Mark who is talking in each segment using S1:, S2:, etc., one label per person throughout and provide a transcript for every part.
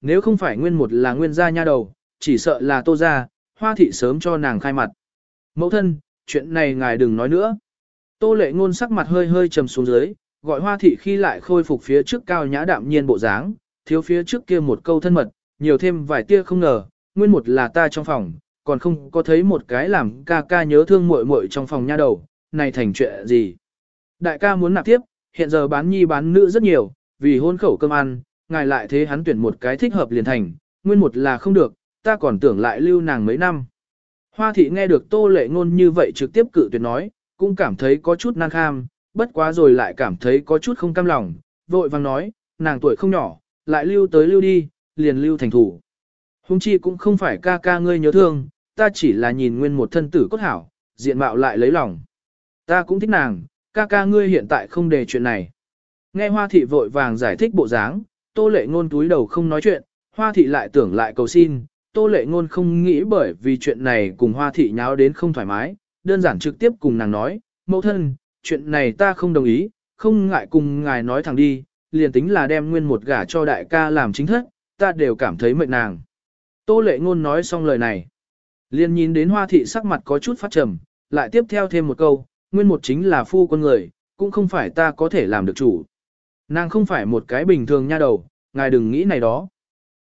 S1: nếu không phải nguyên một là nguyên gia nha đầu, chỉ sợ là tô gia, hoa thị sớm cho nàng khai mặt. Mẫu thân, chuyện này ngài đừng nói nữa. Tô lệ ngôn sắc mặt hơi hơi trầm xuống dưới, gọi hoa thị khi lại khôi phục phía trước cao nhã đạm nhiên bộ dáng, thiếu phía trước kia một câu thân mật, nhiều thêm vài tia không ngờ, nguyên một là ta trong phòng, còn không có thấy một cái làm ca ca nhớ thương muội muội trong phòng nha đầu, này thành chuyện gì. Đại ca muốn nạp tiếp, hiện giờ bán nhi bán nữ rất nhiều, vì hôn khẩu cơm ăn, ngài lại thế hắn tuyển một cái thích hợp liền thành, nguyên một là không được, ta còn tưởng lại lưu nàng mấy năm. Hoa thị nghe được tô lệ ngôn như vậy trực tiếp cự tuyệt nói, cũng cảm thấy có chút nan kham, bất quá rồi lại cảm thấy có chút không cam lòng, vội vàng nói, nàng tuổi không nhỏ, lại lưu tới lưu đi, liền lưu thành thủ. Hùng chi cũng không phải ca ca ngươi nhớ thương, ta chỉ là nhìn nguyên một thân tử cốt hảo, diện mạo lại lấy lòng. Ta cũng thích nàng, ca ca ngươi hiện tại không đề chuyện này. Nghe hoa thị vội vàng giải thích bộ dáng, tô lệ ngôn túi đầu không nói chuyện, hoa thị lại tưởng lại cầu xin, tô lệ ngôn không nghĩ bởi vì chuyện này cùng hoa thị nháo đến không thoải mái, đơn giản trực tiếp cùng nàng nói, mẫu thân, chuyện này ta không đồng ý, không ngại cùng ngài nói thẳng đi, liền tính là đem nguyên một gả cho đại ca làm chính thất, ta đều cảm thấy mệt nàng. Tô lệ ngôn nói xong lời này. Liền nhìn đến hoa thị sắc mặt có chút phát trầm, lại tiếp theo thêm một câu, nguyên một chính là phu quân người, cũng không phải ta có thể làm được chủ. Nàng không phải một cái bình thường nha đầu, ngài đừng nghĩ này đó.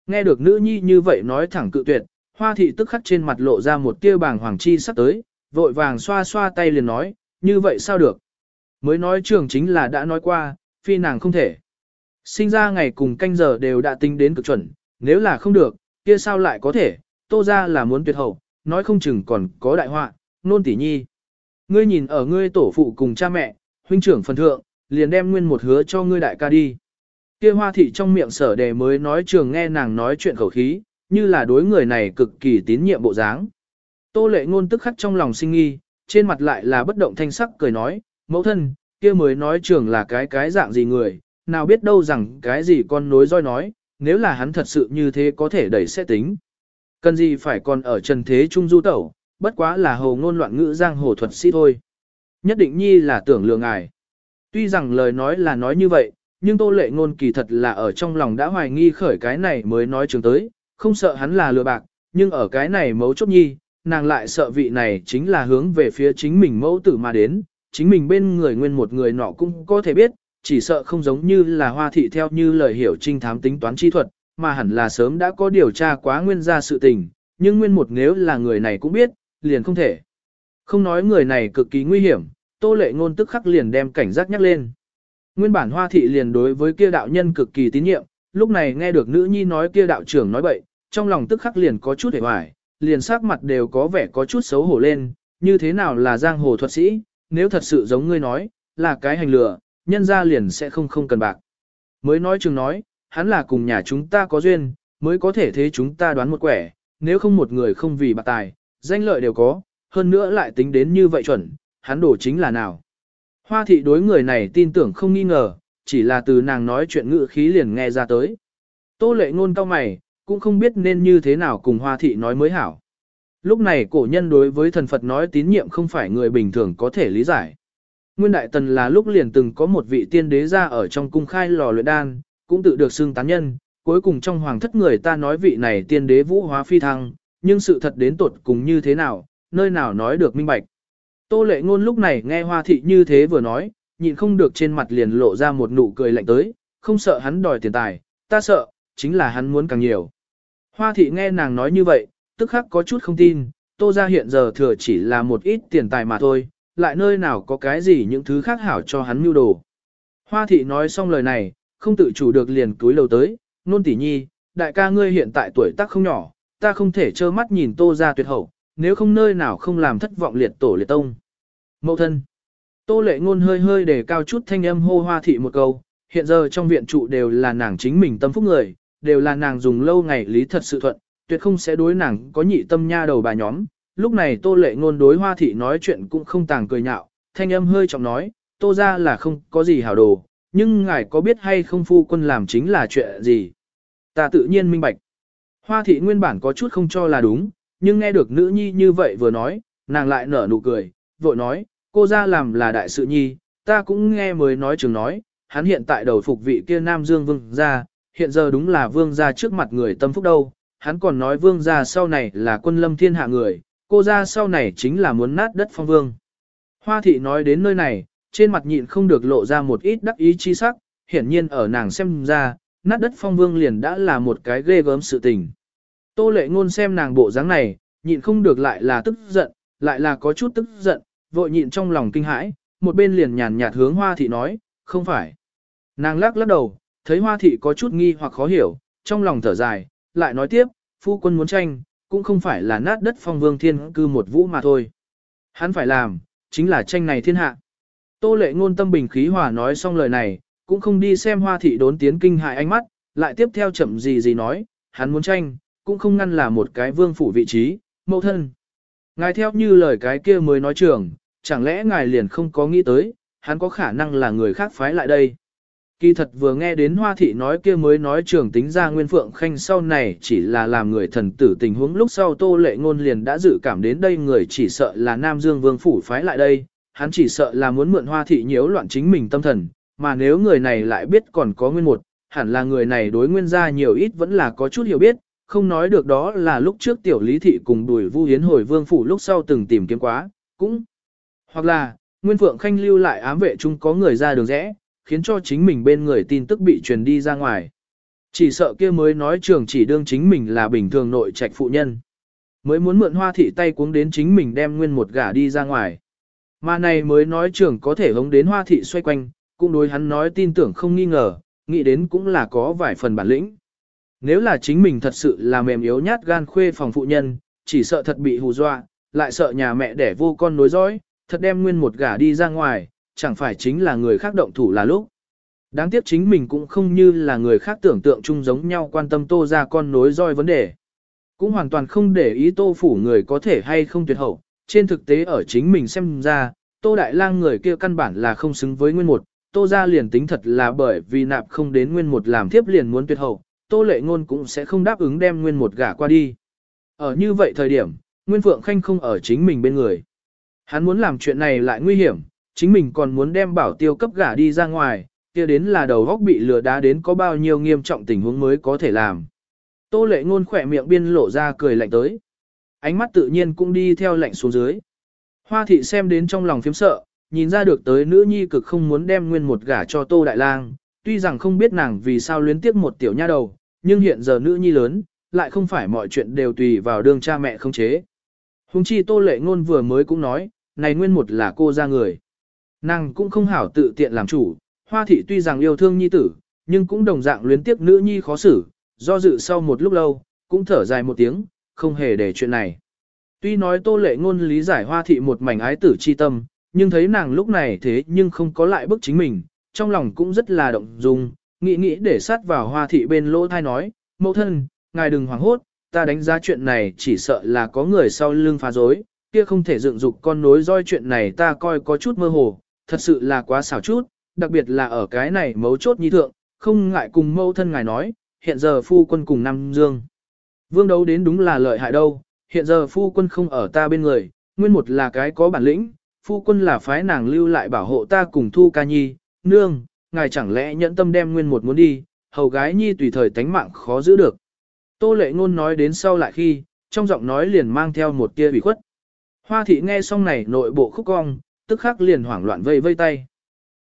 S1: Nghe được nữ nhi như vậy nói thẳng cự tuyệt, hoa thị tức khắc trên mặt lộ ra một tia bàng hoàng chi sắp tới, vội vàng xoa xoa tay liền nói, như vậy sao được. Mới nói trường chính là đã nói qua, phi nàng không thể. Sinh ra ngày cùng canh giờ đều đã tính đến cực chuẩn, nếu là không được, kia sao lại có thể, tô ra là muốn tuyệt hậu, nói không chừng còn có đại họa, nôn tỷ nhi. Ngươi nhìn ở ngươi tổ phụ cùng cha mẹ, huynh trưởng phần thượng, liền đem nguyên một hứa cho ngươi đại ca đi. Kia hoa thị trong miệng sở đề mới nói trường nghe nàng nói chuyện khẩu khí, như là đối người này cực kỳ tín nhiệm bộ dáng. Tô lệ ngôn tức khắc trong lòng sinh nghi, trên mặt lại là bất động thanh sắc cười nói, mẫu thân, kia mới nói trường là cái cái dạng gì người, nào biết đâu rằng cái gì con nối roi nói, nếu là hắn thật sự như thế có thể đẩy sẽ tính. Cần gì phải còn ở trần thế trung du tẩu, bất quá là hồ ngôn loạn ngữ giang hồ thuật sĩ thôi. Nhất định nhi là tưởng lừa ngài. Tuy rằng lời nói là nói như vậy, nhưng tô lệ ngôn kỳ thật là ở trong lòng đã hoài nghi khởi cái này mới nói trường tới, không sợ hắn là lừa bạc, nhưng ở cái này mấu chốt nhi, nàng lại sợ vị này chính là hướng về phía chính mình mẫu tử mà đến, chính mình bên người nguyên một người nọ cũng có thể biết, chỉ sợ không giống như là hoa thị theo như lời hiểu trinh thám tính toán chi thuật, mà hẳn là sớm đã có điều tra quá nguyên ra sự tình, nhưng nguyên một nếu là người này cũng biết, liền không thể. Không nói người này cực kỳ nguy hiểm, tô lệ ngôn tức khắc liền đem cảnh giác nhắc lên. Nguyên bản hoa thị liền đối với kia đạo nhân cực kỳ tín nhiệm, lúc này nghe được nữ nhi nói kia đạo trưởng nói bậy, trong lòng tức khắc liền có chút hề hoài, liền sắc mặt đều có vẻ có chút xấu hổ lên, như thế nào là giang hồ thuật sĩ, nếu thật sự giống ngươi nói, là cái hành lừa, nhân ra liền sẽ không không cần bạc. Mới nói chừng nói, hắn là cùng nhà chúng ta có duyên, mới có thể thế chúng ta đoán một quẻ, nếu không một người không vì bạc tài, danh lợi đều có, hơn nữa lại tính đến như vậy chuẩn, hắn đổ chính là nào. Hoa thị đối người này tin tưởng không nghi ngờ, chỉ là từ nàng nói chuyện ngữ khí liền nghe ra tới. Tô lệ ngôn cao mày, cũng không biết nên như thế nào cùng hoa thị nói mới hảo. Lúc này cổ nhân đối với thần Phật nói tín nhiệm không phải người bình thường có thể lý giải. Nguyên Đại Tần là lúc liền từng có một vị tiên đế ra ở trong cung khai lò luyện đan, cũng tự được xưng tán nhân, cuối cùng trong hoàng thất người ta nói vị này tiên đế vũ hóa phi thăng, nhưng sự thật đến tột cùng như thế nào, nơi nào nói được minh bạch. Tô lệ ngôn lúc này nghe hoa thị như thế vừa nói, nhịn không được trên mặt liền lộ ra một nụ cười lạnh tới, không sợ hắn đòi tiền tài, ta sợ, chính là hắn muốn càng nhiều. Hoa thị nghe nàng nói như vậy, tức khắc có chút không tin, tô ra hiện giờ thừa chỉ là một ít tiền tài mà thôi, lại nơi nào có cái gì những thứ khác hảo cho hắn mưu đồ. Hoa thị nói xong lời này, không tự chủ được liền túi lầu tới, nôn tỷ nhi, đại ca ngươi hiện tại tuổi tác không nhỏ, ta không thể trơ mắt nhìn tô ra tuyệt hậu, nếu không nơi nào không làm thất vọng liệt tổ liệt tông. Mậu thân. Tô lệ ngôn hơi hơi để cao chút thanh âm hô hoa thị một câu, hiện giờ trong viện trụ đều là nàng chính mình tâm phúc người, đều là nàng dùng lâu ngày lý thật sự thuận, tuyệt không sẽ đối nàng có nhị tâm nha đầu bà nhóm. Lúc này tô lệ ngôn đối hoa thị nói chuyện cũng không tàng cười nhạo, thanh âm hơi trọng nói, tô ra là không có gì hảo đồ, nhưng ngài có biết hay không phu quân làm chính là chuyện gì? Ta tự nhiên minh bạch. Hoa thị nguyên bản có chút không cho là đúng, nhưng nghe được nữ nhi như vậy vừa nói, nàng lại nở nụ cười, vội nói, cô ra làm là đại sự nhi, ta cũng nghe mới nói chừng nói, hắn hiện tại đầu phục vị kia Nam Dương Vương ra, hiện giờ đúng là vương gia trước mặt người tâm phúc đâu, hắn còn nói vương gia sau này là quân lâm thiên hạ người, cô gia sau này chính là muốn nát đất phong vương. Hoa thị nói đến nơi này, trên mặt nhịn không được lộ ra một ít đắc ý chi sắc, hiển nhiên ở nàng xem ra, nát đất phong vương liền đã là một cái ghê gớm sự tình. Tô lệ ngôn xem nàng bộ dáng này, nhịn không được lại là tức giận, lại là có chút tức giận, vội nhịn trong lòng kinh hãi, một bên liền nhàn nhạt hướng hoa thị nói, không phải. Nàng lắc lắc đầu, thấy hoa thị có chút nghi hoặc khó hiểu, trong lòng thở dài, lại nói tiếp, phu quân muốn tranh, cũng không phải là nát đất phong vương thiên cư một vũ mà thôi. Hắn phải làm, chính là tranh này thiên hạ. Tô lệ ngôn tâm bình khí hòa nói xong lời này, cũng không đi xem hoa thị đốn tiến kinh hại ánh mắt, lại tiếp theo chậm gì gì nói, hắn muốn tranh, cũng không ngăn là một cái vương phủ vị trí, mẫu thân. Ngài theo như lời cái kia mới nói trường, chẳng lẽ ngài liền không có nghĩ tới, hắn có khả năng là người khác phái lại đây. Kỳ thật vừa nghe đến hoa thị nói kia mới nói trường tính ra Nguyên Phượng Khanh sau này chỉ là làm người thần tử tình huống lúc sau tô lệ ngôn liền đã dự cảm đến đây người chỉ sợ là Nam Dương Vương Phủ phái lại đây, hắn chỉ sợ là muốn mượn hoa thị nhiễu loạn chính mình tâm thần, mà nếu người này lại biết còn có nguyên một, hẳn là người này đối nguyên gia nhiều ít vẫn là có chút hiểu biết, không nói được đó là lúc trước tiểu lý thị cùng đuổi vu hiến hồi vương phủ lúc sau từng tìm kiếm quá, cũng hoặc là nguyên phượng khanh lưu lại ám vệ chung có người ra đường rẽ, khiến cho chính mình bên người tin tức bị truyền đi ra ngoài. Chỉ sợ kia mới nói trường chỉ đương chính mình là bình thường nội trạch phụ nhân. Mới muốn mượn hoa thị tay cuống đến chính mình đem nguyên một gả đi ra ngoài. Mà này mới nói trường có thể hống đến hoa thị xoay quanh, cũng đối hắn nói tin tưởng không nghi ngờ, nghĩ đến cũng là có vài phần bản lĩnh. Nếu là chính mình thật sự là mềm yếu nhát gan khuê phòng phụ nhân, chỉ sợ thật bị hù dọa, lại sợ nhà mẹ đẻ vô con nối dõi, thật đem nguyên một gả đi ra ngoài, chẳng phải chính là người khác động thủ là lúc. Đáng tiếc chính mình cũng không như là người khác tưởng tượng chung giống nhau quan tâm tô ra con nối roi vấn đề. Cũng hoàn toàn không để ý tô phủ người có thể hay không tuyệt hậu, trên thực tế ở chính mình xem ra, tô đại lang người kia căn bản là không xứng với nguyên một, tô ra liền tính thật là bởi vì nạp không đến nguyên một làm tiếp liền muốn tuyệt hậu, tô lệ ngôn cũng sẽ không đáp ứng đem nguyên một gả qua đi. Ở như vậy thời điểm, Nguyên Phượng Khanh không ở chính mình bên người. Hắn muốn làm chuyện này lại nguy hiểm, chính mình còn muốn đem bảo tiêu cấp gả đi ra ngoài, kia đến là đầu góc bị lừa đá đến có bao nhiêu nghiêm trọng tình huống mới có thể làm. Tô lệ ngôn khỏe miệng biên lộ ra cười lạnh tới. Ánh mắt tự nhiên cũng đi theo lạnh xuống dưới. Hoa thị xem đến trong lòng phiếm sợ, nhìn ra được tới nữ nhi cực không muốn đem nguyên một gả cho tô đại lang, tuy rằng không biết nàng vì sao luyến tiếc một tiểu nha đầu, nhưng hiện giờ nữ nhi lớn, lại không phải mọi chuyện đều tùy vào đương cha mẹ không chế. Hùng chi tô lệ ngôn vừa mới cũng nói, này nguyên một là cô ra người. Nàng cũng không hảo tự tiện làm chủ, hoa thị tuy rằng yêu thương nhi tử, nhưng cũng đồng dạng luyến tiếc nữ nhi khó xử, do dự sau một lúc lâu, cũng thở dài một tiếng, không hề để chuyện này. Tuy nói tô lệ ngôn lý giải hoa thị một mảnh ái tử chi tâm, nhưng thấy nàng lúc này thế nhưng không có lại bức chính mình, trong lòng cũng rất là động dung, nghĩ nghĩ để sát vào hoa thị bên lỗ thai nói, mẫu thân, ngài đừng hoảng hốt, ta đánh giá chuyện này chỉ sợ là có người sau lưng phá dối, kia không thể dựng dục con nối roi chuyện này ta coi có chút mơ hồ, thật sự là quá xảo chút, đặc biệt là ở cái này mấu chốt nhi thượng, không ngại cùng mẫu thân ngài nói, hiện giờ phu quân cùng Nam Dương. Vương đấu đến đúng là lợi hại đâu, hiện giờ phu quân không ở ta bên người, nguyên một là cái có bản lĩnh, phu quân là phái nàng lưu lại bảo hộ ta cùng thu ca nhi, nương, ngài chẳng lẽ nhẫn tâm đem nguyên một muốn đi, hầu gái nhi tùy thời tánh mạng khó giữ được. Tô lệ ngôn nói đến sau lại khi, trong giọng nói liền mang theo một tia ủy khuất. Hoa thị nghe xong này nội bộ khúc cong, tức khắc liền hoảng loạn vây vây tay.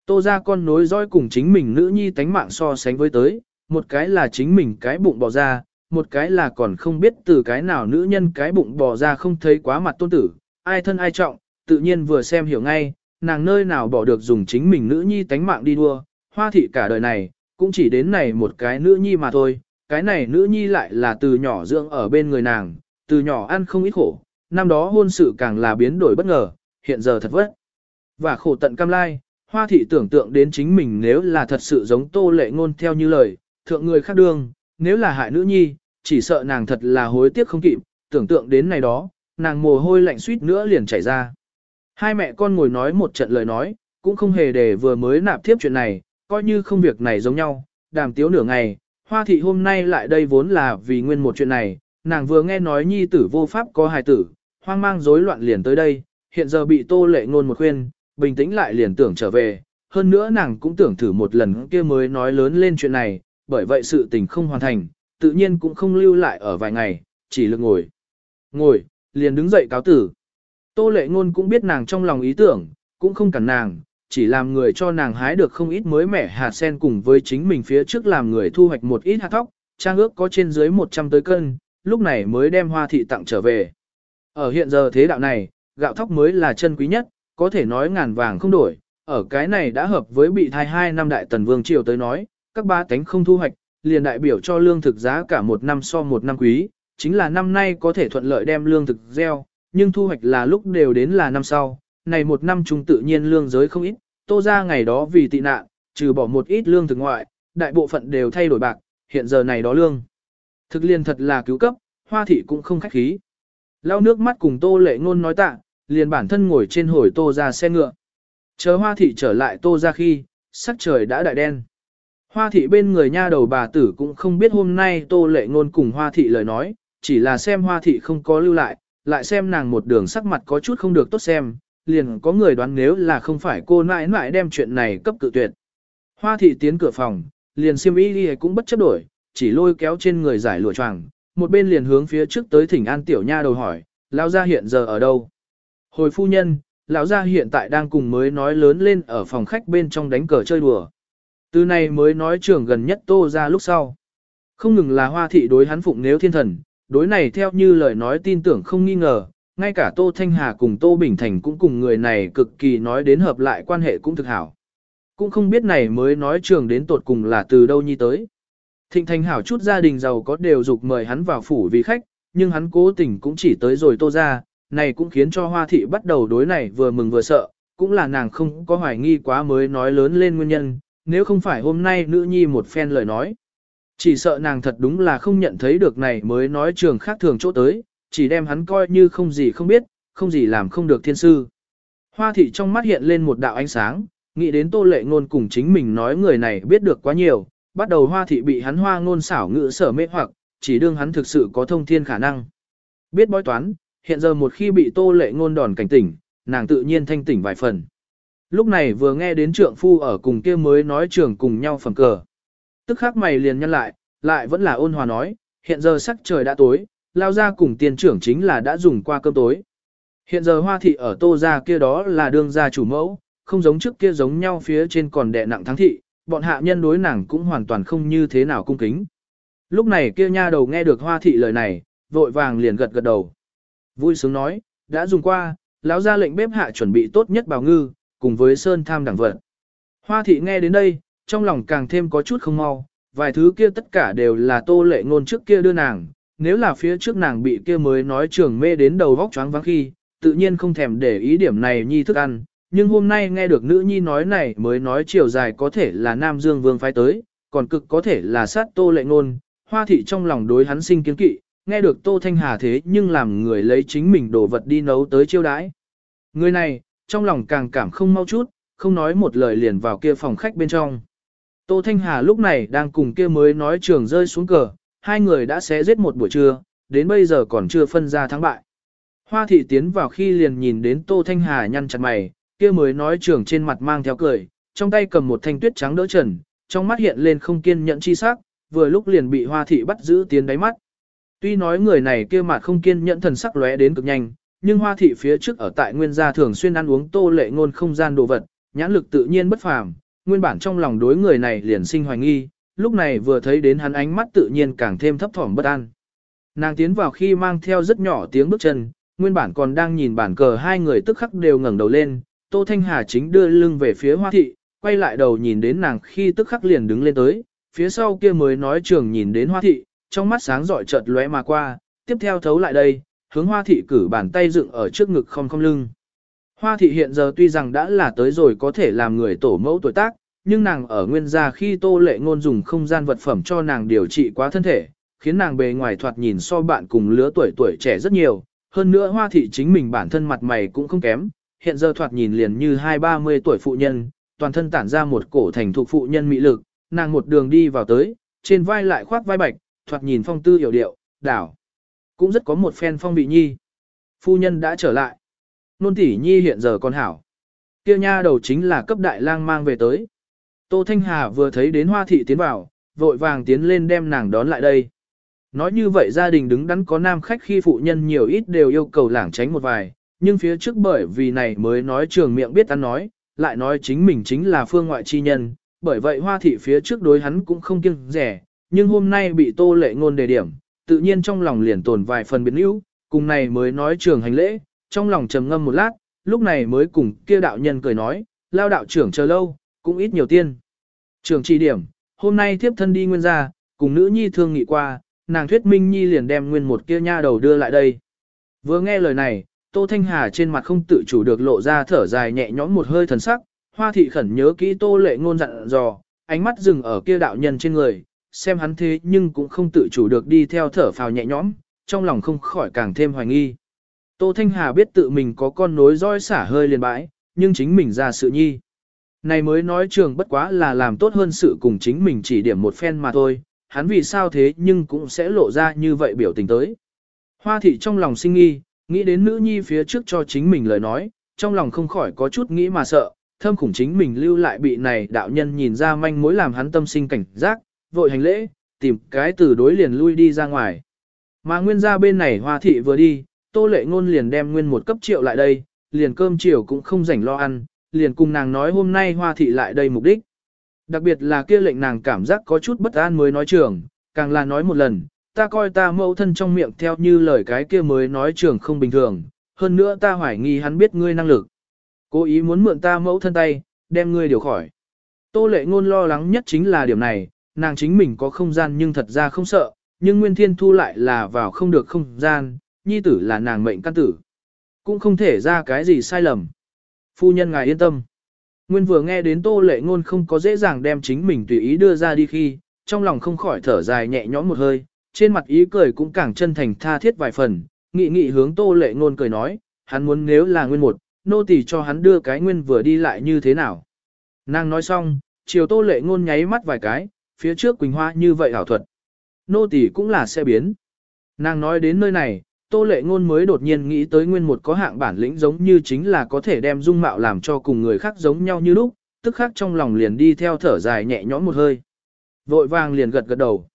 S1: Tô ra con nối dõi cùng chính mình nữ nhi tánh mạng so sánh với tới, một cái là chính mình cái bụng bò ra, một cái là còn không biết từ cái nào nữ nhân cái bụng bò ra không thấy quá mặt tôn tử, ai thân ai trọng, tự nhiên vừa xem hiểu ngay, nàng nơi nào bỏ được dùng chính mình nữ nhi tánh mạng đi đua, hoa thị cả đời này, cũng chỉ đến này một cái nữ nhi mà thôi, cái này nữ nhi lại là từ nhỏ dưỡng ở bên người nàng, từ nhỏ ăn không ít khổ, năm đó hôn sự càng là biến đổi bất ngờ, hiện giờ thật vất. Và khổ tận cam lai, hoa thị tưởng tượng đến chính mình nếu là thật sự giống tô lệ ngôn theo như lời, thượng người khác đương, nếu là hại nữ nhi, chỉ sợ nàng thật là hối tiếc không kịp, tưởng tượng đến này đó, nàng mồ hôi lạnh suýt nữa liền chảy ra. Hai mẹ con ngồi nói một trận lời nói, cũng không hề để vừa mới nạp tiếp chuyện này, coi như không việc này giống nhau, đàm tiếu nửa ngày, hoa thị hôm nay lại đây vốn là vì nguyên một chuyện này, nàng vừa nghe nói nhi tử vô pháp có hài tử, hoang mang rối loạn liền tới đây, hiện giờ bị tô lệ ngôn một khuyên, bình tĩnh lại liền tưởng trở về, hơn nữa nàng cũng tưởng thử một lần kia mới nói lớn lên chuyện này, bởi vậy sự tình không hoàn thành, tự nhiên cũng không lưu lại ở vài ngày, chỉ lực ngồi. Ngồi, liền đứng dậy cáo tử. Tô lệ ngôn cũng biết nàng trong lòng ý tưởng, cũng không cản nàng, chỉ làm người cho nàng hái được không ít mới mẻ hạt sen cùng với chính mình phía trước làm người thu hoạch một ít hạt thóc, trang ước có trên dưới 100 tới cân, lúc này mới đem hoa thị tặng trở về. Ở hiện giờ thế đạo này, gạo thóc mới là chân quý nhất, có thể nói ngàn vàng không đổi, ở cái này đã hợp với bị thai hai năm đại tần vương triều tới nói, các ba tánh không thu hoạch, liền đại biểu cho lương thực giá cả một năm so một năm quý, chính là năm nay có thể thuận lợi đem lương thực gieo, nhưng thu hoạch là lúc đều đến là năm sau, này một năm chúng tự nhiên lương giới không ít, tô ra ngày đó vì tị nạn, trừ bỏ một ít lương thực ngoại, đại bộ phận đều thay đổi bạc, hiện giờ này đó lương. Thực liền thật là cứu cấp, hoa thị cũng không khách khí. Lau nước mắt cùng tô lệ ngôn nói tạ, liền bản thân ngồi trên hồi tô ra xe ngựa. Chờ hoa thị trở lại tô ra khi, sắc trời đã đại đen. Hoa thị bên người nha đầu bà tử cũng không biết hôm nay tô lệ ngôn cùng hoa thị lời nói, chỉ là xem hoa thị không có lưu lại, lại xem nàng một đường sắc mặt có chút không được tốt xem, liền có người đoán nếu là không phải cô nãi nãi đem chuyện này cấp cự tuyệt. Hoa thị tiến cửa phòng, liền siêm y đi cũng bất chấp đổi, chỉ lôi kéo trên người giải lụa choàng, một bên liền hướng phía trước tới thỉnh an tiểu nha đầu hỏi, lão gia hiện giờ ở đâu? Hồi phu nhân, lão gia hiện tại đang cùng mới nói lớn lên ở phòng khách bên trong đánh cờ chơi đùa. Từ này mới nói trưởng gần nhất tô ra lúc sau. Không ngừng là hoa thị đối hắn phụng nếu thiên thần, đối này theo như lời nói tin tưởng không nghi ngờ, ngay cả Tô Thanh Hà cùng Tô Bình Thành cũng cùng người này cực kỳ nói đến hợp lại quan hệ cũng thực hảo. Cũng không biết này mới nói trường đến tột cùng là từ đâu nhi tới. Thịnh Thành hảo chút gia đình giàu có đều dục mời hắn vào phủ vì khách, nhưng hắn cố tình cũng chỉ tới rồi Tô ra, này cũng khiến cho Hoa Thị bắt đầu đối này vừa mừng vừa sợ, cũng là nàng không có hoài nghi quá mới nói lớn lên nguyên nhân, nếu không phải hôm nay nữ nhi một phen lời nói. Chỉ sợ nàng thật đúng là không nhận thấy được này mới nói trường khác thường chỗ tới, chỉ đem hắn coi như không gì không biết, không gì làm không được thiên sư. Hoa thị trong mắt hiện lên một đạo ánh sáng, nghĩ đến tô lệ ngôn cùng chính mình nói người này biết được quá nhiều, bắt đầu hoa thị bị hắn hoa ngôn xảo ngữ sở mê hoặc, chỉ đương hắn thực sự có thông thiên khả năng. Biết bói toán, hiện giờ một khi bị tô lệ ngôn đòn cảnh tỉnh, nàng tự nhiên thanh tỉnh vài phần. Lúc này vừa nghe đến trượng phu ở cùng kia mới nói trường cùng nhau phẩm cờ. Tức khắc mày liền nhăn lại, lại vẫn là ôn hòa nói, hiện giờ sắc trời đã tối, lao ra cùng tiền trưởng chính là đã dùng qua cơm tối. Hiện giờ hoa thị ở tô gia kia đó là đương gia chủ mẫu, không giống trước kia giống nhau phía trên còn đè nặng thắng thị, bọn hạ nhân đối nàng cũng hoàn toàn không như thế nào cung kính. Lúc này kia nha đầu nghe được hoa thị lời này, vội vàng liền gật gật đầu. Vui sướng nói, đã dùng qua, lão ra lệnh bếp hạ chuẩn bị tốt nhất bào ngư, cùng với sơn tham đẳng vật. Hoa thị nghe đến đây, trong lòng càng thêm có chút không mau, vài thứ kia tất cả đều là tô lệ ngôn trước kia đưa nàng, nếu là phía trước nàng bị kia mới nói trường mê đến đầu vóc choáng váng khi, tự nhiên không thèm để ý điểm này nhi thức ăn, nhưng hôm nay nghe được nữ nhi nói này mới nói chiều dài có thể là Nam Dương Vương phái tới, còn cực có thể là sát tô lệ ngôn, hoa thị trong lòng đối hắn sinh kiến kỵ, nghe được tô thanh hà thế nhưng làm người lấy chính mình đồ vật đi nấu tới chiêu đãi. Người này, trong lòng càng cảm không mau chút, không nói một lời liền vào kia phòng khách bên trong. Tô Thanh Hà lúc này đang cùng kia mới nói trường rơi xuống cờ, hai người đã xé giết một buổi trưa, đến bây giờ còn chưa phân ra thắng bại. Hoa thị tiến vào khi liền nhìn đến Tô Thanh Hà nhăn chặt mày, kia mới nói trường trên mặt mang theo cười, trong tay cầm một thanh tuyết trắng đỡ trần, trong mắt hiện lên không kiên nhẫn chi sắc, vừa lúc liền bị hoa thị bắt giữ tiến đáy mắt. Tuy nói người này kia mặt không kiên nhẫn thần sắc lóe đến cực nhanh, nhưng hoa thị phía trước ở tại nguyên gia thường xuyên ăn uống tô lệ ngôn không gian đồ vật, nhãn lực tự nhiên bất phàm, nguyên bản trong lòng đối người này liền sinh hoài nghi, lúc này vừa thấy đến hắn ánh mắt tự nhiên càng thêm thấp thỏm bất an. Nàng tiến vào khi mang theo rất nhỏ tiếng bước chân, nguyên bản còn đang nhìn bản cờ hai người tức khắc đều ngẩng đầu lên, Tô Thanh Hà chính đưa lưng về phía hoa thị, quay lại đầu nhìn đến nàng khi tức khắc liền đứng lên tới, phía sau kia mới nói trường nhìn đến hoa thị, trong mắt sáng rọi chợt lóe mà qua, tiếp theo thấu lại đây, hướng hoa thị cử bàn tay dựng ở trước ngực không không lưng. Hoa thị hiện giờ tuy rằng đã là tới rồi có thể làm người tổ mẫu tuổi tác, nhưng nàng ở nguyên gia khi tô lệ ngôn dùng không gian vật phẩm cho nàng điều trị quá thân thể, khiến nàng bề ngoài thoạt nhìn so bạn cùng lứa tuổi tuổi trẻ rất nhiều. Hơn nữa hoa thị chính mình bản thân mặt mày cũng không kém, hiện giờ thoạt nhìn liền như hai ba mươi tuổi phụ nhân, toàn thân tản ra một cổ thành thục phụ nhân mỹ lực, nàng một đường đi vào tới, trên vai lại khoác vai bạch, thoạt nhìn phong tư hiểu điệu, đảo. Cũng rất có một phen phong bị nhi. Phu nhân đã trở lại. Nôn tỷ nhi hiện giờ còn hảo. Kia nha đầu chính là cấp đại lang mang về tới. Tô Thanh Hà vừa thấy đến hoa thị tiến vào, vội vàng tiến lên đem nàng đón lại đây. Nói như vậy gia đình đứng đắn có nam khách khi phụ nhân nhiều ít đều yêu cầu lảng tránh một vài, nhưng phía trước bởi vì này mới nói trường miệng biết ăn nói, lại nói chính mình chính là phương ngoại chi nhân, bởi vậy hoa thị phía trước đối hắn cũng không kiêng rẻ, nhưng hôm nay bị tô lệ ngôn đề điểm, tự nhiên trong lòng liền tồn vài phần biến yếu, cùng này mới nói trường hành lễ, trong lòng trầm ngâm một lát, lúc này mới cùng kia đạo nhân cười nói, lao đạo trưởng chờ lâu, cũng ít nhiều tiên. trưởng chỉ điểm, hôm nay tiếp thân đi nguyên gia, cùng nữ nhi thương nghị qua, nàng thuyết minh nhi liền đem nguyên một kia nha đầu đưa lại đây. Vừa nghe lời này, Tô Thanh Hà trên mặt không tự chủ được lộ ra thở dài nhẹ nhõm một hơi thần sắc, hoa thị khẩn nhớ kỹ Tô lệ ngôn dặn dò, ánh mắt dừng ở kia đạo nhân trên người, xem hắn thế nhưng cũng không tự chủ được đi theo thở phào nhẹ nhõm, trong lòng không khỏi càng thêm hoài nghi. Tô Thanh Hà biết tự mình có con nối roi xả hơi liền bãi, nhưng chính mình ra sự nhi. Này mới nói trường bất quá là làm tốt hơn sự cùng chính mình chỉ điểm một phen mà thôi, hắn vì sao thế nhưng cũng sẽ lộ ra như vậy biểu tình tới. Hoa thị trong lòng sinh nghi, nghĩ đến nữ nhi phía trước cho chính mình lời nói, trong lòng không khỏi có chút nghĩ mà sợ, thâm khủng chính mình lưu lại bị này đạo nhân nhìn ra manh mối làm hắn tâm sinh cảnh giác, vội hành lễ, tìm cái từ đối liền lui đi ra ngoài. Mà nguyên gia bên này hoa thị vừa đi, tô lệ ngôn liền đem nguyên một cấp triệu lại đây, liền cơm chiều cũng không rảnh lo ăn, liền cùng nàng nói hôm nay hoa thị lại đây mục đích. Đặc biệt là kia lệnh nàng cảm giác có chút bất an mới nói trường, càng là nói một lần, ta coi ta mẫu thân trong miệng theo như lời cái kia mới nói trường không bình thường, hơn nữa ta hoài nghi hắn biết ngươi năng lực. Cố ý muốn mượn ta mẫu thân tay, đem ngươi điều khỏi. Tô lệ ngôn lo lắng nhất chính là điểm này, nàng chính mình có không gian nhưng thật ra không sợ, nhưng Nguyên Thiên Thu lại là vào không được không gian, nhi tử là nàng mệnh căn tử. Cũng không thể ra cái gì sai lầm. Phu nhân ngài yên tâm. Nguyên vừa nghe đến tô lệ ngôn không có dễ dàng đem chính mình tùy ý đưa ra đi khi, trong lòng không khỏi thở dài nhẹ nhõm một hơi, trên mặt ý cười cũng càng chân thành tha thiết vài phần, nghị nghị hướng tô lệ ngôn cười nói, hắn muốn nếu là nguyên một, nô tỳ cho hắn đưa cái nguyên vừa đi lại như thế nào. Nàng nói xong, chiều tô lệ ngôn nháy mắt vài cái, phía trước Quỳnh Hoa như vậy ảo thuật. Nô tỳ cũng là sẽ biến. Nàng nói đến nơi này, Tô Lệ Ngôn mới đột nhiên nghĩ tới nguyên một có hạng bản lĩnh giống như chính là có thể đem dung mạo làm cho cùng người khác giống nhau như lúc, tức khắc trong lòng liền đi theo thở dài nhẹ nhõm một hơi. Vội vàng liền gật gật đầu.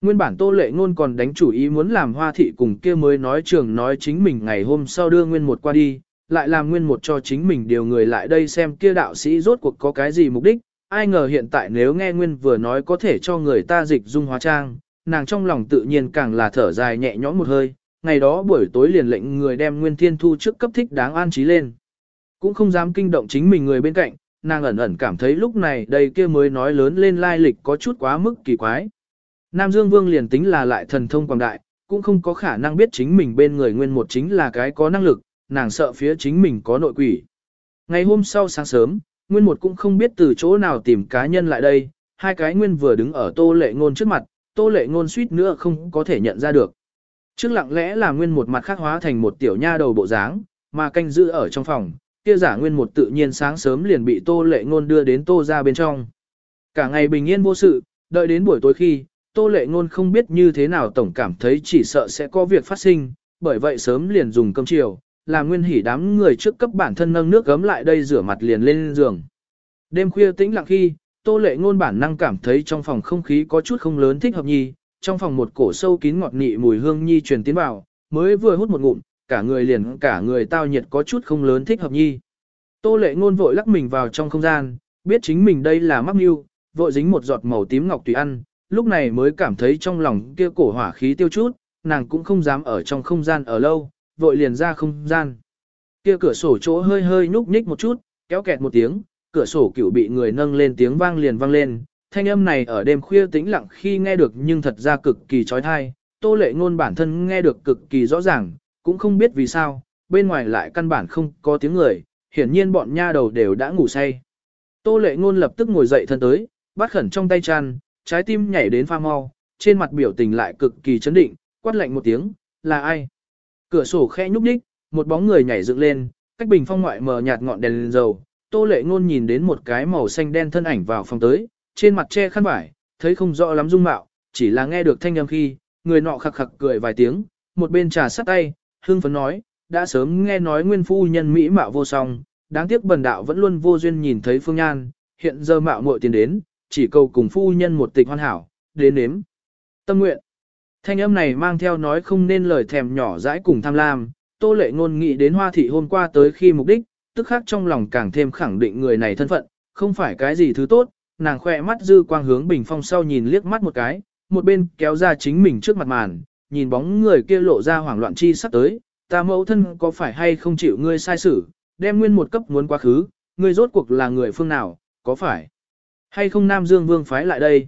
S1: Nguyên bản Tô Lệ Ngôn còn đánh chủ ý muốn làm hoa thị cùng kia mới nói trường nói chính mình ngày hôm sau đưa nguyên một qua đi, lại làm nguyên một cho chính mình điều người lại đây xem kia đạo sĩ rốt cuộc có cái gì mục đích, ai ngờ hiện tại nếu nghe Nguyên vừa nói có thể cho người ta dịch dung hóa trang, nàng trong lòng tự nhiên càng là thở dài nhẹ nhõm một hơi, ngày đó buổi tối liền lệnh người đem Nguyên Thiên Thu trước cấp thích đáng an trí lên. Cũng không dám kinh động chính mình người bên cạnh, nàng ẩn ẩn cảm thấy lúc này đây kia mới nói lớn lên lai lịch có chút quá mức kỳ quái. Nam Dương Vương liền tính là lại thần thông quảng đại, cũng không có khả năng biết chính mình bên người nguyên một chính là cái có năng lực, nàng sợ phía chính mình có nội quỷ. Ngày hôm sau sáng sớm, Nguyên một cũng không biết từ chỗ nào tìm cá nhân lại đây, hai cái Nguyên vừa đứng ở tô lệ ngôn trước mặt, tô lệ ngôn suýt nữa không có thể nhận ra được. Trước lặng lẽ là Nguyên một mặt khác hóa thành một tiểu nha đầu bộ dáng, mà canh giữ ở trong phòng, kia giả Nguyên một tự nhiên sáng sớm liền bị tô lệ ngôn đưa đến tô ra bên trong. Cả ngày bình yên vô sự, đợi đến buổi tối khi, tô lệ ngôn không biết như thế nào tổng cảm thấy chỉ sợ sẽ có việc phát sinh, bởi vậy sớm liền dùng cơm chiều, là nguyên hỉ đám người trước cấp bản thân nâng nước gấm lại đây rửa mặt liền lên giường. Đêm khuya tĩnh lặng khi, tô lệ ngôn bản năng cảm thấy trong phòng không khí có chút không lớn thích hợp nhì trong phòng một cổ sâu kín ngọt nị mùi hương nhi truyền tiến vào, mới vừa hút một ngụm, cả người liền cả người tao nhiệt có chút không lớn thích hợp nhi. Tô lệ ngôn vội lắc mình vào trong không gian, biết chính mình đây là mắc mưu, vội dính một giọt màu tím ngọc tùy ăn, lúc này mới cảm thấy trong lòng kia cổ hỏa khí tiêu chút, nàng cũng không dám ở trong không gian ở lâu, vội liền ra không gian. Kia cửa sổ chỗ hơi hơi nhúc nhích một chút, kéo kẹt một tiếng, cửa sổ kiểu bị người nâng lên tiếng vang liền vang lên. Thanh âm này ở đêm khuya tĩnh lặng khi nghe được nhưng thật ra cực kỳ trói thai, tô lệ ngôn bản thân nghe được cực kỳ rõ ràng, cũng không biết vì sao, bên ngoài lại căn bản không có tiếng người, hiển nhiên bọn nha đầu đều đã ngủ say. Tô lệ ngôn lập tức ngồi dậy thân tới, bắt khẩn trong tay chăn, trái tim nhảy đến pha mau, trên mặt biểu tình lại cực kỳ chấn định, quát lạnh một tiếng, là ai? Cửa sổ khẽ nhúc nhích, một bóng người nhảy dựng lên, cách bình phong ngoại mờ nhạt ngọn đèn lên dầu, Tô Lệ Ngôn nhìn đến một cái màu xanh đen thân ảnh vào phòng tới, trên mặt che khăn vải, thấy không rõ lắm dung mạo, chỉ là nghe được thanh âm khi, người nọ khặc khặc cười vài tiếng, một bên trà sắt tay, hương phấn nói, đã sớm nghe nói nguyên phu nhân mỹ mạo vô song, đáng tiếc bần đạo vẫn luôn vô duyên nhìn thấy phương nhan, hiện giờ mạo muội tiền đến, chỉ cầu cùng phu nhân một tịch hoàn hảo, đến nếm. Tâm nguyện. Thanh âm này mang theo nói không nên lời thèm nhỏ dãi cùng tham lam, tô lệ ngôn nghĩ đến hoa thị hôm qua tới khi mục đích, tức khắc trong lòng càng thêm khẳng định người này thân phận, không phải cái gì thứ tốt, nàng khỏe mắt dư quang hướng bình phong sau nhìn liếc mắt một cái, một bên kéo ra chính mình trước mặt màn, nhìn bóng người kia lộ ra hoảng loạn chi sắp tới, ta mẫu thân có phải hay không chịu ngươi sai xử, đem nguyên một cấp muốn quá khứ, ngươi rốt cuộc là người phương nào, có phải hay không Nam Dương Vương phái lại đây.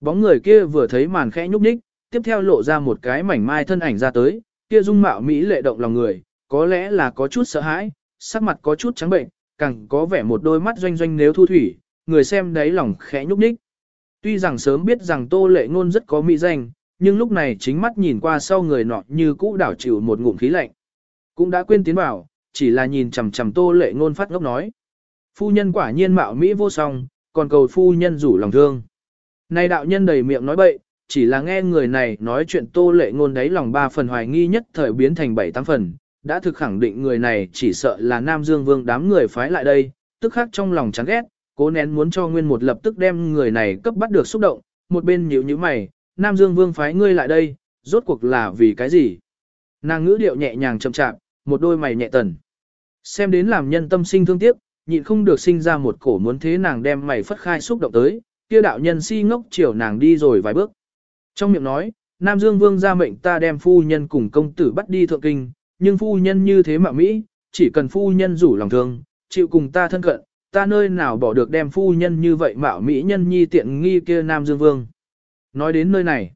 S1: Bóng người kia vừa thấy màn khẽ nhúc nhích, tiếp theo lộ ra một cái mảnh mai thân ảnh ra tới, kia dung mạo mỹ lệ động lòng người, có lẽ là có chút sợ hãi, sắc mặt có chút trắng bệnh, càng có vẻ một đôi mắt doanh doanh nếu thu thủy, người xem đấy lòng khẽ nhúc nhích. Tuy rằng sớm biết rằng Tô Lệ Ngôn rất có mỹ danh, nhưng lúc này chính mắt nhìn qua sau người nọ như cũ đảo chịu một ngụm khí lạnh. Cũng đã quên tiến vào, chỉ là nhìn chằm chằm Tô Lệ Ngôn phát ngốc nói. Phu nhân quả nhiên mạo mỹ vô song, còn cầu phu nhân rủ lòng thương. Này đạo nhân đầy miệng nói bậy, chỉ là nghe người này nói chuyện Tô Lệ Ngôn đấy lòng ba phần hoài nghi nhất thời biến thành bảy tám phần, đã thực khẳng định người này chỉ sợ là Nam Dương Vương đám người phái lại đây, tức khắc trong lòng chán ghét, cố nén muốn cho Nguyên một lập tức đem người này cấp bắt được xúc động, một bên nhíu nhíu mày, Nam Dương Vương phái ngươi lại đây, rốt cuộc là vì cái gì? Nàng ngữ điệu nhẹ nhàng chậm chạp, một đôi mày nhẹ tần. Xem đến làm nhân tâm sinh thương tiếc, nhịn không được sinh ra một cổ muốn thế nàng đem mày phất khai xúc động tới, kia đạo nhân si ngốc chiều nàng đi rồi vài bước. Trong miệng nói, Nam Dương Vương ra mệnh ta đem phu nhân cùng công tử bắt đi thượng kinh, nhưng phu nhân như thế mà Mỹ, chỉ cần phu nhân rủ lòng thương, chịu cùng ta thân cận, ta nơi nào bỏ được đem phu nhân như vậy mạo Mỹ nhân nhi tiện nghi kia Nam Dương Vương. Nói đến nơi này,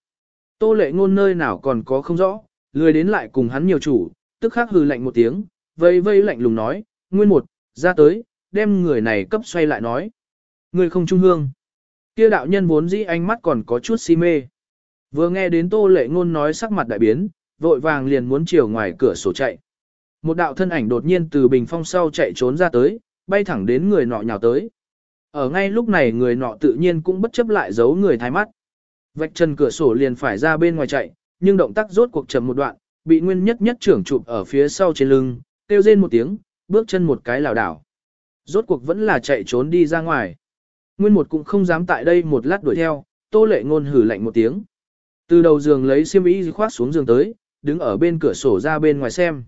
S1: tô lệ ngôn nơi nào còn có không rõ, lười đến lại cùng hắn nhiều chủ, tức khắc hừ lạnh một tiếng, vây vây lạnh lùng nói, nguyên một, ra tới, đem người này cấp xoay lại nói. Người không trung hương. Kia đạo nhân vốn dĩ ánh mắt còn có chút si mê. Vừa nghe đến tô lệ ngôn nói sắc mặt đại biến, vội vàng liền muốn chiều ngoài cửa sổ chạy. Một đạo thân ảnh đột nhiên từ bình phong sau chạy trốn ra tới, bay thẳng đến người nọ nhào tới. Ở ngay lúc này người nọ tự nhiên cũng bất chấp lại giấu người thái mắt. Vạch chân cửa sổ liền phải ra bên ngoài chạy, nhưng động tác rốt cuộc chậm một đoạn, bị nguyên nhất nhất trưởng chụp ở phía sau trên lưng, kêu rên một tiếng, bước chân một cái lảo đảo. Rốt cuộc vẫn là chạy trốn đi ra ngoài. Nguyên một cũng không dám tại đây một lát đuổi theo, tô lệ ngôn hử lạnh một tiếng. Từ đầu giường lấy xiêm y khoác xuống giường tới, đứng ở bên cửa sổ ra bên ngoài xem.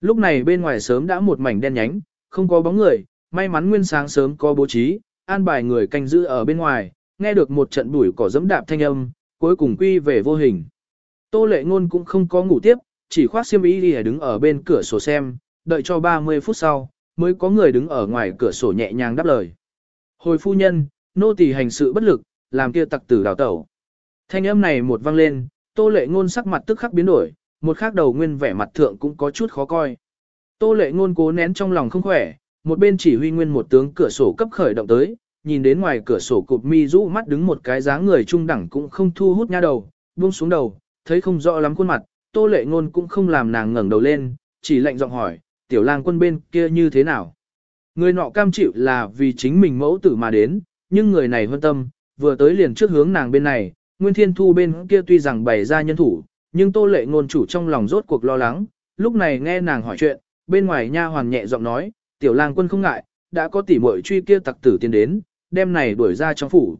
S1: Lúc này bên ngoài sớm đã một mảnh đen nhánh, không có bóng người, may mắn nguyên sáng sớm có bố trí, an bài người canh giữ ở bên ngoài, nghe được một trận bụi cỏ dẫm đạp thanh âm, cuối cùng quy về vô hình. Tô lệ ngôn cũng không có ngủ tiếp, chỉ khoác xiêm y đi đứng ở bên cửa sổ xem, đợi cho 30 phút sau, mới có người đứng ở ngoài cửa sổ nhẹ nhàng đáp lời. Hồi phu nhân, nô tỳ hành sự bất lực, làm kia tặc tử đào tẩu. Thanh âm này một vang lên, tô lệ ngôn sắc mặt tức khắc biến đổi, một khắc đầu nguyên vẻ mặt thượng cũng có chút khó coi. Tô lệ ngôn cố nén trong lòng không khỏe, một bên chỉ huy nguyên một tướng cửa sổ cấp khởi động tới, nhìn đến ngoài cửa sổ cụp mi rũ mắt đứng một cái dáng người trung đẳng cũng không thu hút nha đầu, buông xuống đầu, thấy không rõ lắm khuôn mặt, tô lệ ngôn cũng không làm nàng ngẩng đầu lên, chỉ lạnh giọng hỏi, tiểu lang quân bên kia như thế nào? Người nọ cam chịu là vì chính mình mẫu tử mà đến, nhưng người này hơn tâm, vừa tới liền trước hướng nàng bên này, Nguyên Thiên Thu bên kia tuy rằng bày ra nhân thủ, nhưng tô lệ ngôn chủ trong lòng rốt cuộc lo lắng, lúc này nghe nàng hỏi chuyện, bên ngoài nha hoàn nhẹ giọng nói, tiểu lang quân không ngại, đã có tỉ muội truy kia tặc tử tiến đến, đem này đuổi ra trong phủ.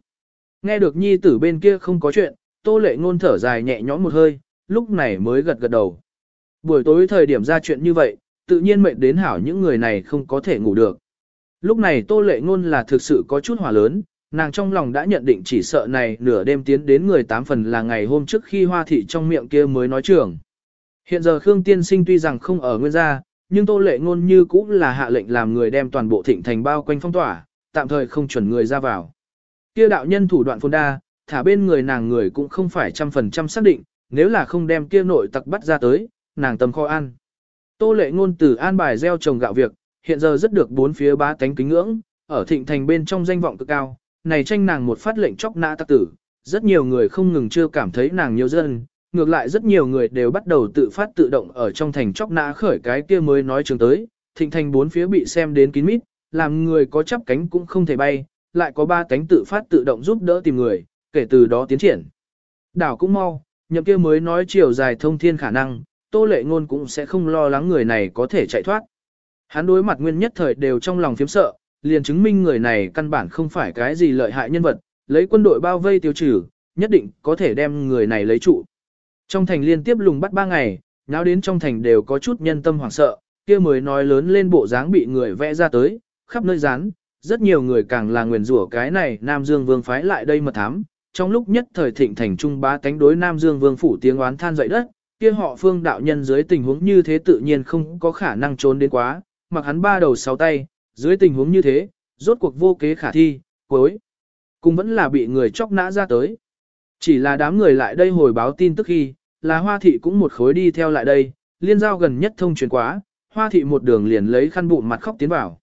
S1: Nghe được nhi tử bên kia không có chuyện, tô lệ ngôn thở dài nhẹ nhõm một hơi, lúc này mới gật gật đầu. Buổi tối thời điểm ra chuyện như vậy, tự nhiên mệnh đến hảo những người này không có thể ngủ được. Lúc này tô lệ ngôn là thực sự có chút hỏa lớn, nàng trong lòng đã nhận định chỉ sợ này nửa đêm tiến đến người tám phần là ngày hôm trước khi hoa thị trong miệng kia mới nói trường. Hiện giờ Khương Tiên Sinh tuy rằng không ở nguyên gia, nhưng tô lệ ngôn như cũng là hạ lệnh làm người đem toàn bộ thịnh thành bao quanh phong tỏa, tạm thời không chuẩn người ra vào. Kia đạo nhân thủ đoạn phồn đa, thả bên người nàng người cũng không phải trăm phần trăm xác định, nếu là không đem kia nội tặc bắt ra tới, nàng tâm kho ăn. Tô lệ ngôn từ an bài gieo trồng gạo việc, hiện giờ rất được bốn phía bá tánh kính ngưỡng, ở thịnh thành bên trong danh vọng cực cao, này tranh nàng một phát lệnh chóc nã tặc tử, rất nhiều người không ngừng chưa cảm thấy nàng nhiều dân, ngược lại rất nhiều người đều bắt đầu tự phát tự động ở trong thành chóc nã khởi cái kia mới nói trường tới, thịnh thành bốn phía bị xem đến kín mít, làm người có chắp cánh cũng không thể bay, lại có ba cánh tự phát tự động giúp đỡ tìm người, kể từ đó tiến triển. Đảo cũng mau, nhậm kia mới nói chiều dài thông thiên khả năng, tô lệ ngôn cũng sẽ không lo lắng người này có thể chạy thoát. Hắn đối mặt nguyên nhất thời đều trong lòng phiếm sợ, liền chứng minh người này căn bản không phải cái gì lợi hại nhân vật, lấy quân đội bao vây tiêu trừ, nhất định có thể đem người này lấy trụ. Trong thành liên tiếp lùng bắt ba ngày, nháo đến trong thành đều có chút nhân tâm hoảng sợ, kia mới nói lớn lên bộ dáng bị người vẽ ra tới, khắp nơi dán, rất nhiều người càng là nguyền rủa cái này Nam Dương Vương phái lại đây mật thám. Trong lúc nhất thời thịnh thành trung bá tánh đối Nam Dương Vương phủ tiếng oán than dậy đất, kia họ phương đạo nhân dưới tình huống như thế tự nhiên không có khả năng trốn đến quá, mặc hắn ba đầu sáu tay, dưới tình huống như thế, rốt cuộc vô kế khả thi, cuối cùng vẫn là bị người chóc nã ra tới. Chỉ là đám người lại đây hồi báo tin tức khi, là hoa thị cũng một khối đi theo lại đây, liên giao gần nhất thông truyền quá, hoa thị một đường liền lấy khăn bụng mặt khóc tiến vào.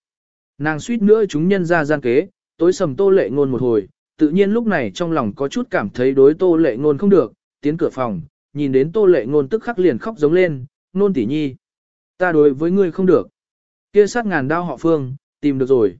S1: Nàng suýt nữa chúng nhân ra gian kế, tối sầm tô lệ ngôn một hồi, tự nhiên lúc này trong lòng có chút cảm thấy đối tô lệ ngôn không được, tiến cửa phòng, nhìn đến tô lệ ngôn tức khắc liền khóc giống lên, nôn tỷ nhi. Ta đối với ngươi không được. Kia sát ngàn đao họ phương, tìm được rồi.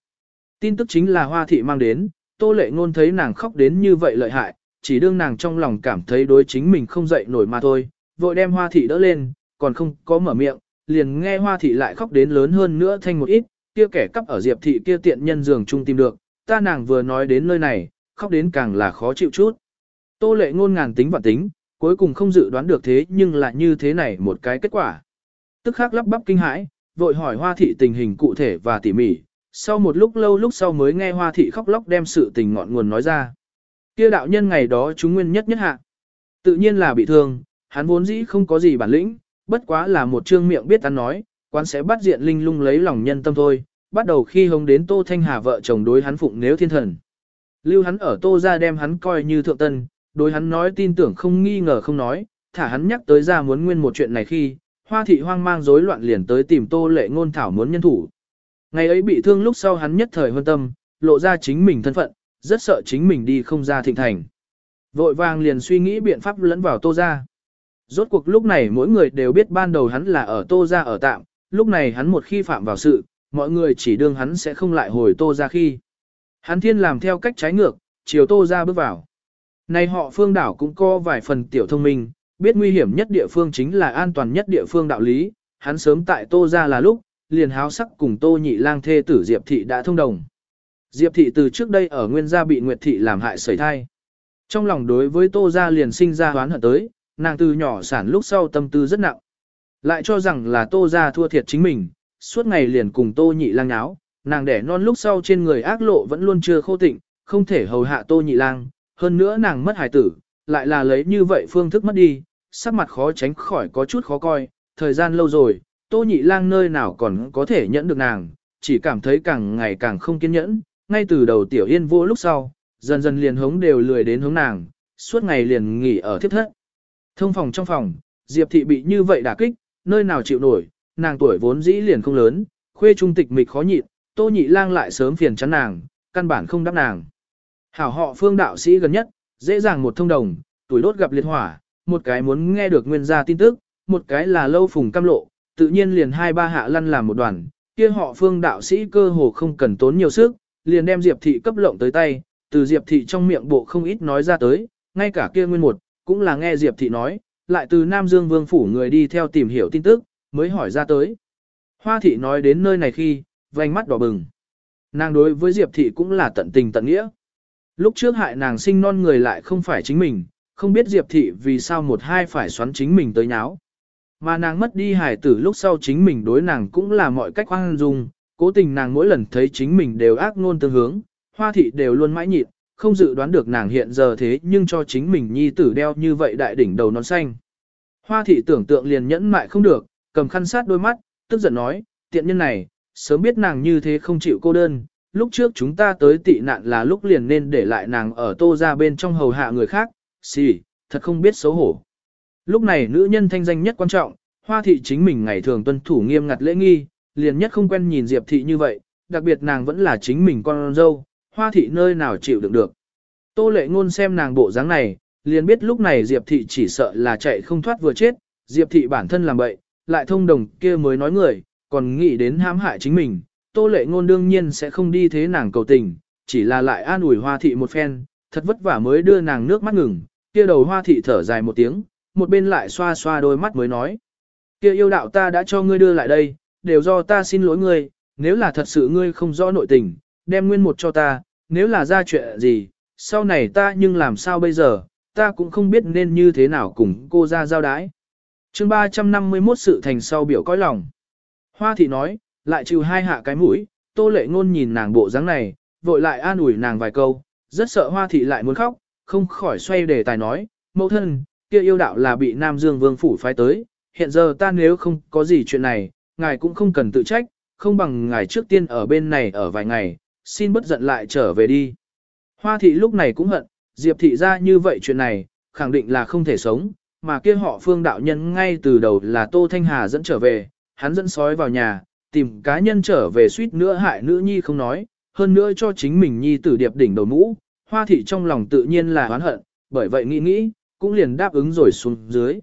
S1: Tin tức chính là hoa thị mang đến, tô lệ ngôn thấy nàng khóc đến như vậy lợi hại, chỉ đương nàng trong lòng cảm thấy đối chính mình không dậy nổi mà thôi, vội đem hoa thị đỡ lên, còn không có mở miệng, liền nghe hoa thị lại khóc đến lớn hơn nữa thanh một ít, kia kẻ cắp ở diệp thị kia tiện nhân giường chung tìm được, ta nàng vừa nói đến nơi này, khóc đến càng là khó chịu chút. Tô lệ ngôn ngàn tính và tính, cuối cùng không dự đoán được thế nhưng lại như thế này một cái kết quả. Tức khắc lắp bắp kinh hãi, vội hỏi hoa thị tình hình cụ thể và tỉ mỉ, sau một lúc lâu lúc sau mới nghe hoa thị khóc lóc đem sự tình ngọn nguồn nói ra. Kia đạo nhân ngày đó chúng nguyên nhất nhất hạ. Tự nhiên là bị thương, hắn vốn dĩ không có gì bản lĩnh, bất quá là một trương miệng biết ăn nói, quán sẽ bắt diện linh lung lấy lòng nhân tâm thôi, bắt đầu khi hống đến Tô Thanh Hà vợ chồng đối hắn phụng nếu thiên thần. Lưu hắn ở Tô ra đem hắn coi như thượng tân, đối hắn nói tin tưởng không nghi ngờ không nói, thả hắn nhắc tới ra muốn nguyên một chuyện này khi, hoa thị hoang mang rối loạn liền tới tìm Tô lệ ngôn thảo muốn nhân thủ. Ngày ấy bị thương lúc sau hắn nhất thời hơn tâm, lộ ra chính mình thân phận, rất sợ chính mình đi không ra thịnh thành. Vội vàng liền suy nghĩ biện pháp lẫn vào Tô ra. Rốt cuộc lúc này mỗi người đều biết ban đầu hắn là ở Tô ra ở tạm, lúc này hắn một khi phạm vào sự, mọi người chỉ đương hắn sẽ không lại hồi Tô ra khi. Hắn thiên làm theo cách trái ngược, chiều Tô ra bước vào. Này họ phương đảo cũng có vài phần tiểu thông minh, biết nguy hiểm nhất địa phương chính là an toàn nhất địa phương đạo lý, hắn sớm tại Tô ra là lúc, liền háo sắc cùng Tô nhị lang thê tử Diệp Thị đã thông đồng. Diệp Thị từ trước đây ở Nguyên gia bị Nguyệt Thị làm hại sẩy thai. Trong lòng đối với Tô gia liền sinh ra hoán hận tới, nàng từ nhỏ sản lúc sau tâm tư rất nặng. Lại cho rằng là Tô gia thua thiệt chính mình, suốt ngày liền cùng Tô nhị lang nháo, nàng đẻ non lúc sau trên người ác lộ vẫn luôn chưa khô tịnh, không thể hầu hạ Tô nhị lang, hơn nữa nàng mất hài tử, lại là lấy như vậy phương thức mất đi, sắc mặt khó tránh khỏi có chút khó coi, thời gian lâu rồi, Tô nhị lang nơi nào còn có thể nhẫn được nàng, chỉ cảm thấy càng ngày càng không kiên nhẫn, ngay từ đầu tiểu yên vô lúc sau, dần dần liền hống đều lười đến hướng nàng, suốt ngày liền nghỉ ở thiếp thất. Thông phòng trong phòng, Diệp thị bị như vậy đả kích, nơi nào chịu nổi, nàng tuổi vốn dĩ liền không lớn, khuê trung tịch mịch khó nhịn, tô nhị lang lại sớm phiền chắn nàng, căn bản không đáp nàng. Hảo họ phương đạo sĩ gần nhất, dễ dàng một thông đồng, tuổi đốt gặp liệt hỏa, một cái muốn nghe được nguyên gia tin tức, một cái là lâu phùng cam lộ, tự nhiên liền hai ba hạ lăn làm một đoàn, kia họ phương đạo sĩ cơ hồ không cần tốn nhiều sức, liền đem Diệp thị cấp lộng tới tay, từ Diệp thị trong miệng bộ không ít nói ra tới, ngay cả kia nguyên một, cũng là nghe Diệp thị nói, lại từ Nam Dương Vương phủ người đi theo tìm hiểu tin tức, mới hỏi ra tới. Hoa thị nói đến nơi này khi, vành mắt đỏ bừng. Nàng đối với Diệp thị cũng là tận tình tận nghĩa. Lúc trước hại nàng sinh non người lại không phải chính mình, không biết Diệp thị vì sao một hai phải xoắn chính mình tới nháo. Mà nàng mất đi hài tử lúc sau chính mình đối nàng cũng là mọi cách hoang dung, cố tình nàng mỗi lần thấy chính mình đều ác ngôn tương hướng, hoa thị đều luôn mãi nhịn, không dự đoán được nàng hiện giờ thế nhưng cho chính mình nhi tử đeo như vậy đại đỉnh đầu nón xanh. Hoa thị tưởng tượng liền nhẫn mại không được, cầm khăn sát đôi mắt, tức giận nói, tiện nhân này, sớm biết nàng như thế không chịu cô đơn, lúc trước chúng ta tới tị nạn là lúc liền nên để lại nàng ở tô ra bên trong hầu hạ người khác, xì, thật không biết xấu hổ. Lúc này nữ nhân thanh danh nhất quan trọng, hoa thị chính mình ngày thường tuân thủ nghiêm ngặt lễ nghi, liền nhất không quen nhìn Diệp thị như vậy, đặc biệt nàng vẫn là chính mình con dâu, hoa thị nơi nào chịu đựng được. Tô lệ ngôn xem nàng bộ dáng này, liền biết lúc này Diệp thị chỉ sợ là chạy không thoát vừa chết, Diệp thị bản thân làm bậy, lại thông đồng kia mới nói người, còn nghĩ đến hãm hại chính mình, tô lệ ngôn đương nhiên sẽ không đi thế nàng cầu tình, chỉ là lại an ủi hoa thị một phen, thật vất vả mới đưa nàng nước mắt ngừng, kia đầu hoa thị thở dài một tiếng, một bên lại xoa xoa đôi mắt mới nói. Kia yêu đạo ta đã cho ngươi đưa lại đây, đều do ta xin lỗi ngươi, nếu là thật sự ngươi không rõ nội tình, đem nguyên một cho ta, nếu là ra chuyện gì, sau này ta nhưng làm sao bây giờ, ta cũng không biết nên như thế nào cùng cô ra giao đái. chương 351 sự thành sau biểu cõi lòng. Hoa thị nói, lại chịu hai hạ cái mũi, tô lệ ngôn nhìn nàng bộ dáng này, vội lại an ủi nàng vài câu, rất sợ hoa thị lại muốn khóc, không khỏi xoay đề tài nói, mẫu thân, kia yêu đạo là bị Nam Dương Vương phủ phái tới, hiện giờ ta nếu không có gì chuyện này, ngài cũng không cần tự trách, không bằng ngài trước tiên ở bên này ở vài ngày, xin bất giận lại trở về đi. Hoa thị lúc này cũng hận, Diệp thị ra như vậy chuyện này, khẳng định là không thể sống, mà kia họ phương đạo nhân ngay từ đầu là Tô Thanh Hà dẫn trở về, hắn dẫn sói vào nhà, tìm cá nhân trở về suýt nữa hại nữ nhi không nói, hơn nữa cho chính mình nhi tử điệp đỉnh đầu mũ, hoa thị trong lòng tự nhiên là oán hận, bởi vậy nghĩ nghĩ, cũng liền đáp ứng rồi xuống dưới.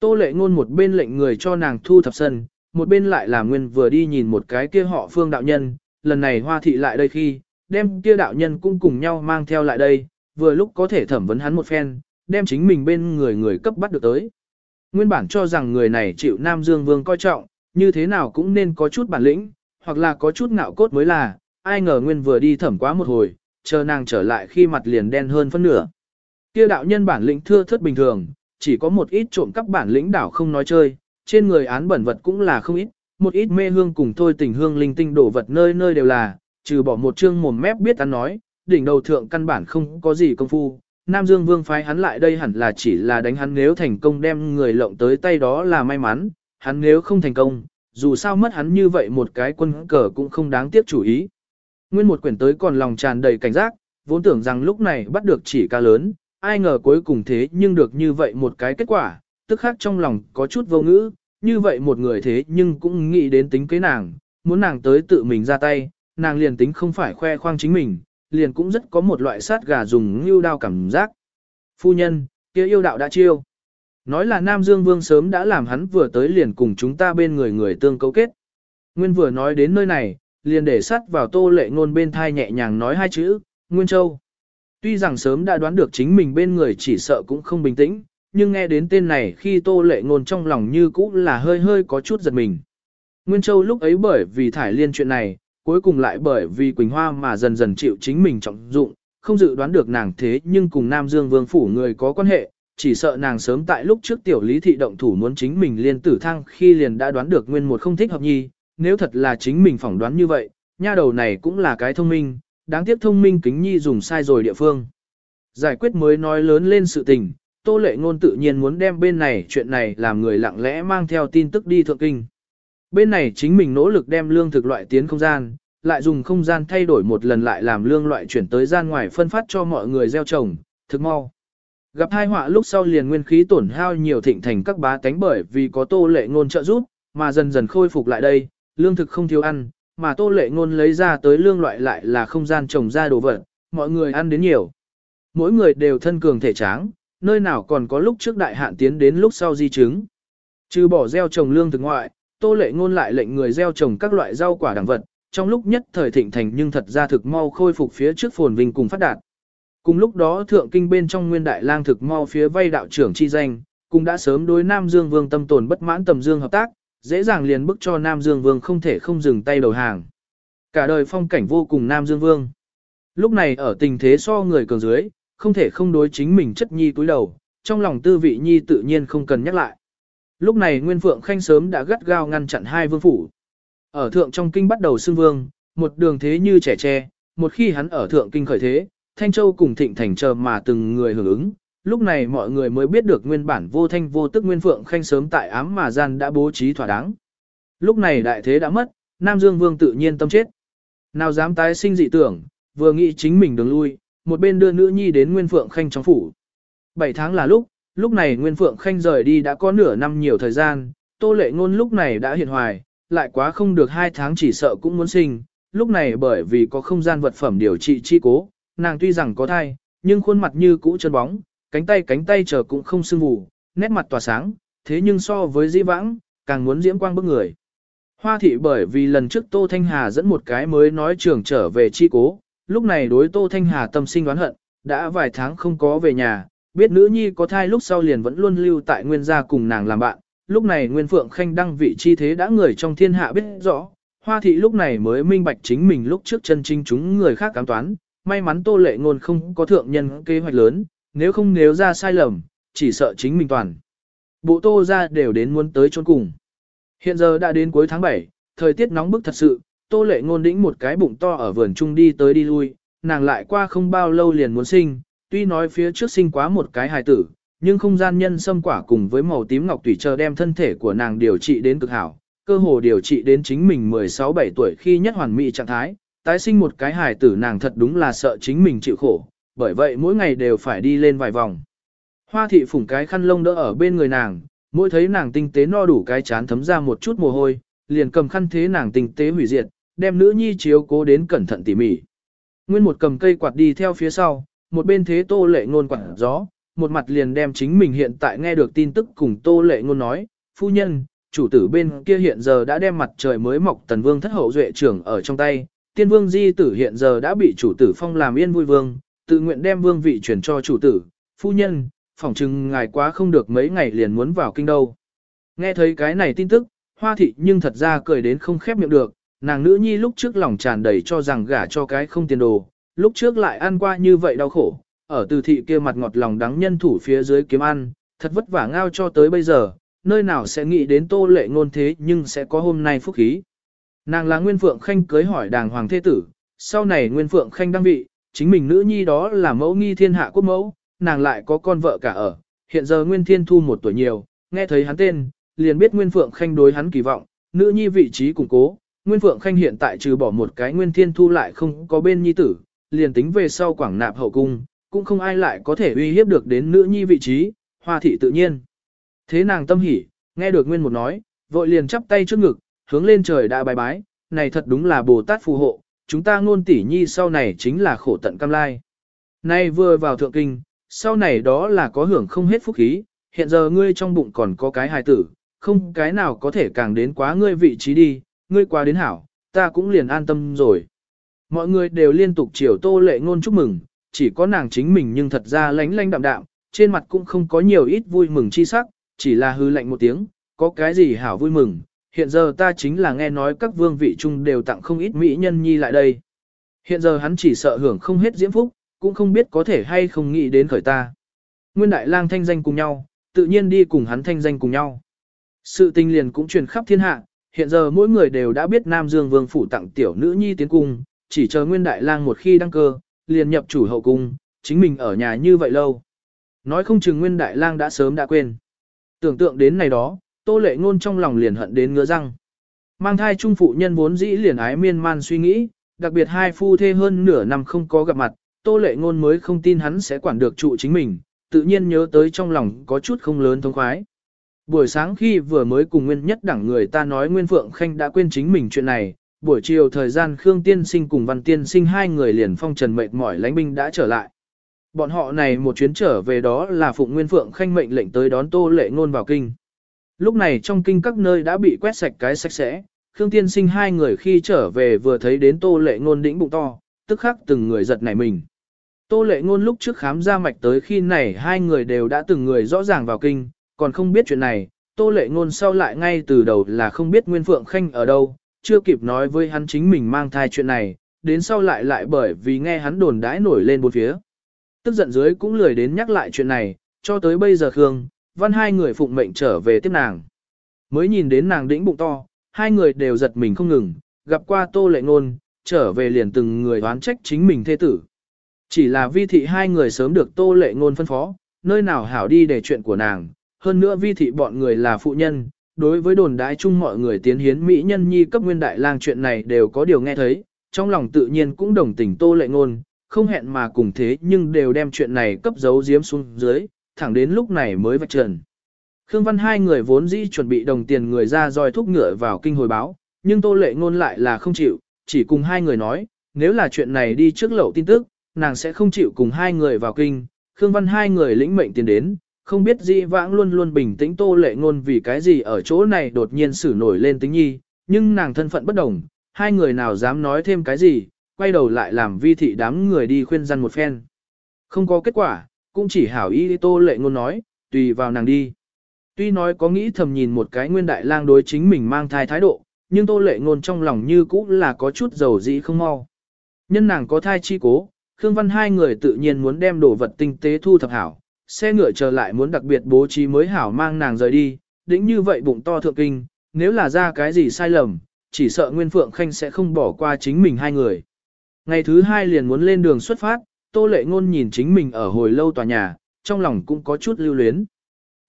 S1: Tô lệ ngôn một bên lệnh người cho nàng thu thập sân, một bên lại là nguyên vừa đi nhìn một cái kia họ phương đạo nhân, lần này hoa thị lại đây khi, đem kia đạo nhân cũng cùng nhau mang theo lại đây, vừa lúc có thể thẩm vấn hắn một phen, đem chính mình bên người người cấp bắt được tới. Nguyên bản cho rằng người này chịu Nam Dương Vương coi trọng, như thế nào cũng nên có chút bản lĩnh, hoặc là có chút ngạo cốt mới là, ai ngờ Nguyên vừa đi thẩm quá một hồi, chờ nàng trở lại khi mặt liền đen hơn phân nửa. Kia đạo nhân bản lĩnh thưa thớt bình thường, chỉ có một ít trộm cắp bản lĩnh đảo không nói chơi, trên người án bẩn vật cũng là không ít, một ít mê hương cùng thôi tình hương linh tinh đổ vật nơi nơi đều là, trừ bỏ một chương mồm mép biết ăn nói, đỉnh đầu thượng căn bản không có gì công phu. Nam Dương Vương phái hắn lại đây hẳn là chỉ là đánh hắn nếu thành công đem người lộng tới tay đó là may mắn, hắn nếu không thành công, dù sao mất hắn như vậy một cái quân cờ cũng không đáng tiếc chủ ý. Nguyên một quyển tới còn lòng tràn đầy cảnh giác, vốn tưởng rằng lúc này bắt được chỉ ca lớn, ai ngờ cuối cùng thế nhưng được như vậy một cái kết quả, tức khác trong lòng có chút vô ngữ, như vậy một người thế nhưng cũng nghĩ đến tính kế nàng, muốn nàng tới tự mình ra tay, nàng liền tính không phải khoe khoang chính mình, liền cũng rất có một loại sát gà dùng như đao cảm giác. Phu nhân, kia yêu đạo đã chiêu. Nói là Nam Dương Vương sớm đã làm hắn vừa tới liền cùng chúng ta bên người người tương cấu kết. Nguyên vừa nói đến nơi này, liền để sắt vào tô lệ ngôn bên thai nhẹ nhàng nói hai chữ, Nguyên Châu. Tuy rằng sớm đã đoán được chính mình bên người chỉ sợ cũng không bình tĩnh, nhưng nghe đến tên này khi tô lệ ngôn trong lòng như cũ là hơi hơi có chút giật mình. Nguyên Châu lúc ấy bởi vì thải liên chuyện này, cuối cùng lại bởi vì Quỳnh Hoa mà dần dần chịu chính mình trọng dụng, không dự đoán được nàng thế nhưng cùng Nam Dương Vương Phủ người có quan hệ, chỉ sợ nàng sớm tại lúc trước tiểu lý thị động thủ muốn chính mình liên tử thăng khi liền đã đoán được nguyên một không thích hợp nhi, nếu thật là chính mình phỏng đoán như vậy, nha đầu này cũng là cái thông minh, đáng tiếc thông minh kính nhi dùng sai rồi địa phương. Giải quyết mới nói lớn lên sự tình, Tô Lệ Ngôn tự nhiên muốn đem bên này chuyện này làm người lặng lẽ mang theo tin tức đi thượng kinh. Bên này chính mình nỗ lực đem lương thực loại tiến không gian, lại dùng không gian thay đổi một lần lại làm lương loại chuyển tới gian ngoài phân phát cho mọi người gieo trồng, thực mau. Gặp hai họa lúc sau liền nguyên khí tổn hao nhiều thịnh thành các bá tánh bởi vì có tô lệ ngôn trợ giúp, mà dần dần khôi phục lại đây, lương thực không thiếu ăn, mà tô lệ ngôn lấy ra tới lương loại lại là không gian trồng ra đồ vật, mọi người ăn đến nhiều. Mỗi người đều thân cường thể tráng, nơi nào còn có lúc trước đại hạn tiến đến lúc sau di chứng. Trừ bỏ gieo trồng lương thực ngoại, tô lệ ngôn lại lệnh người gieo trồng các loại rau quả đẳng vật, trong lúc nhất thời thịnh thành nhưng thật ra thực mau khôi phục phía trước phồn vinh cùng phát đạt. Cùng lúc đó thượng kinh bên trong nguyên đại lang thực mau phía vay đạo trưởng chi danh, cũng đã sớm đối Nam Dương Vương tâm tồn bất mãn tầm dương hợp tác, dễ dàng liền bức cho Nam Dương Vương không thể không dừng tay đầu hàng. Cả đời phong cảnh vô cùng Nam Dương Vương. Lúc này ở tình thế so người cường dưới, không thể không đối chính mình chất nhi túi đầu, trong lòng tư vị nhi tự nhiên không cần nhắc lại. Lúc này Nguyên Phượng Khanh sớm đã gắt gao ngăn chặn hai vương phủ. Ở thượng trong kinh bắt đầu xưng vương, một đường thế như trẻ tre, một khi hắn ở thượng kinh khởi thế, Thanh Châu cùng Thịnh Thành chờ mà từng người hưởng ứng. Lúc này mọi người mới biết được nguyên bản vô thanh vô tức Nguyên Phượng Khanh sớm tại ám mà gian đã bố trí thỏa đáng. Lúc này đại thế đã mất, Nam Dương Vương tự nhiên tâm chết. Nào dám tái sinh dị tưởng, vừa nghĩ chính mình đường lui, một bên đưa nữ nhi đến Nguyên Phượng Khanh trong phủ. Bảy tháng là lúc, lúc này Nguyên Phượng Khanh rời đi đã có nửa năm nhiều thời gian, Tô Lệ Ngôn lúc này đã hiện hoài, lại quá không được hai tháng chỉ sợ cũng muốn sinh, lúc này bởi vì có không gian vật phẩm điều trị chi cố, nàng tuy rằng có thai, nhưng khuôn mặt như cũ chân bóng, cánh tay cánh tay chờ cũng không sưng vù, nét mặt tỏa sáng, thế nhưng so với dĩ vãng, càng muốn diễm quang bức người. Hoa thị bởi vì lần trước Tô Thanh Hà dẫn một cái mới nói trường trở về chi cố, lúc này đối Tô Thanh Hà tâm sinh đoán hận, đã vài tháng không có về nhà, biết nữ nhi có thai lúc sau liền vẫn luôn lưu tại nguyên gia cùng nàng làm bạn, lúc này Nguyên Phượng Khanh đăng vị chi thế đã người trong thiên hạ biết rõ, Hoa thị lúc này mới minh bạch chính mình lúc trước chân chính chúng người khác cám toán, may mắn Tô Lệ Ngôn không có thượng nhân kế hoạch lớn, nếu không nếu ra sai lầm, chỉ sợ chính mình toàn. Bộ tô ra đều đến muốn tới chôn cùng. Hiện giờ đã đến cuối tháng 7, thời tiết nóng bức thật sự, tô lệ ngôn đĩnh một cái bụng to ở vườn trung đi tới đi lui, nàng lại qua không bao lâu liền muốn sinh, tuy nói phía trước sinh quá một cái hài tử, nhưng không gian nhân xâm quả cùng với màu tím ngọc tùy chờ đem thân thể của nàng điều trị đến cực hảo, cơ hồ điều trị đến chính mình 16-17 tuổi khi nhất hoàn mỹ trạng thái, tái sinh một cái hài tử nàng thật đúng là sợ chính mình chịu khổ, bởi vậy mỗi ngày đều phải đi lên vài vòng. Hoa thị phủng cái khăn lông đỡ ở bên người nàng, mỗi thấy nàng tinh tế no đủ cái chán thấm ra một chút mồ hôi, liền cầm khăn thế nàng tinh tế hủy diệt, đem nữ nhi chiếu cố đến cẩn thận tỉ mỉ. Nguyên một cầm cây quạt đi theo phía sau, một bên thế tô lệ ngôn quạt gió, một mặt liền đem chính mình hiện tại nghe được tin tức cùng tô lệ ngôn nói, phu nhân, chủ tử bên kia hiện giờ đã đem mặt trời mới mọc tần vương thất hậu duệ trưởng ở trong tay, tiên vương di tử hiện giờ đã bị chủ tử phong làm yên vui vương, tự nguyện đem vương vị chuyển cho chủ tử, phu nhân, phỏng chừng ngài quá không được mấy ngày liền muốn vào kinh đâu. Nghe thấy cái này tin tức, hoa thị nhưng thật ra cười đến không khép miệng được, nàng nữ nhi lúc trước lòng tràn đầy cho rằng gả cho cái không tiền đồ, lúc trước lại ăn qua như vậy đau khổ, ở từ thị kia mặt ngọt lòng đắng nhân thủ phía dưới kiếm ăn, thật vất vả ngao cho tới bây giờ, nơi nào sẽ nghĩ đến tô lệ ngôn thế nhưng sẽ có hôm nay phúc khí. Nàng là Nguyên Phượng Khanh cưới hỏi đàng hoàng thế tử, sau này Nguyên Phượng Khanh đăng vị, chính mình nữ nhi đó là mẫu nghi thiên hạ quốc mẫu, nàng lại có con vợ cả ở, hiện giờ Nguyên Thiên Thu một tuổi nhiều, nghe thấy hắn tên, liền biết Nguyên Phượng Khanh đối hắn kỳ vọng, nữ nhi vị trí củng cố, Nguyên Phượng Khanh hiện tại trừ bỏ một cái Nguyên Thiên Thu lại không có bên nhi tử, liền tính về sau quảng nạp hậu cung, cũng không ai lại có thể uy hiếp được đến nữ nhi vị trí, hoa thị tự nhiên. Thế nàng tâm hỉ, nghe được Nguyên một nói, vội liền chắp tay trước ngực, hướng lên trời đã bài bái, này thật đúng là Bồ Tát phù hộ, chúng ta ngôn tỷ nhi sau này chính là khổ tận cam lai. Nay vừa vào thượng kinh, sau này đó là có hưởng không hết phúc khí, hiện giờ ngươi trong bụng còn có cái hài tử, không cái nào có thể càng đến quá ngươi vị trí đi, ngươi qua đến hảo, ta cũng liền an tâm rồi. Mọi người đều liên tục chiều tô lệ ngôn chúc mừng, chỉ có nàng chính mình nhưng thật ra lánh lánh đạm đạm, trên mặt cũng không có nhiều ít vui mừng chi sắc, chỉ là hư lạnh một tiếng, có cái gì hảo vui mừng, hiện giờ ta chính là nghe nói các vương vị chung đều tặng không ít mỹ nhân nhi lại đây. Hiện giờ hắn chỉ sợ hưởng không hết diễm phúc, cũng không biết có thể hay không nghĩ đến khởi ta. Nguyên đại lang thanh danh cùng nhau, tự nhiên đi cùng hắn thanh danh cùng nhau. Sự tình liền cũng truyền khắp thiên hạ, hiện giờ mỗi người đều đã biết Nam Dương Vương phủ tặng tiểu nữ nhi tiến cung, chỉ chờ Nguyên đại lang một khi đăng cơ, liền nhập chủ hậu cung, chính mình ở nhà như vậy lâu. Nói không chừng Nguyên đại lang đã sớm đã quên. Tưởng tượng đến này đó, Tô Lệ Ngôn trong lòng liền hận đến ngứa răng. Mang thai trung phụ nhân vốn dĩ liền ái miên man suy nghĩ, đặc biệt hai phu thê hơn nửa năm không có gặp mặt, Tô Lệ Ngôn mới không tin hắn sẽ quản được trụ chính mình, tự nhiên nhớ tới trong lòng có chút không lớn thông khoái. Buổi sáng khi vừa mới cùng Nguyên Nhất đẳng người ta nói Nguyên Phượng Khanh đã quên chính mình chuyện này, buổi chiều thời gian Khương Tiên Sinh cùng Văn Tiên Sinh hai người liền phong trần mệt mỏi lãnh binh đã trở lại. Bọn họ này một chuyến trở về đó là Phụng Nguyên Phượng Khanh mệnh lệnh tới đón Tô Lệ Ngôn vào kinh. Lúc này trong kinh các nơi đã bị quét sạch cái sạch sẽ, Khương Tiên Sinh hai người khi trở về vừa thấy đến Tô Lệ Ngôn đĩnh bụng to, tức khắc từng người giật nảy mình. Tô Lệ Ngôn lúc trước khám ra mạch tới khi này hai người đều đã từng người rõ ràng vào kinh, còn không biết chuyện này, Tô Lệ Ngôn sau lại ngay từ đầu là không biết Nguyên Phượng Khanh ở đâu, chưa kịp nói với hắn chính mình mang thai chuyện này, đến sau lại lại bởi vì nghe hắn đồn đãi nổi lên bốn phía. Tức giận dưới cũng lười đến nhắc lại chuyện này, cho tới bây giờ Khương, văn hai người phụng mệnh trở về tiếp nàng. Mới nhìn đến nàng đĩnh bụng to, hai người đều giật mình không ngừng, gặp qua tô lệ ngôn, trở về liền từng người đoán trách chính mình thê tử. Chỉ là vi thị hai người sớm được tô lệ ngôn phân phó, nơi nào hảo đi để chuyện của nàng, hơn nữa vi thị bọn người là phụ nhân, đối với đồn đái chung mọi người tiến hiến mỹ nhân nhi cấp nguyên đại lang chuyện này đều có điều nghe thấy, trong lòng tự nhiên cũng đồng tình tô lệ ngôn, không hẹn mà cùng thế nhưng đều đem chuyện này cấp giấu giếm xuống dưới, thẳng đến lúc này mới vạch trần. Khương Văn hai người vốn dĩ chuẩn bị đồng tiền người ra dòi thúc ngựa vào kinh hồi báo, nhưng Tô Lệ Ngôn lại là không chịu, chỉ cùng hai người nói, nếu là chuyện này đi trước lậu tin tức, nàng sẽ không chịu cùng hai người vào kinh. Khương Văn hai người lĩnh mệnh tiền đến, không biết Di vãng luôn luôn bình tĩnh Tô Lệ Ngôn vì cái gì ở chỗ này đột nhiên xử nổi lên tính nhi, nhưng nàng thân phận bất đồng, hai người nào dám nói thêm cái gì, quay đầu lại làm vi thị đám người đi khuyên răn một phen. Không có kết quả, cũng chỉ hảo ý tô lệ ngôn nói, tùy vào nàng đi. Tuy nói có nghĩ thầm nhìn một cái nguyên đại lang đối chính mình mang thai thái độ, nhưng tô lệ ngôn trong lòng như cũ là có chút dầu dĩ không mau. Nhân nàng có thai chi cố, Khương Văn hai người tự nhiên muốn đem đồ vật tinh tế thu thập hảo, xe ngựa trở lại muốn đặc biệt bố trí mới hảo mang nàng rời đi, đĩnh như vậy bụng to thượng kinh, nếu là ra cái gì sai lầm, chỉ sợ Nguyên Phượng Khanh sẽ không bỏ qua chính mình hai người. Ngày thứ hai liền muốn lên đường xuất phát, Tô Lệ Ngôn nhìn chính mình ở hồi lâu tòa nhà, trong lòng cũng có chút lưu luyến.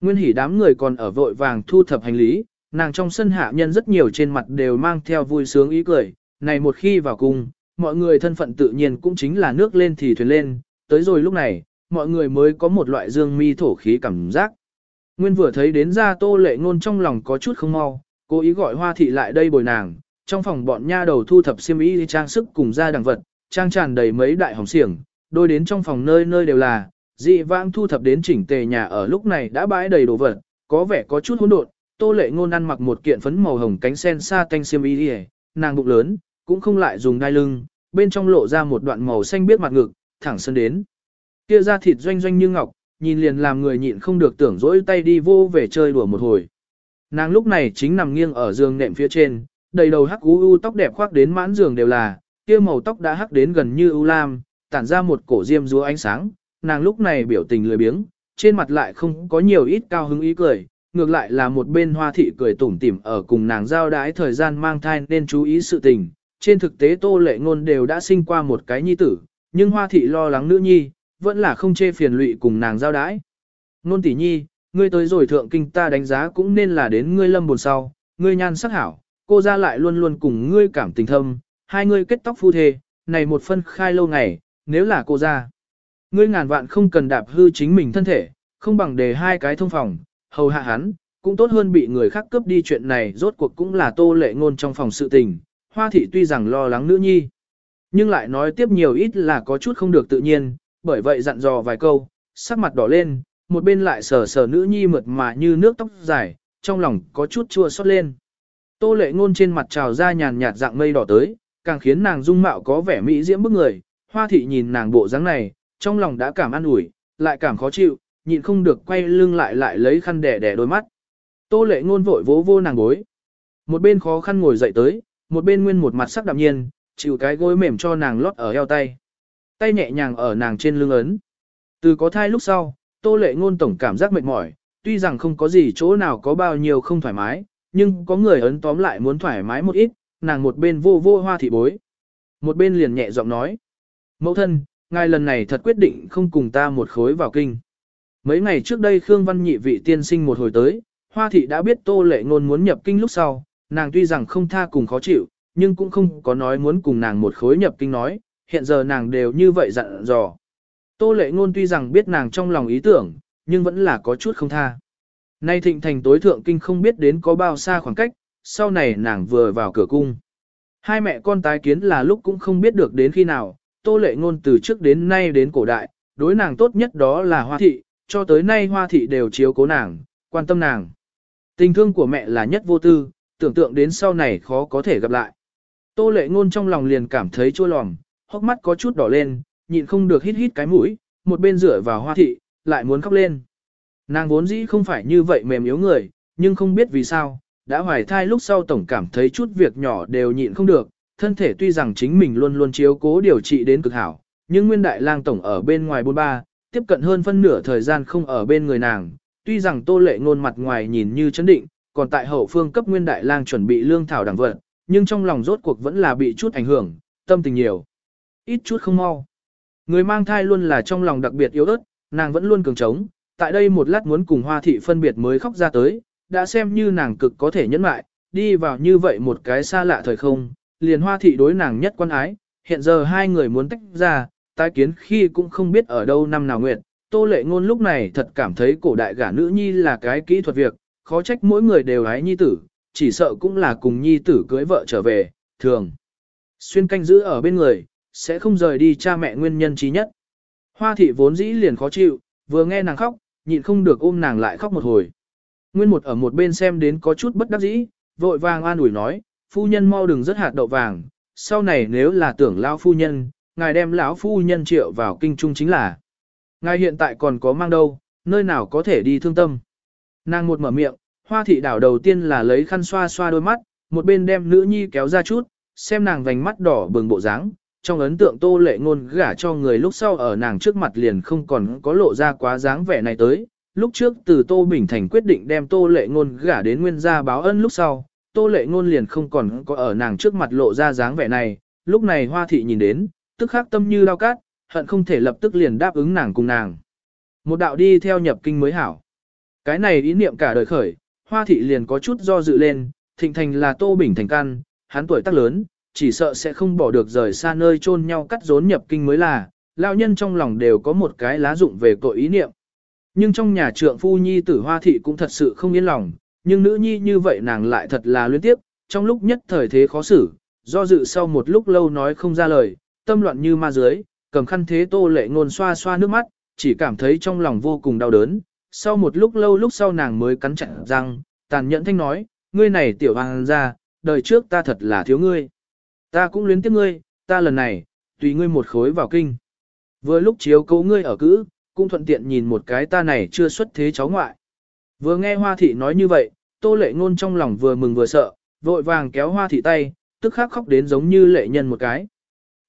S1: Nguyên hỉ đám người còn ở vội vàng thu thập hành lý, nàng trong sân hạ nhân rất nhiều trên mặt đều mang theo vui sướng ý cười, này một khi vào cung, mọi người thân phận tự nhiên cũng chính là nước lên thì thuyền lên, tới rồi lúc này, mọi người mới có một loại dương mi thổ khí cảm giác. Nguyên vừa thấy đến ra tô lệ ngôn trong lòng có chút không mau, cố ý gọi hoa thị lại đây bồi nàng, trong phòng bọn nha đầu thu thập xiêm y trang sức cùng ra đằng vật, trang tràn đầy mấy đại hồng xiềng, đôi đến trong phòng nơi nơi đều là, dị vãng thu thập đến chỉnh tề nhà ở lúc này đã bãi đầy đồ vật, có vẻ có chút hỗn độn, tô lệ ngôn ăn mặc một kiện phấn màu hồng cánh sen sa tanh xiêm y nàng bụng lớn, cũng không lại dùng đai lưng, bên trong lộ ra một đoạn màu xanh biết mặt ngực, thẳng sân đến. Kia da thịt doanh doanh như ngọc, nhìn liền làm người nhịn không được tưởng dỗi tay đi vô về chơi đùa một hồi. Nàng lúc này chính nằm nghiêng ở giường nệm phía trên, đầy đầu hắc u u tóc đẹp khoác đến mãn giường đều là, kia màu tóc đã hắc đến gần như u lam, tản ra một cổ diêm rúa ánh sáng, nàng lúc này biểu tình lười biếng, trên mặt lại không có nhiều ít cao hứng ý cười, ngược lại là một bên hoa thị cười tủm tỉm ở cùng nàng giao đái thời gian mang thai nên chú ý sự tình. Trên thực tế tô lệ ngôn đều đã sinh qua một cái nhi tử, nhưng hoa thị lo lắng nữ nhi, vẫn là không chê phiền lụy cùng nàng giao đái. Nôn tỷ nhi, ngươi tới rồi thượng kinh ta đánh giá cũng nên là đến ngươi lâm buồn sau, ngươi nhan sắc hảo, cô ra lại luôn luôn cùng ngươi cảm tình thâm, hai ngươi kết tóc phu thê, này một phân khai lâu ngày, nếu là cô ra. Ngươi ngàn vạn không cần đạp hư chính mình thân thể, không bằng đề hai cái thông phòng, hầu hạ hắn, cũng tốt hơn bị người khác cướp đi chuyện này rốt cuộc cũng là tô lệ ngôn trong phòng sự tình. Hoa thị tuy rằng lo lắng nữ nhi, nhưng lại nói tiếp nhiều ít là có chút không được tự nhiên, bởi vậy dặn dò vài câu, sắc mặt đỏ lên, một bên lại sờ sờ nữ nhi mượt mà như nước tóc dài, trong lòng có chút chua xót lên. Tô lệ ngôn trên mặt trào ra nhàn nhạt dạng mây đỏ tới, càng khiến nàng dung mạo có vẻ mỹ diễm bức người, hoa thị nhìn nàng bộ dáng này, trong lòng đã cảm an ủi, lại cảm khó chịu, nhịn không được quay lưng lại lại lấy khăn đẻ đẻ đôi mắt. Tô lệ ngôn vội vỗ vô nàng gối. Một bên khó khăn ngồi dậy tới, một bên nguyên một mặt sắc đạm nhiên, chịu cái gối mềm cho nàng lót ở eo tay. Tay nhẹ nhàng ở nàng trên lưng ấn. Từ có thai lúc sau, tô lệ ngôn tổng cảm giác mệt mỏi, tuy rằng không có gì chỗ nào có bao nhiêu không thoải mái, nhưng có người ấn tóm lại muốn thoải mái một ít, nàng một bên vô vô hoa thị bối. Một bên liền nhẹ giọng nói. Mẫu thân, ngài lần này thật quyết định không cùng ta một khối vào kinh. Mấy ngày trước đây Khương Văn Nhị vị tiên sinh một hồi tới, Hoa thị đã biết Tô Lệ Ngôn muốn nhập kinh lúc sau, nàng tuy rằng không tha cùng khó chịu, nhưng cũng không có nói muốn cùng nàng một khối nhập kinh nói, hiện giờ nàng đều như vậy dặn dò. Tô Lệ Ngôn tuy rằng biết nàng trong lòng ý tưởng, nhưng vẫn là có chút không tha. Nay thịnh thành tối thượng kinh không biết đến có bao xa khoảng cách, sau này nàng vừa vào cửa cung. Hai mẹ con tái kiến là lúc cũng không biết được đến khi nào, Tô Lệ Ngôn từ trước đến nay đến cổ đại, đối nàng tốt nhất đó là Hoa thị, cho tới nay Hoa thị đều chiếu cố nàng, quan tâm nàng. Tình thương của mẹ là nhất vô tư, tưởng tượng đến sau này khó có thể gặp lại. Tô Lệ Ngôn trong lòng liền cảm thấy chua lòng hốc mắt có chút đỏ lên, nhịn không được hít hít cái mũi, một bên rửa vào Hoa thị, lại muốn khóc lên. Nàng vốn dĩ không phải như vậy mềm yếu người, nhưng không biết vì sao, đã hoài thai lúc sau tổng cảm thấy chút việc nhỏ đều nhịn không được, thân thể tuy rằng chính mình luôn luôn chiếu cố điều trị đến cực hảo, nhưng nguyên đại lang tổng ở bên ngoài bôn ba, tiếp cận hơn phân nửa thời gian không ở bên người nàng, tuy rằng tô lệ ngôn mặt ngoài nhìn như chấn định, còn tại hậu phương cấp nguyên đại lang chuẩn bị lương thảo đẳng vận, nhưng trong lòng rốt cuộc vẫn là bị chút ảnh hưởng, tâm tình nhiều, ít chút không mau. Người mang thai luôn là trong lòng đặc biệt yếu ớt, nàng vẫn luôn cường trống, tại đây một lát muốn cùng hoa thị phân biệt mới khóc ra tới, đã xem như nàng cực có thể nhẫn mại, đi vào như vậy một cái xa lạ thời không, liền hoa thị đối nàng nhất quan ái, hiện giờ hai người muốn tách ra, tái kiến khi cũng không biết ở đâu năm nào nguyện, tô lệ ngôn lúc này thật cảm thấy cổ đại gả nữ nhi là cái kỹ thuật việc, khó trách mỗi người đều ái nhi tử, chỉ sợ cũng là cùng nhi tử cưới vợ trở về, thường. Xuyên canh giữ ở bên người, sẽ không rời đi cha mẹ nguyên nhân trí nhất. Hoa thị vốn dĩ liền khó chịu, vừa nghe nàng khóc, nhịn không được ôm nàng lại khóc một hồi. Nguyên một ở một bên xem đến có chút bất đắc dĩ, vội vàng an ủi nói, phu nhân mau đừng rất hạt đậu vàng, sau này nếu là tưởng lão phu nhân, ngài đem lão phu nhân triệu vào kinh trung chính là. Ngài hiện tại còn có mang đâu, nơi nào có thể đi thương tâm. Nàng một mở miệng, hoa thị đảo đầu tiên là lấy khăn xoa xoa đôi mắt, một bên đem nữ nhi kéo ra chút, xem nàng vành mắt đỏ bừng bộ dáng, trong ấn tượng tô lệ ngôn gả cho người lúc sau ở nàng trước mặt liền không còn có lộ ra quá dáng vẻ này tới. Lúc trước từ Tô Bình Thành quyết định đem Tô Lệ Ngôn gả đến nguyên gia báo ân lúc sau, Tô Lệ Ngôn liền không còn có ở nàng trước mặt lộ ra dáng vẻ này, lúc này Hoa Thị nhìn đến, tức khắc tâm như lao cát, hận không thể lập tức liền đáp ứng nàng cùng nàng. Một đạo đi theo nhập kinh mới hảo. Cái này ý niệm cả đời khởi, Hoa Thị liền có chút do dự lên, thịnh thành là Tô Bình Thành căn, hắn tuổi tác lớn, chỉ sợ sẽ không bỏ được rời xa nơi chôn nhau cắt rốn nhập kinh mới là, lao nhân trong lòng đều có một cái lá dụng về tội ý niệm. Nhưng trong nhà trượng phu nhi tử hoa thị cũng thật sự không yên lòng, nhưng nữ nhi như vậy nàng lại thật là liên tiếp, trong lúc nhất thời thế khó xử, do dự sau một lúc lâu nói không ra lời, tâm loạn như ma dưới, cầm khăn thế tô lệ ngôn xoa xoa nước mắt, chỉ cảm thấy trong lòng vô cùng đau đớn. Sau một lúc lâu lúc sau nàng mới cắn chặt răng, tàn nhẫn thanh nói, ngươi này tiểu hoàng ra, đời trước ta thật là thiếu ngươi. Ta cũng luyến tiếc ngươi, ta lần này, tùy ngươi một khối vào kinh. Vừa lúc chiếu cố ngươi ở cữ, cũng thuận tiện nhìn một cái ta này chưa xuất thế cháu ngoại. Vừa nghe hoa thị nói như vậy, tô lệ ngôn trong lòng vừa mừng vừa sợ, vội vàng kéo hoa thị tay, tức khắc khóc đến giống như lệ nhân một cái.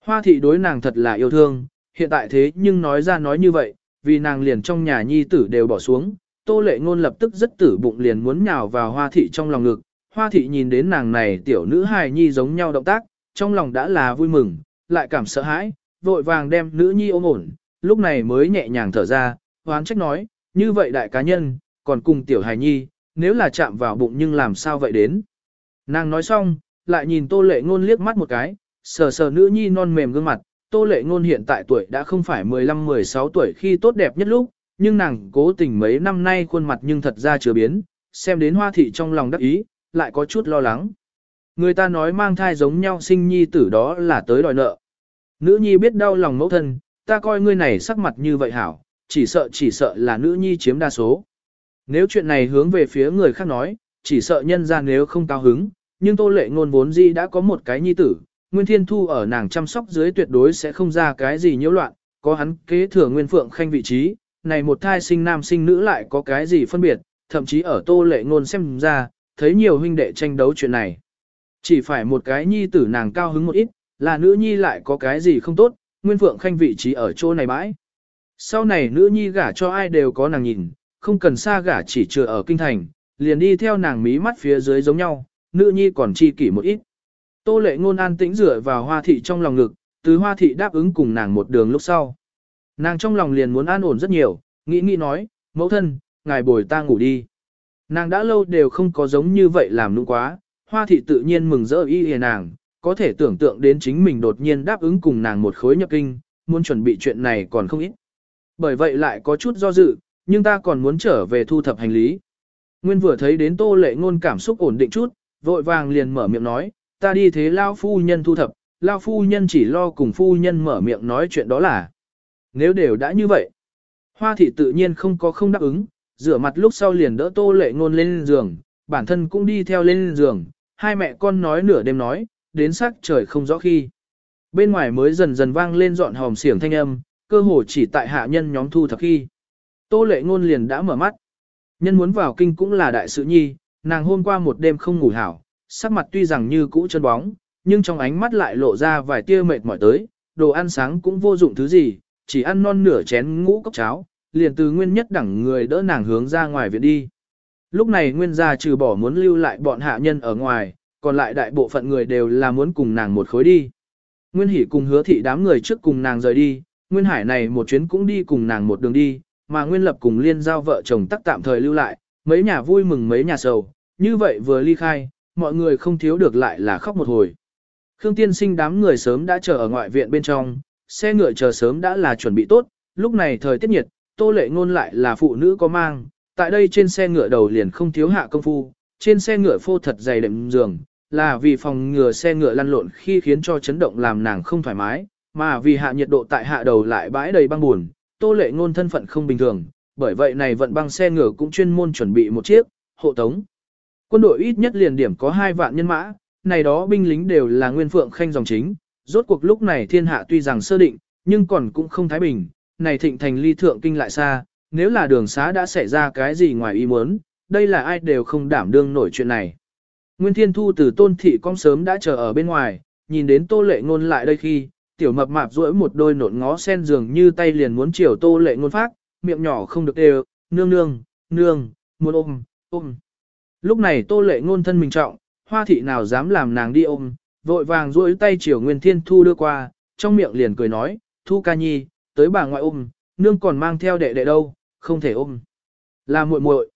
S1: Hoa thị đối nàng thật là yêu thương, hiện tại thế nhưng nói ra nói như vậy, vì nàng liền trong nhà nhi tử đều bỏ xuống, tô lệ ngôn lập tức rất tử bụng liền muốn nhào vào hoa thị trong lòng ngực. Hoa thị nhìn đến nàng này tiểu nữ hài nhi giống nhau động tác, trong lòng đã là vui mừng, lại cảm sợ hãi, vội vàng đem nữ nhi ôm ổn, lúc này mới nhẹ nhàng thở ra, hoán trách nói, như vậy đại cá nhân, còn cùng tiểu hài nhi, nếu là chạm vào bụng nhưng làm sao vậy đến. Nàng nói xong, lại nhìn tô lệ ngôn liếc mắt một cái, sờ sờ nữ nhi non mềm gương mặt, tô lệ ngôn hiện tại tuổi đã không phải 15-16 tuổi khi tốt đẹp nhất lúc, nhưng nàng cố tình mấy năm nay khuôn mặt nhưng thật ra chưa biến, xem đến hoa thị trong lòng đắc ý, lại có chút lo lắng. Người ta nói mang thai giống nhau sinh nhi tử đó là tới đòi nợ. Nữ nhi biết đau lòng mẫu thân, ta coi ngươi này sắc mặt như vậy hảo, chỉ sợ chỉ sợ là nữ nhi chiếm đa số. Nếu chuyện này hướng về phía người khác nói, chỉ sợ nhân ra nếu không cao hứng, nhưng tô lệ ngôn vốn di đã có một cái nhi tử, Nguyên Thiên Thu ở nàng chăm sóc dưới tuyệt đối sẽ không ra cái gì nhiễu loạn, có hắn kế thừa Nguyên Phượng Khanh vị trí, này một thai sinh nam sinh nữ lại có cái gì phân biệt, thậm chí ở tô lệ ngôn xem ra, thấy nhiều huynh đệ tranh đấu chuyện này. Chỉ phải một cái nhi tử nàng cao hứng một ít, là nữ nhi lại có cái gì không tốt, Nguyên Phượng Khanh vị trí ở chỗ này bãi. Sau này nữ nhi gả cho ai đều có nàng nhìn, không cần xa gả chỉ chưa ở kinh thành, liền đi theo nàng mí mắt phía dưới giống nhau, nữ nhi còn chi kỷ một ít. Tô lệ ngôn an tĩnh dựa vào hoa thị trong lòng ngực, từ hoa thị đáp ứng cùng nàng một đường lúc sau. Nàng trong lòng liền muốn an ổn rất nhiều, nghĩ nghĩ nói, mẫu thân, ngài bồi ta ngủ đi. Nàng đã lâu đều không có giống như vậy làm nụ quá, hoa thị tự nhiên mừng rỡ y hề nàng, có thể tưởng tượng đến chính mình đột nhiên đáp ứng cùng nàng một khối nhập kinh, muốn chuẩn bị chuyện này còn không ít. Bởi vậy lại có chút do dự, nhưng ta còn muốn trở về thu thập hành lý. Nguyên vừa thấy đến tô lệ ngôn cảm xúc ổn định chút, vội vàng liền mở miệng nói, ta đi thế lao phu nhân thu thập, lao phu nhân chỉ lo cùng phu nhân mở miệng nói chuyện đó là. Nếu đều đã như vậy, hoa thị tự nhiên không có không đáp ứng, rửa mặt lúc sau liền đỡ tô lệ ngôn lên giường, bản thân cũng đi theo lên giường, hai mẹ con nói nửa đêm nói, đến sắc trời không rõ khi. Bên ngoài mới dần dần vang lên dọn hòm xiển thanh âm, cơ hồ chỉ tại hạ nhân nhóm thu thập khi. Tô lệ ngôn liền đã mở mắt. Nhân muốn vào kinh cũng là đại sự nhi, nàng hôm qua một đêm không ngủ hảo, sắc mặt tuy rằng như cũ chân bóng, nhưng trong ánh mắt lại lộ ra vài tia mệt mỏi tới, đồ ăn sáng cũng vô dụng thứ gì, chỉ ăn non nửa chén ngũ cốc cháo, liền từ nguyên nhất đẳng người đỡ nàng hướng ra ngoài viện đi. Lúc này nguyên gia trừ bỏ muốn lưu lại bọn hạ nhân ở ngoài, còn lại đại bộ phận người đều là muốn cùng nàng một khối đi. Nguyên Hỷ cùng hứa thị đám người trước cùng nàng rời đi, Nguyên Hải này một chuyến cũng đi cùng nàng một đường đi, mà Nguyên Lập cùng liên giao vợ chồng tắc tạm thời lưu lại, mấy nhà vui mừng mấy nhà sầu, như vậy vừa ly khai, mọi người không thiếu được lại là khóc một hồi. Khương tiên sinh đám người sớm đã chờ ở ngoại viện bên trong, xe ngựa chờ sớm đã là chuẩn bị tốt, lúc này thời tiết nhiệt, tô lệ ngôn lại là phụ nữ có mang, tại đây trên xe ngựa đầu liền không thiếu hạ công phu, trên xe ngựa phô thật dày đệm giường, là vì phòng ngừa xe ngựa lăn lộn khi khiến cho chấn động làm nàng không thoải mái, mà vì hạ nhiệt độ tại hạ đầu lại bãi đầy băng buồn, tô lệ ngôn thân phận không bình thường, bởi vậy này vận băng xe ngựa cũng chuyên môn chuẩn bị một chiếc, hộ tống. Quân đội ít nhất liền điểm có 2 vạn nhân mã, này đó binh lính đều là nguyên phượng khanh dòng chính, rốt cuộc lúc này thiên hạ tuy rằng sơ định, nhưng còn cũng không thái bình, này thịnh thành ly thượng kinh lại xa, nếu là đường xá đã xảy ra cái gì ngoài ý muốn, đây là ai đều không đảm đương nổi chuyện này. Nguyên Thiên Thu từ tôn thị con sớm đã chờ ở bên ngoài, nhìn đến tô lệ ngôn lại đây khi, tiểu mập mạp duỗi một đôi nộn ngó sen dường như tay liền muốn chiều tô lệ ngôn phát, miệng nhỏ không được đều, nương nương, nương, muốn ôm, ôm. Lúc này tô lệ ngôn thân mình trọng, hoa thị nào dám làm nàng đi ôm, vội vàng duỗi tay chiều Nguyên Thiên Thu đưa qua, trong miệng liền cười nói, Thu ca nhi, tới bà ngoại ôm, nương còn mang theo đệ đệ đâu, không thể ôm. Là muội muội.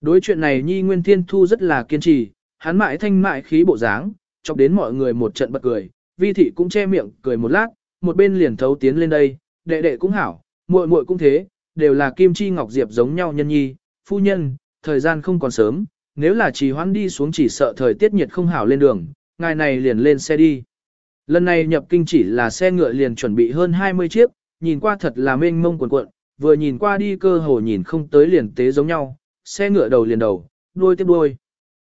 S1: Đối chuyện này nhi Nguyên Thiên Thu rất là kiên trì, hắn mại thanh mại khí bộ dáng, chọc đến mọi người một trận bật cười, vi thị cũng che miệng cười một lát, một bên liền thấu tiến lên đây, đệ đệ cũng hảo, muội muội cũng thế, đều là kim chi ngọc diệp giống nhau nhân nhi, phu nhân, thời gian không còn sớm, nếu là trì hoãn đi xuống chỉ sợ thời tiết nhiệt không hảo lên đường, ngài này liền lên xe đi. Lần này nhập kinh chỉ là xe ngựa liền chuẩn bị hơn 20 chiếc, nhìn qua thật là mênh mông cuộn cuộn, vừa nhìn qua đi cơ hồ nhìn không tới liền tế giống nhau, xe ngựa đầu liền đầu, đuôi tiếp đuôi.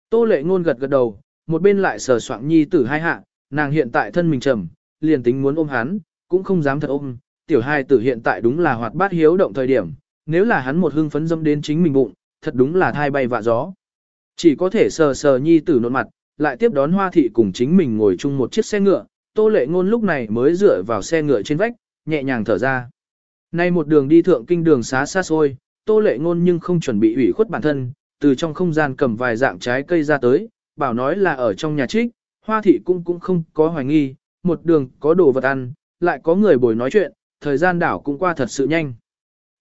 S1: Tô lệ ngôn gật gật đầu, một bên lại sờ soạng nhi tử hai hạ, nàng hiện tại thân mình trầm, liền tính muốn ôm hắn, cũng không dám thật ôm, tiểu hai tử hiện tại đúng là hoạt bát hiếu động thời điểm, nếu là hắn một hưng phấn dâm đến chính mình bụng, thật đúng là thai bay vạ gió. Chỉ có thể sờ sờ nhi tử nộn mặt, lại tiếp đón hoa thị cùng chính mình ngồi chung một chiếc xe ngựa, tô lệ ngôn lúc này mới dựa vào xe ngựa trên vách, nhẹ nhàng thở ra. Nay một đường đi thượng kinh đường xá xa xôi, tô lệ ngôn nhưng không chuẩn bị ủy khuất bản thân, từ trong không gian cầm vài dạng trái cây ra tới, bảo nói là ở trong nhà trích, hoa thị cũng cũng không có hoài nghi, một đường có đồ vật ăn, lại có người bồi nói chuyện, thời gian đảo cũng qua thật sự nhanh.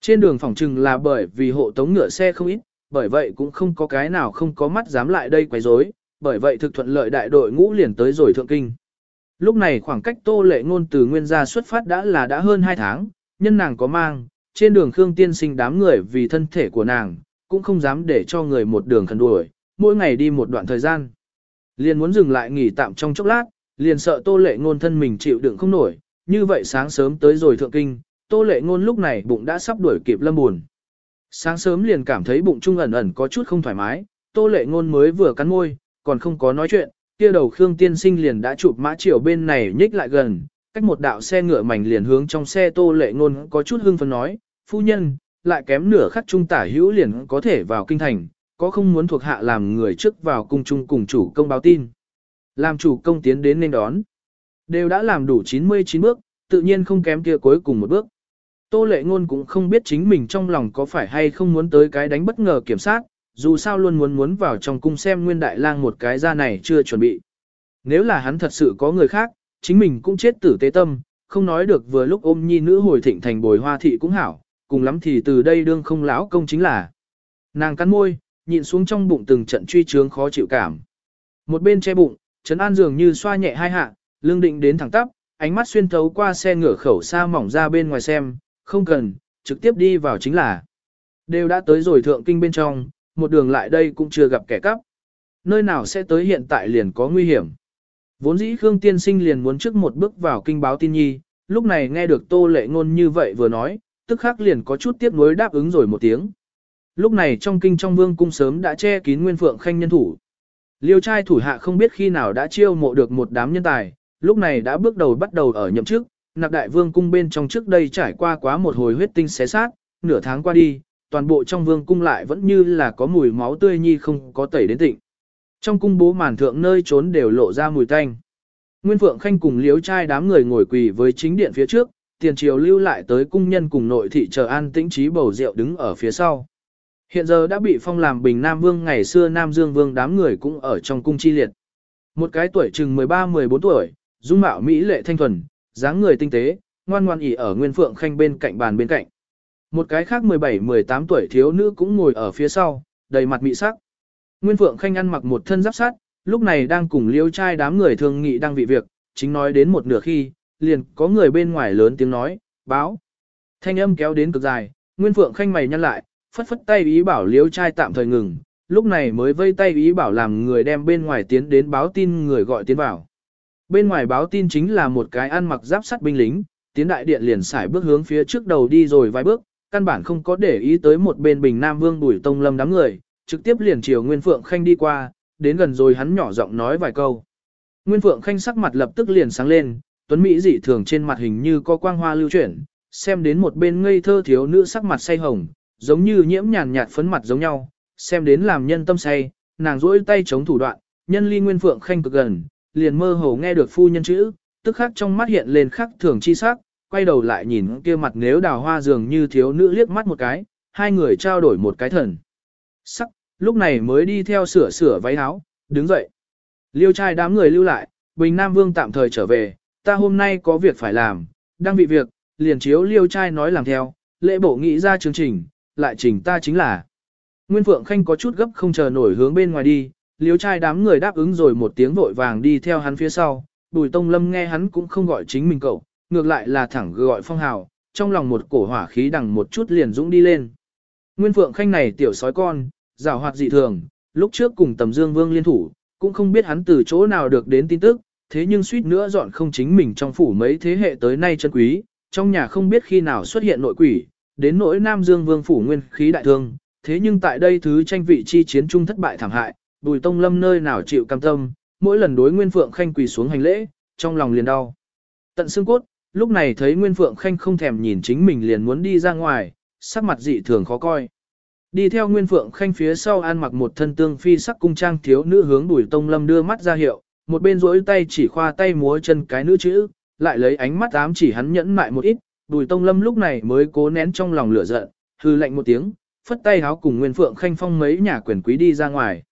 S1: Trên đường phỏng trừng là bởi vì hộ tống ngựa xe không ít, bởi vậy cũng không có cái nào không có mắt dám lại đây quấy rối, bởi vậy thực thuận lợi đại đội ngũ liền tới rồi thượng kinh. Lúc này khoảng cách tô lệ ngôn từ nguyên gia xuất phát đã là đã hơn 2 tháng, nhân nàng có mang, trên đường Khương Tiên sinh đám người vì thân thể của nàng, cũng không dám để cho người một đường khẩn đuổi, mỗi ngày đi một đoạn thời gian. Liền muốn dừng lại nghỉ tạm trong chốc lát, liền sợ tô lệ ngôn thân mình chịu đựng không nổi, như vậy sáng sớm tới rồi thượng kinh, tô lệ ngôn lúc này bụng đã sắp đuổi kịp lâm buồn. Sáng sớm liền cảm thấy bụng trung ẩn ẩn có chút không thoải mái, tô lệ ngôn mới vừa cắn môi, còn không có nói chuyện, kia đầu Khương tiên sinh liền đã chụp mã chiều bên này nhích lại gần, cách một đạo xe ngựa mảnh liền hướng trong xe tô lệ ngôn có chút hưng phấn nói, phu nhân, lại kém nửa khắc trung tả hữu liền có thể vào kinh thành, có không muốn thuộc hạ làm người trước vào cung trung cùng chủ công báo tin. Làm chủ công tiến đến nên đón. Đều đã làm đủ 99 bước, tự nhiên không kém kia cuối cùng một bước. Tô lệ ngôn cũng không biết chính mình trong lòng có phải hay không muốn tới cái đánh bất ngờ kiểm soát, dù sao luôn muốn muốn vào trong cung xem nguyên đại lang một cái ra này chưa chuẩn bị. Nếu là hắn thật sự có người khác, chính mình cũng chết tử tế tâm, không nói được vừa lúc ôm nhi nữ hồi thịnh thành bồi hoa thị cũng hảo, cùng lắm thì từ đây đương không lão công chính là. Nàng cắn môi, nhịn xuống trong bụng từng trận truy trướng khó chịu cảm. Một bên che bụng, Trấn An dường như xoa nhẹ hai hạ, lương định đến thẳng tắp, ánh mắt xuyên thấu qua xe ngửa khẩu xa mỏng ra bên ngoài xem, không cần, trực tiếp đi vào chính là. Đều đã tới rồi thượng kinh bên trong, một đường lại đây cũng chưa gặp kẻ cắp. Nơi nào sẽ tới hiện tại liền có nguy hiểm. Vốn dĩ Khương Tiên Sinh liền muốn trước một bước vào kinh báo tin nhi, lúc này nghe được Tô Lệ Ngôn như vậy vừa nói, tức khắc liền có chút tiếc nuối đáp ứng rồi một tiếng. Lúc này trong kinh trong vương cung sớm đã che kín nguyên phượng khanh nhân thủ. Liêu trai thủ hạ không biết khi nào đã chiêu mộ được một đám nhân tài, lúc này đã bước đầu bắt đầu ở nhậm chức, nạp đại vương cung bên trong trước đây trải qua quá một hồi huyết tinh xé sát, nửa tháng qua đi, toàn bộ trong vương cung lại vẫn như là có mùi máu tươi nhi không có tẩy đến tịnh. Trong cung bố màn thượng nơi trốn đều lộ ra mùi tanh. Nguyên Phượng Khanh cùng liếu trai đám người ngồi quỳ với chính điện phía trước, tiền triều lưu lại tới cung nhân cùng nội thị chờ an tĩnh trí bầu rượu đứng ở phía sau. Hiện giờ đã bị phong làm bình Nam Vương ngày xưa Nam Dương Vương đám người cũng ở trong cung chi liệt. Một cái tuổi chừng 13-14 tuổi, dung mạo Mỹ lệ thanh thuần, dáng người tinh tế, ngoan ngoan ỉ ở Nguyên Phượng Khanh bên cạnh bàn bên cạnh. Một cái khác 17-18 tuổi thiếu nữ cũng ngồi ở phía sau, đầy mặt mị sắc. Nguyên Phượng Khanh ăn mặc một thân giáp sắt, lúc này đang cùng liêu trai đám người thương nghị đang vị việc, chính nói đến một nửa khi, liền có người bên ngoài lớn tiếng nói, báo. Thanh âm kéo đến cực dài, Nguyên Phượng Khanh mày nhăn lại, phất phất tay ý bảo liêu trai tạm thời ngừng, lúc này mới vây tay ý bảo làm người đem bên ngoài tiến đến báo tin người gọi tiến vào. Bên ngoài báo tin chính là một cái ăn mặc giáp sắt binh lính, tiến đại điện liền xài bước hướng phía trước đầu đi rồi vài bước, căn bản không có để ý tới một bên bình Nam Vương Bùi Tông Lâm đám người, trực tiếp liền chiều Nguyên Phượng Khanh đi qua, đến gần rồi hắn nhỏ giọng nói vài câu. Nguyên Phượng Khanh sắc mặt lập tức liền sáng lên, tuấn Mỹ dị thường trên mặt hình như có quang hoa lưu chuyển, xem đến một bên ngây thơ thiếu nữ sắc mặt say hồng, giống như nhiễm nhàn nhạt phấn mặt giống nhau, xem đến làm nhân tâm say, nàng duỗi tay chống thủ đoạn, nhân ly Nguyên Phượng Khanh cực gần, liền mơ hồ nghe được phu nhân chữ, tức khắc trong mắt hiện lên khắc thường chi sắc, quay đầu lại nhìn kia mặt nếu đào hoa dường như thiếu nữ liếc mắt một cái, hai người trao đổi một cái thần. Sắc, lúc này mới đi theo sửa sửa váy áo, đứng dậy. Liêu trai đám người lưu lại, Bình Nam Vương tạm thời trở về, ta hôm nay có việc phải làm, đang bị việc, liền chiếu liêu trai nói làm theo, lễ bộ nghĩ ra chương trình, lại trình ta chính là. Nguyên Phượng Khanh có chút gấp không chờ nổi hướng bên ngoài đi, liêu trai đám người đáp ứng rồi một tiếng vội vàng đi theo hắn phía sau, Bùi Tông Lâm nghe hắn cũng không gọi chính mình cậu, ngược lại là thẳng gọi phong hào, trong lòng một cổ hỏa khí đằng một chút liền dũng đi lên. Nguyên Phượng Khanh này tiểu sói con, giảo hoạt dị thường, lúc trước cùng tầm dương vương liên thủ, cũng không biết hắn từ chỗ nào được đến tin tức, thế nhưng suýt nữa dọn không chính mình trong phủ mấy thế hệ tới nay chân quý, trong nhà không biết khi nào xuất hiện nội quỷ, đến nỗi Nam Dương Vương phủ nguyên khí đại thương, thế nhưng tại đây thứ tranh vị chi chiến trung thất bại thảm hại, Bùi Tông Lâm nơi nào chịu cam tâm, mỗi lần đối Nguyên Phượng Khanh quỳ xuống hành lễ, trong lòng liền đau. Tận xương cốt, lúc này thấy Nguyên Phượng Khanh không thèm nhìn chính mình liền muốn đi ra ngoài, sắc mặt dị thường khó coi. Đi theo Nguyên Phượng Khanh phía sau an mặc một thân tương phi sắc cung trang thiếu nữ hướng Bùi Tông Lâm đưa mắt ra hiệu, một bên rỗi tay chỉ khoa tay múa chân cái nữ chữ, lại lấy ánh mắt ám chỉ hắn nhẫn mại một ít, Bùi Tông Lâm lúc này mới cố nén trong lòng lửa giận, hư lạnh một tiếng, phất tay háo cùng Nguyên Phượng Khanh phong mấy nhà quyền quý đi ra ngoài.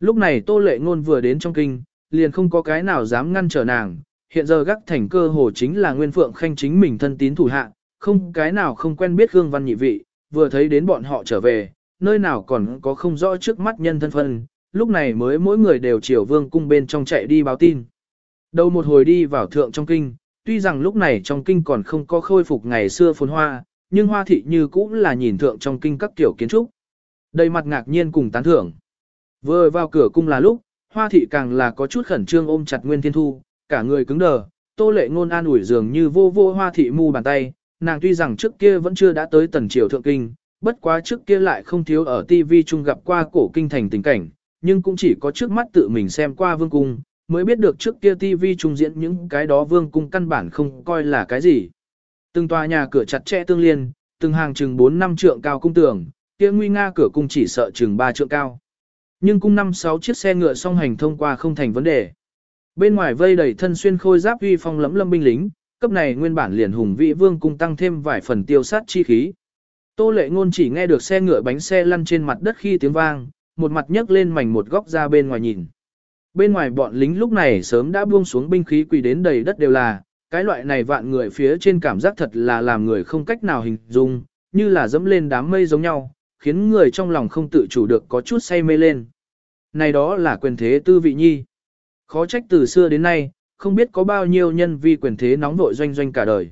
S1: Lúc này Tô Lệ Ngôn vừa đến trong kinh, liền không có cái nào dám ngăn trở nàng, hiện giờ gác thành cơ hồ chính là Nguyên Phượng Khanh chính mình thân tín thủ hạ, không cái nào không quen biết Gương Văn nhị vị, vừa thấy đến bọn họ trở về, nơi nào còn có không rõ trước mắt nhân thân phân, lúc này mới mỗi người đều chiều vương cung bên trong chạy đi báo tin. Đầu một hồi đi vào thượng trong kinh, tuy rằng lúc này trong kinh còn không có khôi phục ngày xưa phồn hoa, nhưng hoa thị như cũng là nhìn thượng trong kinh các kiểu kiến trúc. Đầy mặt ngạc nhiên cùng tán thưởng. Vừa vào cửa cung là lúc, hoa thị càng là có chút khẩn trương ôm chặt Nguyên Thiên Thu, cả người cứng đờ, tô lệ ngôn an ủi dường như vô vô hoa thị mu bàn tay, nàng tuy rằng trước kia vẫn chưa đã tới tần triều thượng kinh, bất quá trước kia lại không thiếu ở TV chung gặp qua cổ kinh thành tình cảnh, nhưng cũng chỉ có trước mắt tự mình xem qua vương cung, mới biết được trước kia TV Chung diễn những cái đó vương cung căn bản không coi là cái gì. Từng tòa nhà cửa chặt chẽ tương liên, từng hàng chừng 4 năm trượng cao cung tường, kia nguy nga cửa cung chỉ sợ chừng 3 trượng cao. Nhưng cung năm sáu chiếc xe ngựa song hành thông qua không thành vấn đề. Bên ngoài vây đầy thân xuyên khôi giáp uy phong lẫm lâm binh lính, cấp này nguyên bản liền hùng vị vương cung tăng thêm vài phần tiêu sát chi khí. Tô lệ ngôn chỉ nghe được xe ngựa bánh xe lăn trên mặt đất khi tiếng vang, một mặt nhấc lên mảnh một góc ra bên ngoài nhìn. Bên ngoài bọn lính lúc này sớm đã buông xuống binh khí quỳ đến đầy đất đều là, cái loại này vạn người phía trên cảm giác thật là làm người không cách nào hình dung, như là dẫm lên đám mây giống nhau, khiến người trong lòng không tự chủ được có chút say mê lên. Này đó là quyền thế tư vị nhi. Khó trách từ xưa đến nay, không biết có bao nhiêu nhân vi quyền thế nóng vội doanh doanh cả đời.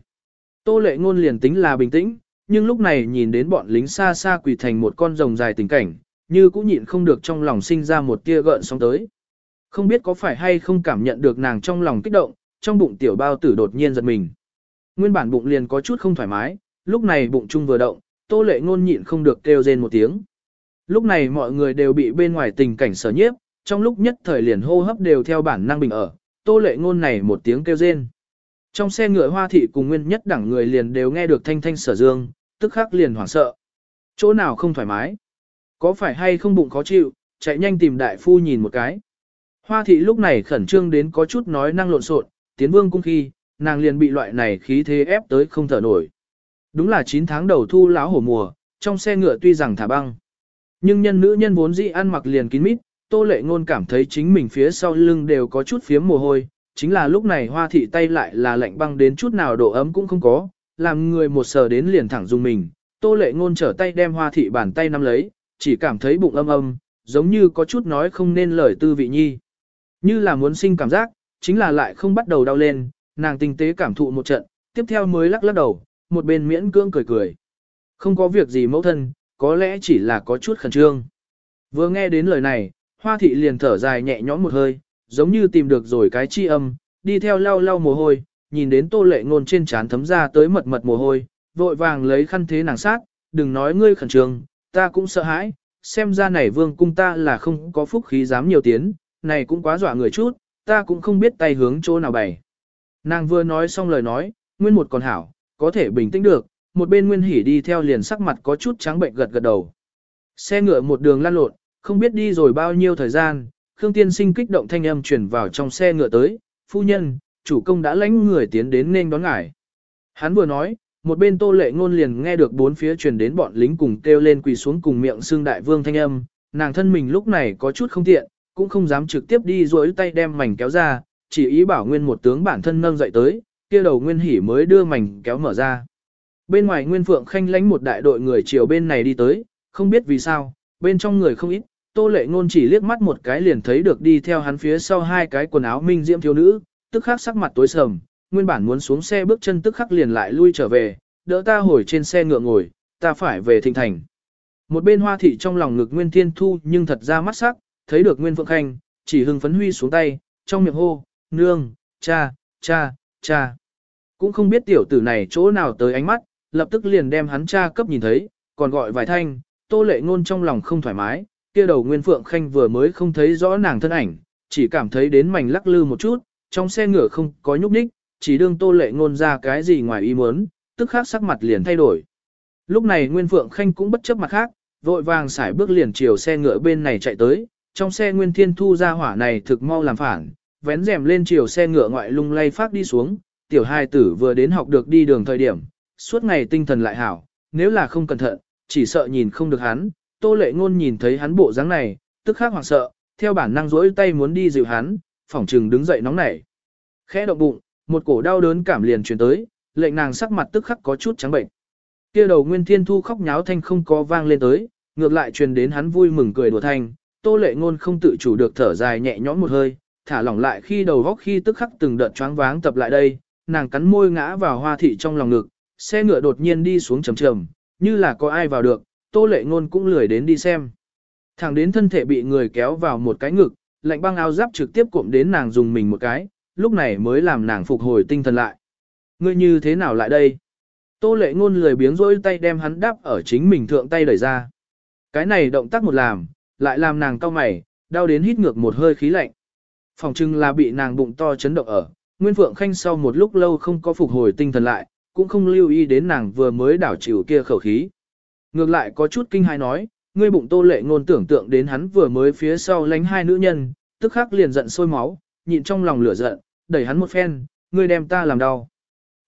S1: Tô lệ ngôn liền tính là bình tĩnh, nhưng lúc này nhìn đến bọn lính xa xa quỳ thành một con rồng dài tình cảnh, như cũng nhịn không được trong lòng sinh ra một tia gợn sóng tới. Không biết có phải hay không cảm nhận được nàng trong lòng kích động, trong bụng tiểu bao tử đột nhiên giật mình. Nguyên bản bụng liền có chút không thoải mái, lúc này bụng chung vừa động, tô lệ ngôn nhịn không được kêu rên một tiếng. Lúc này mọi người đều bị bên ngoài tình cảnh sở nhiếp, trong lúc nhất thời liền hô hấp đều theo bản năng bình ở, tô lệ ngôn này một tiếng kêu rên. Trong xe ngựa hoa thị cùng nguyên nhất đẳng người liền đều nghe được thanh thanh sở dương, tức khắc liền hoảng sợ. Chỗ nào không thoải mái? Có phải hay không bụng khó chịu, chạy nhanh tìm đại phu nhìn một cái. Hoa thị lúc này khẩn trương đến có chút nói năng lộn xộn, tiến vương cung khi, nàng liền bị loại này khí thế ép tới không thở nổi. Đúng là 9 tháng đầu thu láo hổ mùa, trong xe ngựa tuy rằng thả băng. Nhưng nhân nữ nhân vốn dĩ ăn mặc liền kín mít, tô lệ ngôn cảm thấy chính mình phía sau lưng đều có chút phiếm mồ hôi, chính là lúc này hoa thị tay lại là lạnh băng đến chút nào độ ấm cũng không có, làm người một sờ đến liền thẳng dùng mình. Tô lệ ngôn trở tay đem hoa thị bàn tay nắm lấy, chỉ cảm thấy bụng âm âm, giống như có chút nói không nên lời tư vị nhi. Như là muốn sinh cảm giác, chính là lại không bắt đầu đau lên, nàng tinh tế cảm thụ một trận, tiếp theo mới lắc lắc đầu, một bên miễn cưỡng cười cười. Không có việc gì mẫu thân, có lẽ chỉ là có chút khẩn trương. Vừa nghe đến lời này, hoa thị liền thở dài nhẹ nhõm một hơi, giống như tìm được rồi cái chi âm, đi theo lau lau mồ hôi, nhìn đến tô lệ ngôn trên trán thấm ra tới mật mật mồ hôi, vội vàng lấy khăn thế nàng sát, đừng nói ngươi khẩn trương, ta cũng sợ hãi, xem ra này vương cung ta là không có phúc khí dám nhiều tiến, này cũng quá dọa người chút, ta cũng không biết tay hướng chỗ nào bày. Nàng vừa nói xong lời nói, nguyên một còn hảo, có thể bình tĩnh được, một bên nguyên hỉ đi theo liền sắc mặt có chút trắng bệnh gật gật đầu. Xe ngựa một đường lăn lộn, không biết đi rồi bao nhiêu thời gian, Khương Tiên Sinh kích động thanh âm truyền vào trong xe ngựa tới, phu nhân, chủ công đã lãnh người tiến đến nên đón ngài. Hắn vừa nói, một bên tô lệ ngôn liền nghe được bốn phía truyền đến bọn lính cùng kêu lên quỳ xuống cùng miệng xương đại vương thanh âm, nàng thân mình lúc này có chút không tiện, cũng không dám trực tiếp đi rối tay đem mảnh kéo ra, chỉ ý bảo nguyên một tướng bản thân nâng dậy tới, kia đầu nguyên hỉ mới đưa mảnh kéo mở ra. Bên ngoài nguyên phượng khanh lãnh một đại đội người chiều bên này đi tới, không biết vì sao, bên trong người không ít, tô lệ ngôn chỉ liếc mắt một cái liền thấy được đi theo hắn phía sau hai cái quần áo minh diễm thiếu nữ, tức khắc sắc mặt tối sầm, nguyên bản muốn xuống xe bước chân tức khắc liền lại lui trở về, đỡ ta hồi trên xe ngựa ngồi, ta phải về thịnh thành. Một bên hoa thị trong lòng ngực Nguyên Thiên Thu nhưng thật ra mắt sắc, thấy được Nguyên Phượng Khanh, chỉ hưng phấn huy xuống tay, trong miệng hô, nương, cha, cha, cha. Cũng không biết tiểu tử này chỗ nào tới ánh mắt, lập tức liền đem hắn cha cấp nhìn thấy, còn gọi vài thanh, tô lệ ngôn trong lòng không thoải mái, kia đầu Nguyên Phượng Khanh vừa mới không thấy rõ nàng thân ảnh, chỉ cảm thấy đến mảnh lắc lư một chút, trong xe ngựa không có nhúc nhích, chỉ đương tô lệ ngôn ra cái gì ngoài ý muốn, tức khắc sắc mặt liền thay đổi. Lúc này Nguyên Phượng Khanh cũng bất chấp mặt khác, vội vàng xài bước liền chiều xe ngựa bên này chạy tới, trong xe Nguyên Thiên Thu ra hỏa này thực mau làm phản, vén rèm lên chiều xe ngựa ngoại lung lay phát đi xuống, tiểu hai tử vừa đến học được đi đường thời điểm, suốt ngày tinh thần lại hảo, nếu là không cẩn thận, chỉ sợ nhìn không được hắn, tô lệ ngôn nhìn thấy hắn bộ dáng này, tức khắc hoảng sợ, theo bản năng rỗi tay muốn đi dịu hắn, phỏng trừng đứng dậy nóng nảy. Khẽ động bụng, một cổ đau đớn cảm liền truyền tới, lệnh nàng sắc mặt tức khắc có chút trắng bệnh. Kia đầu Nguyên Thiên Thu khóc nháo thanh không có vang lên tới, ngược lại truyền đến hắn vui mừng cười đùa thanh, Tô Lệ Ngôn không tự chủ được thở dài nhẹ nhõm một hơi, thả lỏng lại khi đầu góc khi tức khắc từng đợt choáng váng tập lại đây, nàng cắn môi ngã vào hoa thị trong lòng ngực, xe ngựa đột nhiên đi xuống trầm trầm, như là có ai vào được, Tô Lệ Ngôn cũng lười đến đi xem. Thẳng đến thân thể bị người kéo vào một cái ngực, lạnh băng áo giáp trực tiếp cụm đến nàng dùng mình một cái, lúc này mới làm nàng phục hồi tinh thần lại. Ngươi như thế nào lại đây? Tô lệ ngôn lười biếng rỗi tay đem hắn đắp ở chính mình thượng tay đẩy ra. Cái này động tác một làm, lại làm nàng cau mày, đau đến hít ngược một hơi khí lạnh. Phòng trưng là bị nàng bụng to chấn động ở, Nguyên Phượng Khanh sau một lúc lâu không có phục hồi tinh thần lại, cũng không lưu ý đến nàng vừa mới đảo chịu kia khẩu khí. Ngược lại có chút kinh hãi nói, ngươi bụng tô lệ ngôn tưởng tượng đến hắn vừa mới phía sau lánh hai nữ nhân, tức khắc liền giận sôi máu, nhịn trong lòng lửa giận, đẩy hắn một phen, ngươi đem ta làm đau.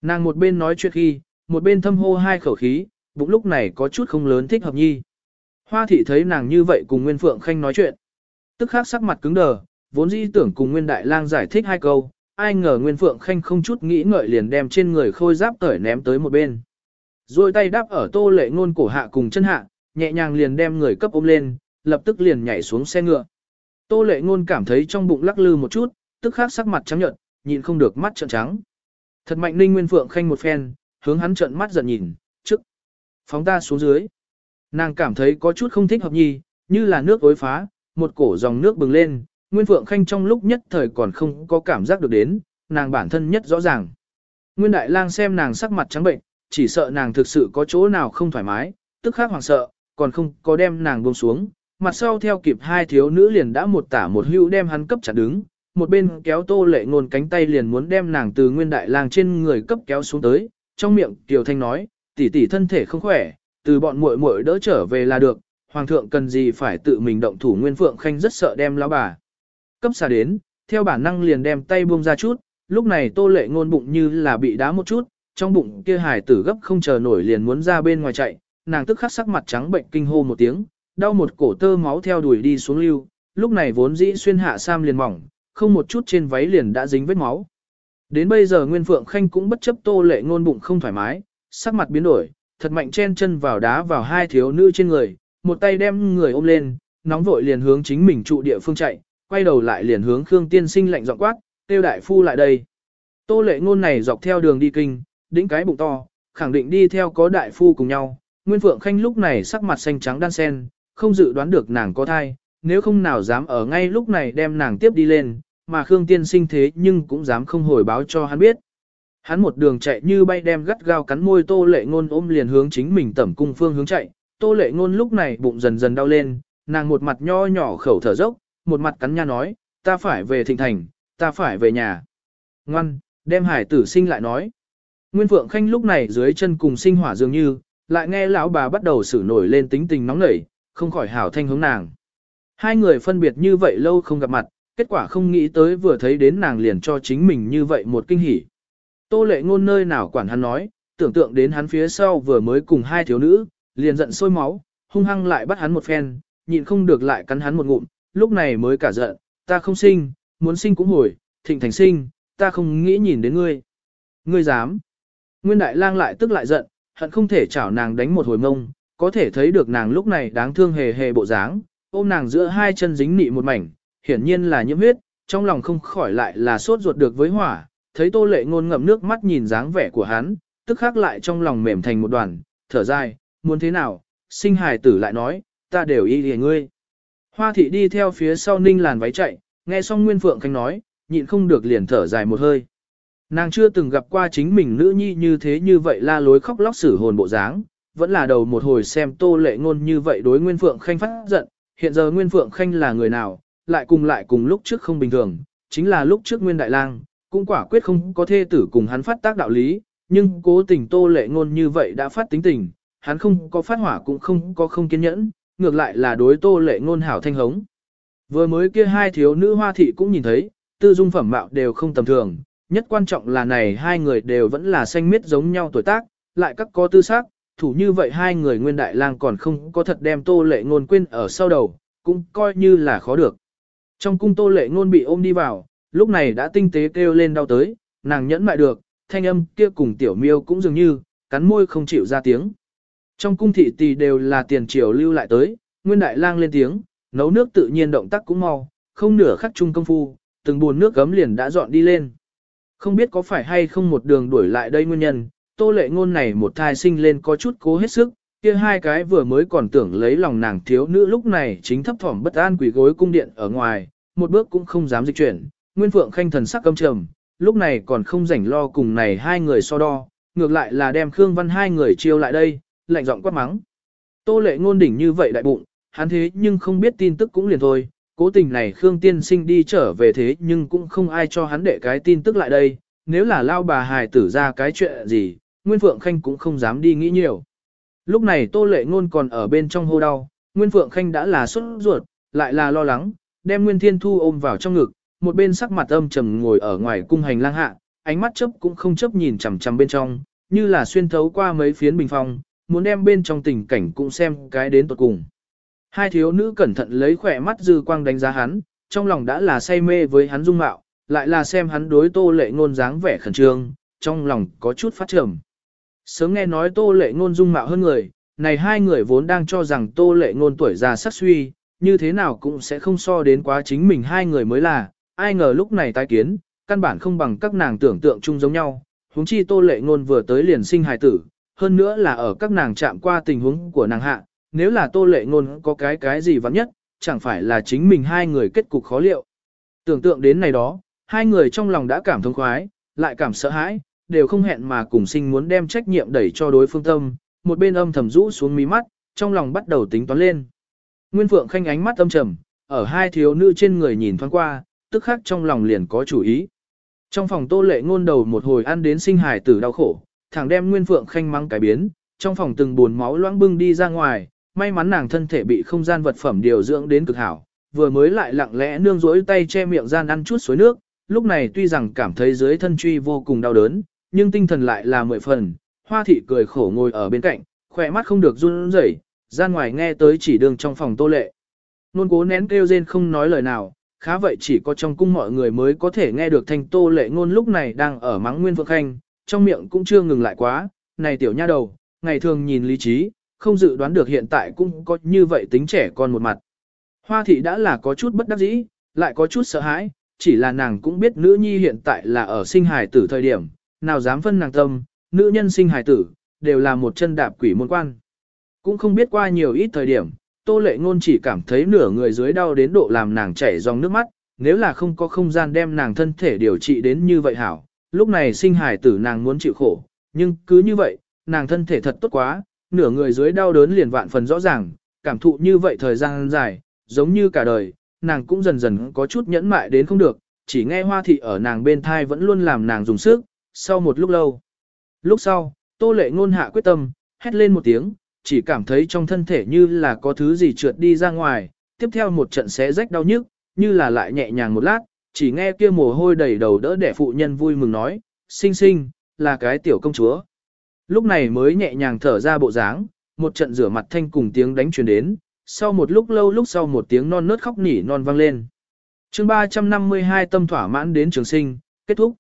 S1: Nàng một bên nói chuyện khi, một bên thâm hô hai khẩu khí, bụng lúc này có chút không lớn thích hợp nhi. Hoa thị thấy nàng như vậy cùng Nguyên Phượng Khanh nói chuyện. Tức khắc sắc mặt cứng đờ, vốn dĩ tưởng cùng Nguyên Đại Lang giải thích hai câu, ai ngờ Nguyên Phượng Khanh không chút nghĩ ngợi liền đem trên người khôi giáp cởi ném tới một bên. Rồi tay đáp ở tô lệ ngôn cổ hạ cùng chân hạ, nhẹ nhàng liền đem người cấp ôm lên, lập tức liền nhảy xuống xe ngựa. Tô lệ ngôn cảm thấy trong bụng lắc lư một chút, tức khắc sắc mặt trắng nhợt, nhịn không được mắt trợn trắng. Thật mạnh Ninh Nguyên Phượng khanh một phen, hướng hắn trợn mắt giận nhìn, trước. Phóng ta xuống dưới. Nàng cảm thấy có chút không thích hợp nhi, như là nước ối phá, một cổ dòng nước bừng lên, Nguyên Phượng Khanh trong lúc nhất thời còn không có cảm giác được đến, nàng bản thân nhất rõ ràng. Nguyên Đại Lang xem nàng sắc mặt trắng bệnh, chỉ sợ nàng thực sự có chỗ nào không thoải mái, tức khắc hoảng sợ, còn không có đem nàng buông xuống, mặt sau theo kịp hai thiếu nữ liền đã một tả một hữu đem hắn cấp chặt đứng, một bên kéo tô lệ ngôn cánh tay liền muốn đem nàng từ nguyên đại lang trên người cấp kéo xuống tới, trong miệng Tiểu Thanh nói, tỷ tỷ thân thể không khỏe, từ bọn muội muội đỡ trở về là được, hoàng thượng cần gì phải tự mình động thủ nguyên phượng khanh rất sợ đem lão bà. Cấp xa đến, theo bản năng liền đem tay buông ra chút, lúc này tô lệ ngôn bụng như là bị đá một chút, trong bụng kia hải tử gấp không chờ nổi liền muốn ra bên ngoài chạy, nàng tức khắc sắc mặt trắng bệnh kinh hô một tiếng, đau một cổ tơ máu theo đuổi đi xuống lưu, lúc này vốn dĩ xuyên hạ sam liền mỏng, không một chút trên váy liền đã dính vết máu. Đến bây giờ Nguyên Phượng Khanh cũng bất chấp tô lệ ngôn bụng không thoải mái, sắc mặt biến đổi, thật mạnh chen chân vào đá vào hai thiếu nữ trên người, một tay đem người ôm lên, nóng vội liền hướng chính mình trụ địa phương chạy, quay đầu lại liền hướng Khương Tiên Sinh lạnh giọng quát, tiêu đại phu lại đây. Tô lệ ngôn này dọc theo đường đi kinh, đĩnh cái bụng to, khẳng định đi theo có đại phu cùng nhau. Nguyên Phượng Khanh lúc này sắc mặt xanh trắng đan sen, không dự đoán được nàng có thai, nếu không nào dám ở ngay lúc này đem nàng tiếp đi lên, mà Khương Tiên sinh thế nhưng cũng dám không hồi báo cho hắn biết. Hắn một đường chạy như bay đem gắt gao cắn môi tô lệ ngôn ôm liền hướng chính mình tẩm cung phương hướng chạy, tô lệ ngôn lúc này bụng dần dần đau lên, nàng một mặt nho nhỏ khẩu thở dốc, một mặt cắn nha nói, ta phải về thịnh thành, ta phải về nhà. Ngoan, đem hải tử sinh lại nói. Nguyên Phượng Khanh lúc này dưới chân cùng sinh hỏa dường như, lại nghe lão bà bắt đầu xử nổi lên tính tình nóng nảy, không khỏi hảo thanh hướng nàng. Hai người phân biệt như vậy lâu không gặp mặt, kết quả không nghĩ tới vừa thấy đến nàng liền cho chính mình như vậy một kinh hỉ. Tô lệ ngôn nơi nào quản hắn nói, tưởng tượng đến hắn phía sau vừa mới cùng hai thiếu nữ, liền giận sôi máu, hung hăng lại bắt hắn một phen, nhịn không được lại cắn hắn một ngụm, lúc này mới cả giận, ta không sinh, muốn sinh cũng hồi, thịnh thành sinh, ta không nghĩ nhìn đến ngươi. Ngươi dám. Nguyên đại lang lại tức lại giận, hận không thể chảo nàng đánh một hồi mông, có thể thấy được nàng lúc này đáng thương hề hề bộ dáng, ôm nàng giữa hai chân dính nị một mảnh, hiển nhiên là nhiễm huyết, trong lòng không khỏi lại là sốt ruột được với hỏa, thấy tô lệ ngôn ngậm nước mắt nhìn dáng vẻ của hắn, tức khắc lại trong lòng mềm thành một đoàn, thở dài, muốn thế nào, sinh hài tử lại nói, ta đều y lìa ngươi. Hoa thị đi theo phía sau ninh làn váy chạy, nghe xong Nguyên Phượng Khanh nói, nhịn không được liền thở dài một hơi. Nàng chưa từng gặp qua chính mình nữ nhi như thế như vậy la lối khóc lóc xử hồn bộ dáng, vẫn là đầu một hồi xem tô lệ ngôn như vậy đối Nguyên Phượng Khanh phát giận, hiện giờ Nguyên Phượng Khanh là người nào, lại cùng lại cùng lúc trước không bình thường, chính là lúc trước Nguyên Đại Lang, cũng quả quyết không có thê tử cùng hắn phát tác đạo lý, nhưng cố tình tô lệ ngôn như vậy đã phát tính tình, hắn không có phát hỏa cũng không có không kiên nhẫn, ngược lại là đối tô lệ ngôn hảo thanh hống. Vừa mới kia hai thiếu nữ hoa thị cũng nhìn thấy, tư dung phẩm mạo đều không tầm thường, nhất quan trọng là này hai người đều vẫn là xanh miết giống nhau tuổi tác, lại các có tư sắc, thủ như vậy hai người nguyên đại lang còn không có thật đem tô lệ ngôn quên ở sau đầu, cũng coi như là khó được. Trong cung tô lệ ngôn bị ôm đi vào, lúc này đã tinh tế kêu lên đau tới, nàng nhẫn mại được, thanh âm kia cùng tiểu miêu cũng dường như, cắn môi không chịu ra tiếng. Trong cung thị tỷ đều là tiền triều lưu lại tới, nguyên đại lang lên tiếng, nấu nước tự nhiên động tác cũng mau, không nửa khắc chung công phu, từng buồn nước gấm liền đã dọn đi lên. Không biết có phải hay không một đường đuổi lại đây nguyên nhân, tô lệ ngôn này một thai sinh lên có chút cố hết sức, kia hai cái vừa mới còn tưởng lấy lòng nàng thiếu nữ lúc này chính thấp thỏm bất an quỷ gối cung điện ở ngoài, một bước cũng không dám dịch chuyển, Nguyên Phượng khanh thần sắc căm trầm, lúc này còn không rảnh lo cùng này hai người so đo, ngược lại là đem Khương Văn hai người chiêu lại đây, lạnh giọng quát mắng. Tô lệ ngôn đỉnh như vậy đại bụng, hắn thế nhưng không biết tin tức cũng liền thôi, cố tình này Khương Tiên Sinh đi trở về thế nhưng cũng không ai cho hắn đệ cái tin tức lại đây, nếu là lao bà hài tử ra cái chuyện gì, Nguyên Phượng Khanh cũng không dám đi nghĩ nhiều. Lúc này Tô Lệ Ngôn còn ở bên trong hô đau, Nguyên Phượng Khanh đã là xuất ruột, lại là lo lắng, đem Nguyên Thiên Thu ôm vào trong ngực, một bên sắc mặt âm trầm ngồi ở ngoài cung hành lang hạ, ánh mắt chớp cũng không chớp nhìn chằm chằm bên trong, như là xuyên thấu qua mấy phiến bình phong, muốn đem bên trong tình cảnh cũng xem cái đến tột cùng. Hai thiếu nữ cẩn thận lấy khỏe mắt dư quang đánh giá hắn, trong lòng đã là say mê với hắn dung mạo, lại là xem hắn đối tô lệ ngôn dáng vẻ khẩn trương, trong lòng có chút phát trầm. Sớm nghe nói tô lệ ngôn dung mạo hơn người, này hai người vốn đang cho rằng tô lệ ngôn tuổi già sắc suy, như thế nào cũng sẽ không so đến quá chính mình hai người mới là, ai ngờ lúc này tái kiến, căn bản không bằng các nàng tưởng tượng chung giống nhau, huống chi tô lệ ngôn vừa tới liền sinh hài tử, hơn nữa là ở các nàng chạm qua tình huống của nàng hạ, nếu là tô lệ ngôn có cái cái gì vắng nhất, chẳng phải là chính mình hai người kết cục khó liệu. Tưởng tượng đến này đó, hai người trong lòng đã cảm thông khoái, lại cảm sợ hãi, đều không hẹn mà cùng sinh muốn đem trách nhiệm đẩy cho đối phương tâm, một bên âm thầm rũ xuống mí mắt, trong lòng bắt đầu tính toán lên. Nguyên Phượng khanh ánh mắt âm trầm, ở hai thiếu nữ trên người nhìn thoáng qua, tức khắc trong lòng liền có chủ ý. Trong phòng tô lệ ngôn đầu một hồi ăn đến sinh hài tử đau khổ, thẳng đem Nguyên Phượng khanh mắng cái biến, trong phòng từng buồn máu loãng bưng đi ra ngoài, may mắn nàng thân thể bị không gian vật phẩm điều dưỡng đến cực hảo, vừa mới lại lặng lẽ nương rỗi tay che miệng gian ăn chút suối nước, lúc này tuy rằng cảm thấy dưới thân truy vô cùng đau đớn, nhưng tinh thần lại là mười phần, hoa thị cười khổ ngồi ở bên cạnh, khỏe mắt không được run rẩy, gian ngoài nghe tới chỉ đường trong phòng tô lệ. Nôn cố nén kêu rên không nói lời nào, khá vậy chỉ có trong cung mọi người mới có thể nghe được thanh tô lệ ngôn lúc này đang ở mắng nguyên phượng khanh, trong miệng cũng chưa ngừng lại quá, này tiểu nha đầu, ngày thường nhìn lý trí, không dự đoán được hiện tại cũng có như vậy tính trẻ con một mặt. Hoa thị đã là có chút bất đắc dĩ, lại có chút sợ hãi, chỉ là nàng cũng biết nữ nhi hiện tại là ở sinh hài tử thời điểm, nào dám phân nàng tâm, nữ nhân sinh hài tử, đều là một chân đạp quỷ môn quan. Cũng không biết qua nhiều ít thời điểm, tô lệ ngôn chỉ cảm thấy nửa người dưới đau đến độ làm nàng chảy dòng nước mắt, nếu là không có không gian đem nàng thân thể điều trị đến như vậy hảo, lúc này sinh hài tử nàng muốn chịu khổ, nhưng cứ như vậy, nàng thân thể thật tốt quá, nửa người dưới đau đớn liền vạn phần rõ ràng, cảm thụ như vậy thời gian dài, giống như cả đời, nàng cũng dần dần có chút nhẫn mại đến không được, chỉ nghe hoa thị ở nàng bên thai vẫn luôn làm nàng dùng sức, sau một lúc lâu. Lúc sau, tô lệ ngôn hạ quyết tâm, hét lên một tiếng, chỉ cảm thấy trong thân thể như là có thứ gì trượt đi ra ngoài, tiếp theo một trận xé rách đau nhức, như là lại nhẹ nhàng một lát, chỉ nghe kia mồ hôi đầy đầu đỡ đẻ phụ nhân vui mừng nói, sinh sinh, là cái tiểu công chúa. Lúc này mới nhẹ nhàng thở ra bộ dáng, một trận rửa mặt thanh cùng tiếng đánh truyền đến, sau một lúc lâu lúc sau một tiếng non nớt khóc nỉ non vang lên. chương 352 tâm thỏa mãn đến trường sinh, kết thúc.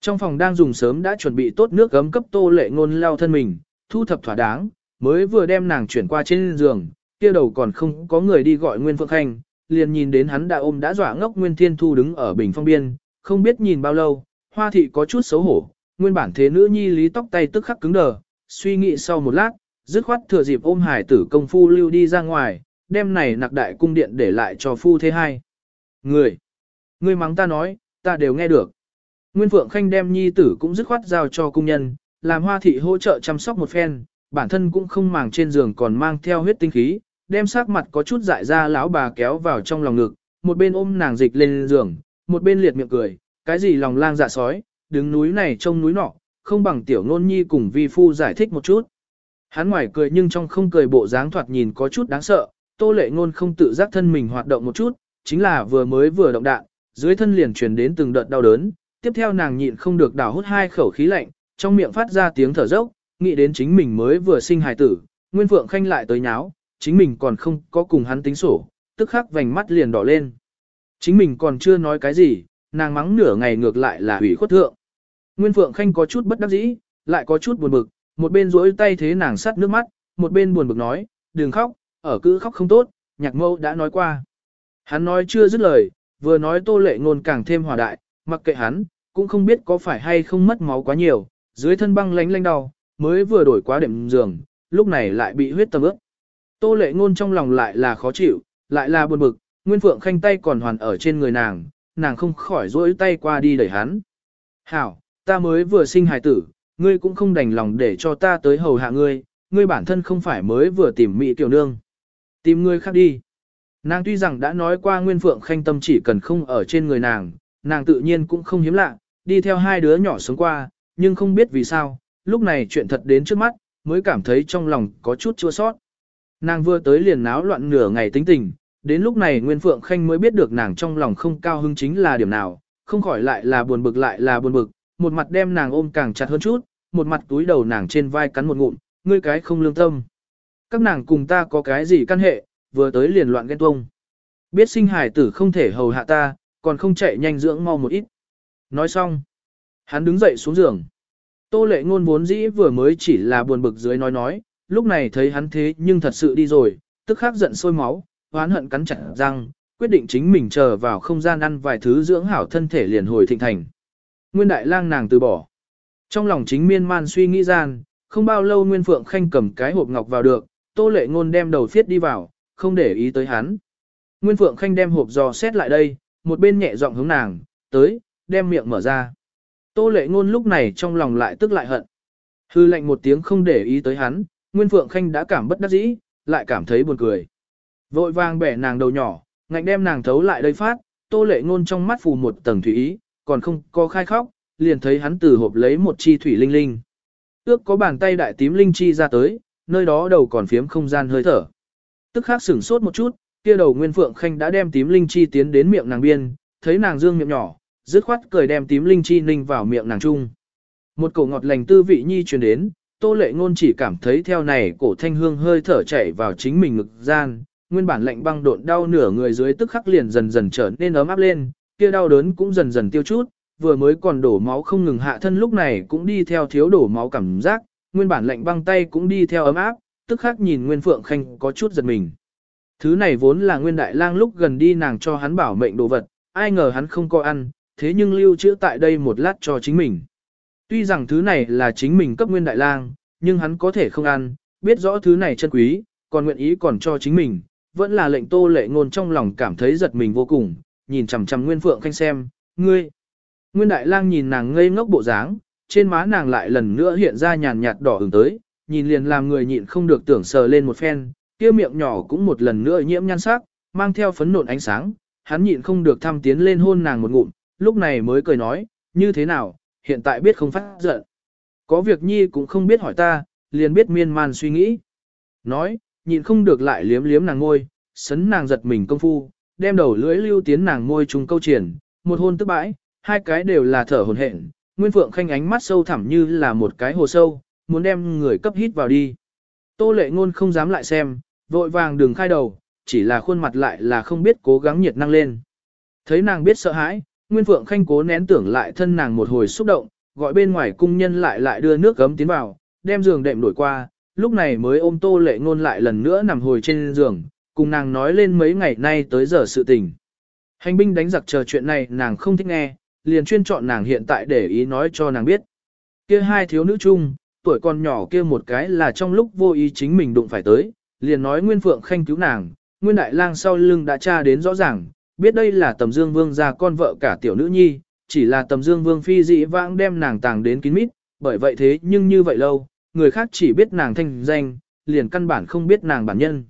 S1: Trong phòng đang dùng sớm đã chuẩn bị tốt nước gấm cấp tô lệ ngôn lao thân mình, thu thập thỏa đáng, mới vừa đem nàng chuyển qua trên giường, kia đầu còn không có người đi gọi Nguyên Phượng Khanh, liền nhìn đến hắn đã ôm đã dọa ngốc Nguyên Thiên Thu đứng ở bình phong biên, không biết nhìn bao lâu, hoa thị có chút xấu hổ, nguyên bản thế nữ nhi lý tóc tay tức khắc cứng đờ, suy nghĩ sau một lát, dứt khoát thừa dịp ôm hải tử công phu lưu đi ra ngoài, đem này nặc đại cung điện để lại cho phu thế hai. Người, người mắng ta nói, ta đều nghe được. Nguyên Phượng Khanh đem nhi tử cũng dứt khoát giao cho cung nhân, làm hoa thị hỗ trợ chăm sóc một phen, bản thân cũng không màng trên giường còn mang theo huyết tinh khí, đem sắc mặt có chút dại ra lão bà kéo vào trong lòng ngực, một bên ôm nàng dịch lên giường, một bên liệt miệng cười, cái gì lòng lang dạ sói, đứng núi này trông núi nọ, không bằng tiểu ngôn nhi cùng vi phu giải thích một chút. Hắn ngoài cười nhưng trong không cười bộ dáng thoạt nhìn có chút đáng sợ, tô lệ ngôn không tự giác thân mình hoạt động một chút, chính là vừa mới vừa động đạn, dưới thân liền truyền đến từng đợt đau đớn, tiếp theo nàng nhịn không được đảo hút hai khẩu khí lạnh, trong miệng phát ra tiếng thở dốc, nghĩ đến chính mình mới vừa sinh hài tử, Nguyên Phượng Khanh lại tới nháo, chính mình còn không có cùng hắn tính sổ, tức khắc vành mắt liền đỏ lên. Chính mình còn chưa nói cái gì, nàng mắng nửa ngày ngược lại là hủy khuất thượng. Nguyên Phượng Khanh có chút bất đắc dĩ, lại có chút buồn bực, một bên duỗi tay thế nàng sắt nước mắt, một bên buồn bực nói, đừng khóc, ở cứ khóc không tốt, nhạc mâu đã nói qua. Hắn nói chưa dứt lời, vừa nói tô lệ ngôn càng thêm hòa đại, mặc kệ hắn, cũng không biết có phải hay không mất máu quá nhiều, dưới thân băng lánh lánh đau, mới vừa đổi quá đệm giường, lúc này lại bị huyết tâm ướt. Tô lệ ngôn trong lòng lại là khó chịu, lại là buồn bực, Nguyên Phượng Khanh tay còn hoàn ở trên người nàng, nàng không khỏi duỗi tay qua đi đẩy hắn. Hảo, ta mới vừa sinh hài tử, ngươi cũng không đành lòng để cho ta tới hầu hạ ngươi, ngươi bản thân không phải mới vừa tìm mỹ tiểu nương. Tìm ngươi khác đi. Nàng tuy rằng đã nói qua Nguyên Phượng Khanh tâm chỉ cần không ở trên người nàng, nàng tự nhiên cũng không hiếm lạ, đi theo hai đứa nhỏ sống qua, nhưng không biết vì sao, lúc này chuyện thật đến trước mắt, mới cảm thấy trong lòng có chút chua sót. Nàng vừa tới liền náo loạn nửa ngày tính tình, đến lúc này Nguyên Phượng Khanh mới biết được nàng trong lòng không cao hứng chính là điểm nào, không khỏi lại là buồn bực lại là buồn bực, một mặt đem nàng ôm càng chặt hơn chút, một mặt túi đầu nàng trên vai cắn một ngụm, ngươi cái không lương tâm. Các nàng cùng ta có cái gì căn hệ, vừa tới liền loạn ghen tuông. Biết sinh hải tử không thể hầu hạ ta, còn không chạy nhanh dưỡng mau một ít. Nói xong, hắn đứng dậy xuống giường. Tô lệ ngôn vốn dĩ vừa mới chỉ là buồn bực dưới nói nói, lúc này thấy hắn thế nhưng thật sự đi rồi, tức khắc giận sôi máu, oán hận cắn chặt răng, quyết định chính mình chờ vào không gian ăn vài thứ dưỡng hảo thân thể liền hồi thịnh thành. Nguyên đại lang nàng từ bỏ. Trong lòng chính miên man suy nghĩ gian, không bao lâu Nguyên Phượng Khanh cầm cái hộp ngọc vào được, Tô Lệ Ngôn đem đầu phiết đi vào, không để ý tới hắn. Nguyên Phượng Khanh đem hộp giò xét lại đây, một bên nhẹ giọng hướng nàng, tới, đem miệng mở ra. Tô Lệ Ngôn lúc này trong lòng lại tức lại hận. Hư lệnh một tiếng không để ý tới hắn, Nguyên Phượng Khanh đã cảm bất đắc dĩ, lại cảm thấy buồn cười. Vội vàng bẻ nàng đầu nhỏ, ngạnh đem nàng thấu lại đây phát, Tô Lệ Ngôn trong mắt phù một tầng thủy ý, còn không có khai khóc, liền thấy hắn từ hộp lấy một chi thủy linh linh. Ước có bàn tay đại tím linh chi ra tới, nơi đó đầu còn phiếm không gian hơi thở. Tức khắc sửng sốt một chút, kia đầu Nguyên Phượng Khanh đã đem tím linh chi tiến đến miệng nàng biên, thấy nàng dương miệng nhỏ, dứt khoát cười đem tím linh chi ninh vào miệng nàng trung. Một cổ ngọt lành tư vị nhi truyền đến, Tô Lệ Ngôn chỉ cảm thấy theo này cổ thanh hương hơi thở chảy vào chính mình ngực gian, nguyên bản lạnh băng độn đau nửa người dưới tức khắc liền dần dần trở nên ấm áp lên, kia đau đớn cũng dần dần tiêu chút, vừa mới còn đổ máu không ngừng hạ thân lúc này cũng đi theo thiếu đổ máu cảm giác, nguyên bản lạnh băng tay cũng đi theo ấm áp, tức khắc nhìn Nguyên Phượng Khanh có chút giật mình. Thứ này vốn là Nguyên Đại Lang lúc gần đi nàng cho hắn bảo mệnh đồ vật, ai ngờ hắn không có ăn, thế nhưng lưu trữ tại đây một lát cho chính mình. Tuy rằng thứ này là chính mình cấp Nguyên Đại Lang, nhưng hắn có thể không ăn, biết rõ thứ này chân quý, còn nguyện ý còn cho chính mình, vẫn là lệnh tô lệ ngôn trong lòng cảm thấy giật mình vô cùng, nhìn chằm chằm Nguyên Phượng Khanh xem, ngươi. Nguyên Đại Lang nhìn nàng ngây ngốc bộ dáng, trên má nàng lại lần nữa hiện ra nhàn nhạt đỏ ửng tới, nhìn liền làm người nhịn không được tưởng sờ lên một phen, kia miệng nhỏ cũng một lần nữa nhiễm nhan sắc, mang theo phấn nộn ánh sáng, hắn nhịn không được thăm tiến lên hôn nàng một ngụm, lúc này mới cười nói, như thế nào, hiện tại biết không phát giận. Có việc nhi cũng không biết hỏi ta, liền biết miên man suy nghĩ. Nói, nhịn không được lại liếm liếm nàng ngôi, sấn nàng giật mình công phu, đem đầu lưỡi lưu tiến nàng môi trùng câu triển, một hôn tức bãi, hai cái đều là thở hồn hển. Nguyên Phượng Khanh ánh mắt sâu thẳm như là một cái hồ sâu, muốn đem người cấp hít vào đi. Tô lệ ngôn không dám lại xem, vội vàng đừng khai đầu, chỉ là khuôn mặt lại là không biết cố gắng nhiệt năng lên. Thấy nàng biết sợ hãi, Nguyên Phượng Khanh cố nén tưởng lại thân nàng một hồi xúc động, gọi bên ngoài cung nhân lại lại đưa nước gấm tiến vào, đem giường đệm đổi qua, lúc này mới ôm tô lệ ngôn lại lần nữa nằm hồi trên giường, cùng nàng nói lên mấy ngày nay tới giờ sự tình. Hành binh đánh giặc chờ chuyện này nàng không thích nghe, liền chuyên chọn nàng hiện tại để ý nói cho nàng biết. Kia hai thiếu nữ chung, tuổi còn nhỏ kia một cái là trong lúc vô ý chính mình đụng phải tới, liền nói Nguyên Phượng Khanh cứu nàng, Nguyên Đại Lang sau lưng đã tra đến rõ ràng, biết đây là Tầm Dương Vương gia con vợ cả tiểu nữ nhi, chỉ là Tầm Dương Vương phi dị vãng đem nàng tàng đến kín mít, bởi vậy thế nhưng như vậy lâu, người khác chỉ biết nàng thanh danh, liền căn bản không biết nàng bản nhân.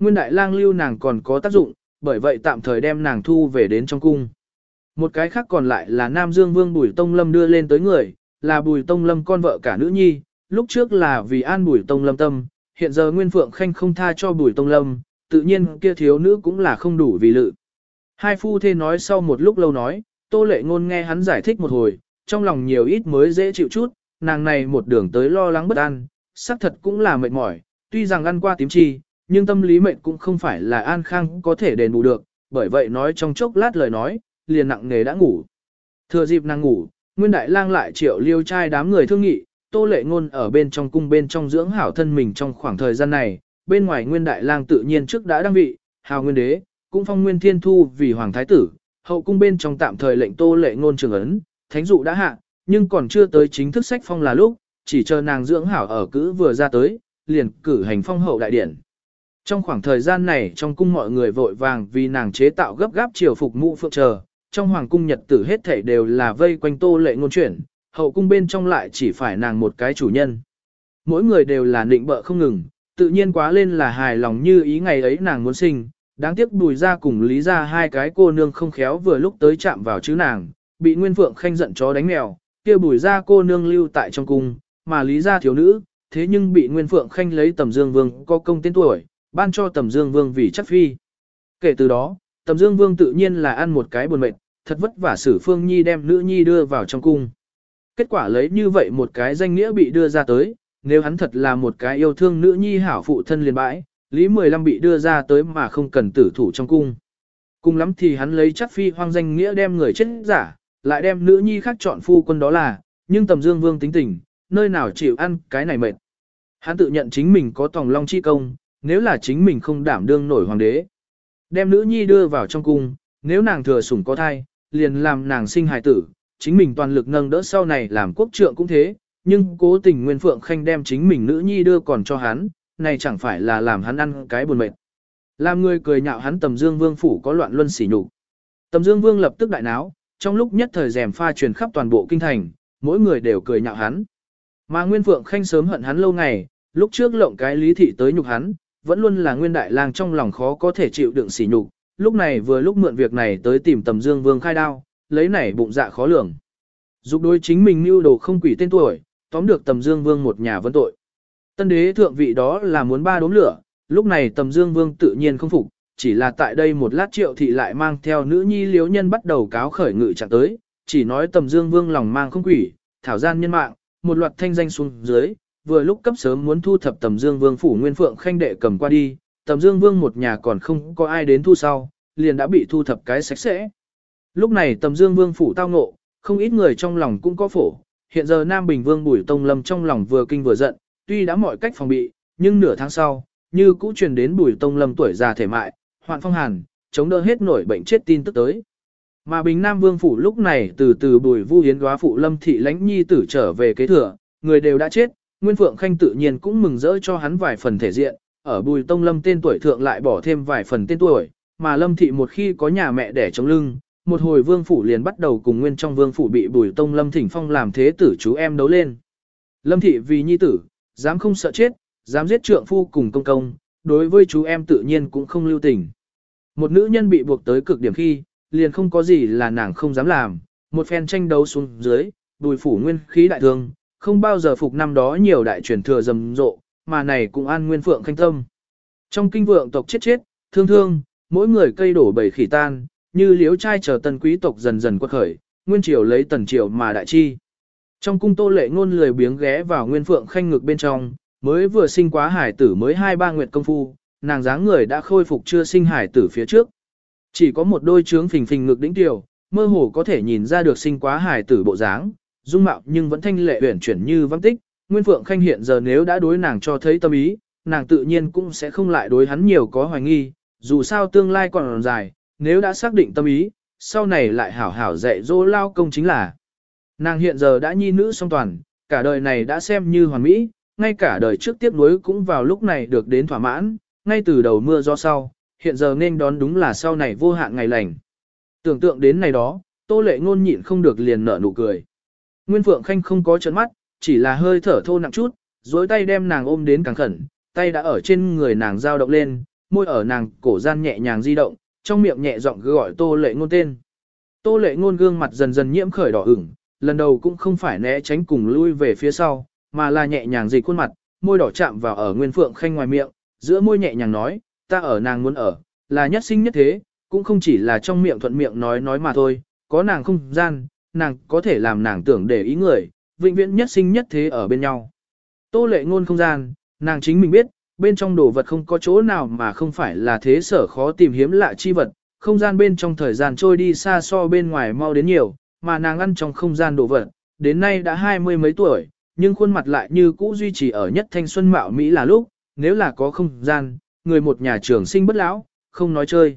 S1: Nguyên Đại Lang lưu nàng còn có tác dụng, bởi vậy tạm thời đem nàng thu về đến trong cung. Một cái khác còn lại là Nam Dương Vương Bùi Tông Lâm đưa lên tới người, là Bùi Tông Lâm con vợ cả nữ nhi, lúc trước là vì an Bùi Tông Lâm tâm, hiện giờ Nguyên Phượng Khanh không tha cho Bùi Tông Lâm, tự nhiên kia thiếu nữ cũng là không đủ vì lự. Hai phu thê nói sau một lúc lâu nói, Tô Lệ Ngôn nghe hắn giải thích một hồi, trong lòng nhiều ít mới dễ chịu chút, nàng này một đường tới lo lắng bất an, xác thật cũng là mệt mỏi, tuy rằng ăn qua tím chi, nhưng tâm lý mệnh cũng không phải là an khang có thể đền bù được, bởi vậy nói trong chốc lát lời nói, liền nặng nề đã ngủ. Thừa dịp nàng ngủ, Nguyên Đại Lang lại triệu liêu trai đám người thương nghị, Tô Lệ Ngôn ở bên trong cung bên trong dưỡng hảo thân mình trong khoảng thời gian này, bên ngoài Nguyên Đại Lang tự nhiên trước đã đăng vị, hào nguyên đế, cũng phong Nguyên Thiên Thu vì hoàng thái tử, hậu cung bên trong tạm thời lệnh Tô Lệ Ngôn trường ấn, thánh dụ đã hạ, nhưng còn chưa tới chính thức sách phong là lúc, chỉ chờ nàng dưỡng hảo ở cữ vừa ra tới, liền cử hành phong hậu đại điển. Trong khoảng thời gian này trong cung mọi người vội vàng vì nàng chế tạo gấp gáp triều phục mũ phượng chờ, trong hoàng cung nhật tử hết thảy đều là vây quanh tô lệ ngôn chuyển, hậu cung bên trong lại chỉ phải nàng một cái chủ nhân. Mỗi người đều là nịnh bợ không ngừng, tự nhiên quá lên là hài lòng như ý ngày ấy nàng muốn sinh, đáng tiếc bùi ra cùng lý ra hai cái cô nương không khéo vừa lúc tới chạm vào chứ nàng, bị Nguyên Phượng khanh giận chó đánh mèo, kia bùi ra cô nương lưu tại trong cung, mà lý ra thiếu nữ, thế nhưng bị Nguyên Phượng khanh lấy tầm dương vương có công tên tuổi, ban cho tầm dương vương vì chắc phi. Kể từ đó, tầm dương vương tự nhiên là ăn một cái buồn mệt, thật vất vả xử phương nhi đem nữ nhi đưa vào trong cung. Kết quả lấy như vậy một cái danh nghĩa bị đưa ra tới, nếu hắn thật là một cái yêu thương nữ nhi hảo phụ thân liền bãi, Lý Mười Lăm bị đưa ra tới mà không cần tử thủ trong cung. Cùng lắm thì hắn lấy chắc phi hoang danh nghĩa đem người chết giả, lại đem nữ nhi khác chọn phu quân đó là, nhưng tầm dương vương tính tình, nơi nào chịu ăn cái này mệt. Hắn tự nhận chính mình có tòng long chi công, nếu là chính mình không đảm đương nổi hoàng đế. Đem nữ nhi đưa vào trong cung, nếu nàng thừa sủng có thai, liền làm nàng sinh hài tử, chính mình toàn lực nâng đỡ sau này làm quốc trượng cũng thế, nhưng cố tình Nguyên Phượng Khanh đem chính mình nữ nhi đưa còn cho hắn, này chẳng phải là làm hắn ăn cái buồn mệt. Làm người cười nhạo hắn tầm dương vương phủ có loạn luân sỉ nhục. Tầm dương vương lập tức đại náo, trong lúc nhất thời rèm pha truyền khắp toàn bộ kinh thành, mỗi người đều cười nhạo hắn. Mà Nguyên Phượng Khanh sớm hận hắn lâu ngày, lúc trước lộng cái lý thị tới nhục hắn, vẫn luôn là Nguyên Đại Lang trong lòng khó có thể chịu đựng sỉ nhục, lúc này vừa lúc mượn việc này tới tìm tầm dương vương khai đao, lấy này bụng dạ khó lường. Dục đối chính mình mưu đồ không quỷ tên tuổi, tóm được tầm dương vương một nhà vấn tội. Tân đế thượng vị đó là muốn ba đốm lửa, lúc này tầm dương vương tự nhiên không phục, chỉ là tại đây một lát triệu thị lại mang theo nữ nhi liếu nhân bắt đầu cáo khởi ngự trạng tới, chỉ nói tầm dương vương lòng mang không quỷ, thảo gian nhân mạng, một loạt thanh danh xuống dưới, vừa lúc cấp sớm muốn thu thập tầm dương vương phủ nguyên phượng khanh đệ cầm qua đi, tầm dương vương một nhà còn không có ai đến thu sau, liền đã bị thu thập cái sạch sẽ. Lúc này tầm dương vương phủ tao ngộ, không ít người trong lòng cũng có phổ, hiện giờ Nam Bình Vương Bùi Tông Lâm trong lòng vừa kinh vừa giận, tuy đã mọi cách phòng bị, nhưng nửa tháng sau, như cũ truyền đến Bùi Tông Lâm tuổi già thể mại, hoạn phong hàn, chống đỡ hết nổi bệnh chết tin tức tới. Mà Bình Nam Vương phủ lúc này từ từ Bùi Vu Hiến góa phụ Lâm thị lãnh nhi tử trở về kế thừa, người đều đã chết, Nguyên Phượng Khanh tự nhiên cũng mừng rỡ cho hắn vài phần thể diện, ở Bùi Tông Lâm tên tuổi thượng lại bỏ thêm vài phần tên tuổi, mà Lâm thị một khi có nhà mẹ đẻ chống lưng, một hồi vương phủ liền bắt đầu cùng nguyên trong vương phủ bị Bùi Tông Lâm thỉnh phong làm thế tử chú em đấu lên. Lâm thị vì nhi tử, dám không sợ chết, dám giết trượng phu cùng công công, đối với chú em tự nhiên cũng không lưu tình. Một nữ nhân bị buộc tới cực điểm khi, liền không có gì là nàng không dám làm, một phen tranh đấu xuống dưới, Bùi phủ nguyên khí đại thương, không bao giờ phục năm đó nhiều đại truyền thừa rầm rộ, mà này cũng an nguyên phượng khanh tâm. Trong kinh vượng tộc chết chết, thương thương, mỗi người cây đổ bầy khỉ tan, như liếu trai chờ tân quý tộc dần dần quật khởi, nguyên triều lấy tần triều mà đại chi. Trong cung tô lệ ngôn lười biếng ghé vào nguyên phượng khanh ngực bên trong, mới vừa sinh quá hải tử mới hai ba nguyệt công phu, nàng dáng người đã khôi phục chưa sinh hải tử phía trước. Chỉ có một đôi trướng phình phình ngực đỉnh tiểu, mơ hồ có thể nhìn ra được sinh quá hải tử bộ dáng, dung mạo nhưng vẫn thanh lệ uyển chuyển như văn tích. Nguyên Phượng Khanh hiện giờ nếu đã đối nàng cho thấy tâm ý, nàng tự nhiên cũng sẽ không lại đối hắn nhiều có hoài nghi, dù sao tương lai còn dài, nếu đã xác định tâm ý, sau này lại hảo hảo dạy dỗ lao công chính là. Nàng hiện giờ đã nhi nữ song toàn, cả đời này đã xem như hoàn mỹ, ngay cả đời trước tiếp nối cũng vào lúc này được đến thỏa mãn, ngay từ đầu mưa do sau, hiện giờ nên đón đúng là sau này vô hạn ngày lành. Tưởng tượng đến này đó, tô lệ ngôn nhịn không được liền nở nụ cười. Nguyên Phượng Khanh không có chấn mắt, chỉ là hơi thở thô nặng chút, dối tay đem nàng ôm đến càng khẩn, tay đã ở trên người nàng dao động lên, môi ở nàng cổ gian nhẹ nhàng di động, trong miệng nhẹ giọng gọi tô lệ ngôn tên. Tô lệ ngôn gương mặt dần dần nhiễm khởi đỏ ửng, lần đầu cũng không phải né tránh cùng lui về phía sau, mà là nhẹ nhàng dịch khuôn mặt, môi đỏ chạm vào ở Nguyên Phượng Khanh ngoài miệng, giữa môi nhẹ nhàng nói, ta ở nàng muốn ở, là nhất sinh nhất thế, cũng không chỉ là trong miệng thuận miệng nói nói mà thôi, có nàng không gian, nàng có thể làm nàng tưởng để ý người, vĩnh viễn nhất sinh nhất thế ở bên nhau. Tô lệ ngôn không gian, nàng chính mình biết, bên trong đồ vật không có chỗ nào mà không phải là thế sở khó tìm hiếm lạ chi vật, không gian bên trong thời gian trôi đi xa so bên ngoài mau đến nhiều, mà nàng ăn trong không gian đồ vật, đến nay đã hai mươi mấy tuổi, nhưng khuôn mặt lại như cũ duy trì ở nhất thanh xuân mạo Mỹ là lúc, nếu là có không gian, người một nhà trường sinh bất lão, không nói chơi.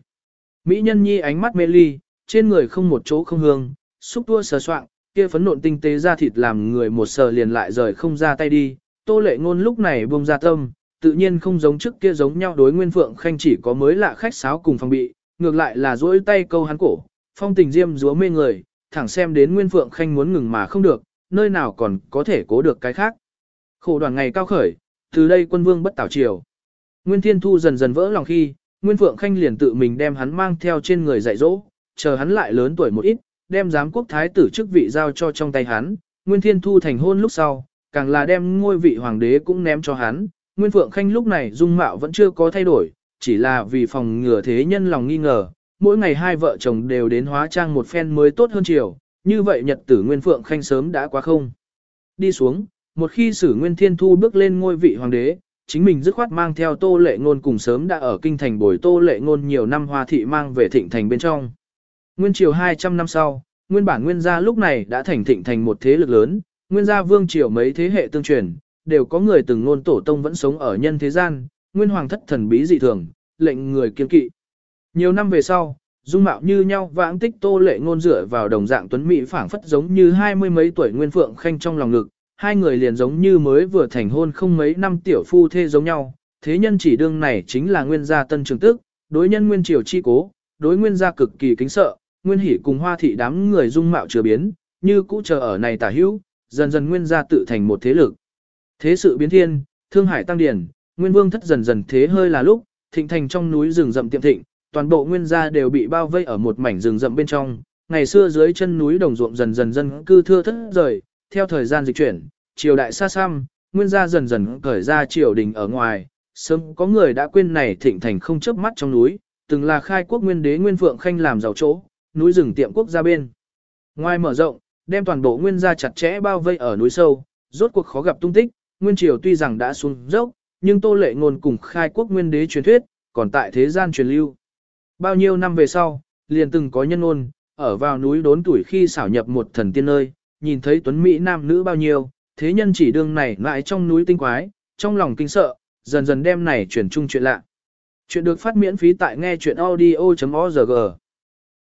S1: Mỹ nhân nhi ánh mắt mê ly, trên người không một chỗ không hương, xúc tua sờ soạng, kia phấn nộn tinh tế ra thịt làm người một sờ liền lại rời không ra tay đi. Tô lệ ngôn lúc này buông ra tâm, tự nhiên không giống trước kia giống nhau đối nguyên phượng khanh chỉ có mới lạ khách sáo cùng phòng bị, ngược lại là duỗi tay câu hắn cổ, phong tình diêm dúa mê người, thẳng xem đến nguyên phượng khanh muốn ngừng mà không được, nơi nào còn có thể cố được cái khác. Khổ đoàn ngày cao khởi, từ đây quân vương bất tảo triều. Nguyên Thiên Thu dần dần vỡ lòng khi, Nguyên Phượng Khanh liền tự mình đem hắn mang theo trên người dạy dỗ, chờ hắn lại lớn tuổi một ít, đem giám quốc thái tử chức vị giao cho trong tay hắn. Nguyên Thiên Thu thành hôn lúc sau, càng là đem ngôi vị hoàng đế cũng ném cho hắn. Nguyên Phượng Khanh lúc này dung mạo vẫn chưa có thay đổi, chỉ là vì phòng ngừa thế nhân lòng nghi ngờ, mỗi ngày hai vợ chồng đều đến hóa trang một phen mới tốt hơn chiều, như vậy nhật tử Nguyên Phượng Khanh sớm đã quá không. Đi xuống, một khi sử Nguyên Thiên Thu bước lên ngôi vị hoàng đế, chính mình dứt khoát mang theo tô lệ ngôn cùng sớm đã ở kinh thành bồi tô lệ ngôn nhiều năm hoa thị mang về thịnh thành bên trong. Nguyên triều 200 năm sau, nguyên bản nguyên gia lúc này đã thành thịnh thành một thế lực lớn, nguyên gia vương triều mấy thế hệ tương truyền, đều có người từng ngôn tổ tông vẫn sống ở nhân thế gian, nguyên hoàng thất thần bí dị thường, lệnh người kiên kỵ. Nhiều năm về sau, dung mạo như nhau vãng tích tô lệ ngôn dựa vào đồng dạng tuấn mỹ phảng phất giống như hai mươi mấy tuổi nguyên phượng khanh trong lòng ngực, hai người liền giống như mới vừa thành hôn không mấy năm tiểu phu thê giống nhau, thế nhân chỉ đương này chính là nguyên gia tân trường tức, đối nhân nguyên triều chi cố, đối nguyên gia cực kỳ kính sợ, nguyên hỉ cùng hoa thị đám người dung mạo chưa biến, như cũ chờ ở này tả hữu, dần dần nguyên gia tự thành một thế lực. Thế sự biến thiên, thương hải tăng điển, nguyên vương thất dần dần thế hơi là lúc, thịnh thành trong núi rừng rậm tiệm thịnh, toàn bộ nguyên gia đều bị bao vây ở một mảnh rừng rậm bên trong, ngày xưa dưới chân núi đồng ruộng dần dần dân cư thưa thất rời, theo thời gian dịch chuyển, triều đại xa xăm, nguyên gia dần dần cởi ra triều đình ở ngoài, sớm có người đã quên này thịnh thành không chớp mắt trong núi, từng là khai quốc nguyên đế nguyên phượng khanh làm giàu chỗ, núi rừng tiệm quốc gia bên. Ngoài mở rộng, đem toàn bộ nguyên gia chặt chẽ bao vây ở núi sâu, rốt cuộc khó gặp tung tích, nguyên triều tuy rằng đã xuống dốc, nhưng tô lệ ngôn cùng khai quốc nguyên đế truyền thuyết, còn tại thế gian truyền lưu. Bao nhiêu năm về sau, liền từng có nhân ngôn ở vào núi đốn tuổi khi xảo nhập một thần tiên nơi, nhìn thấy tuấn Mỹ nam nữ bao nhiêu, thế nhân chỉ đương này lại trong núi tinh quái, trong lòng kinh sợ, dần dần đem này chuyển chung chuyện lạ. Chuyện được phát miễn phí tại nghe chuyện audio.org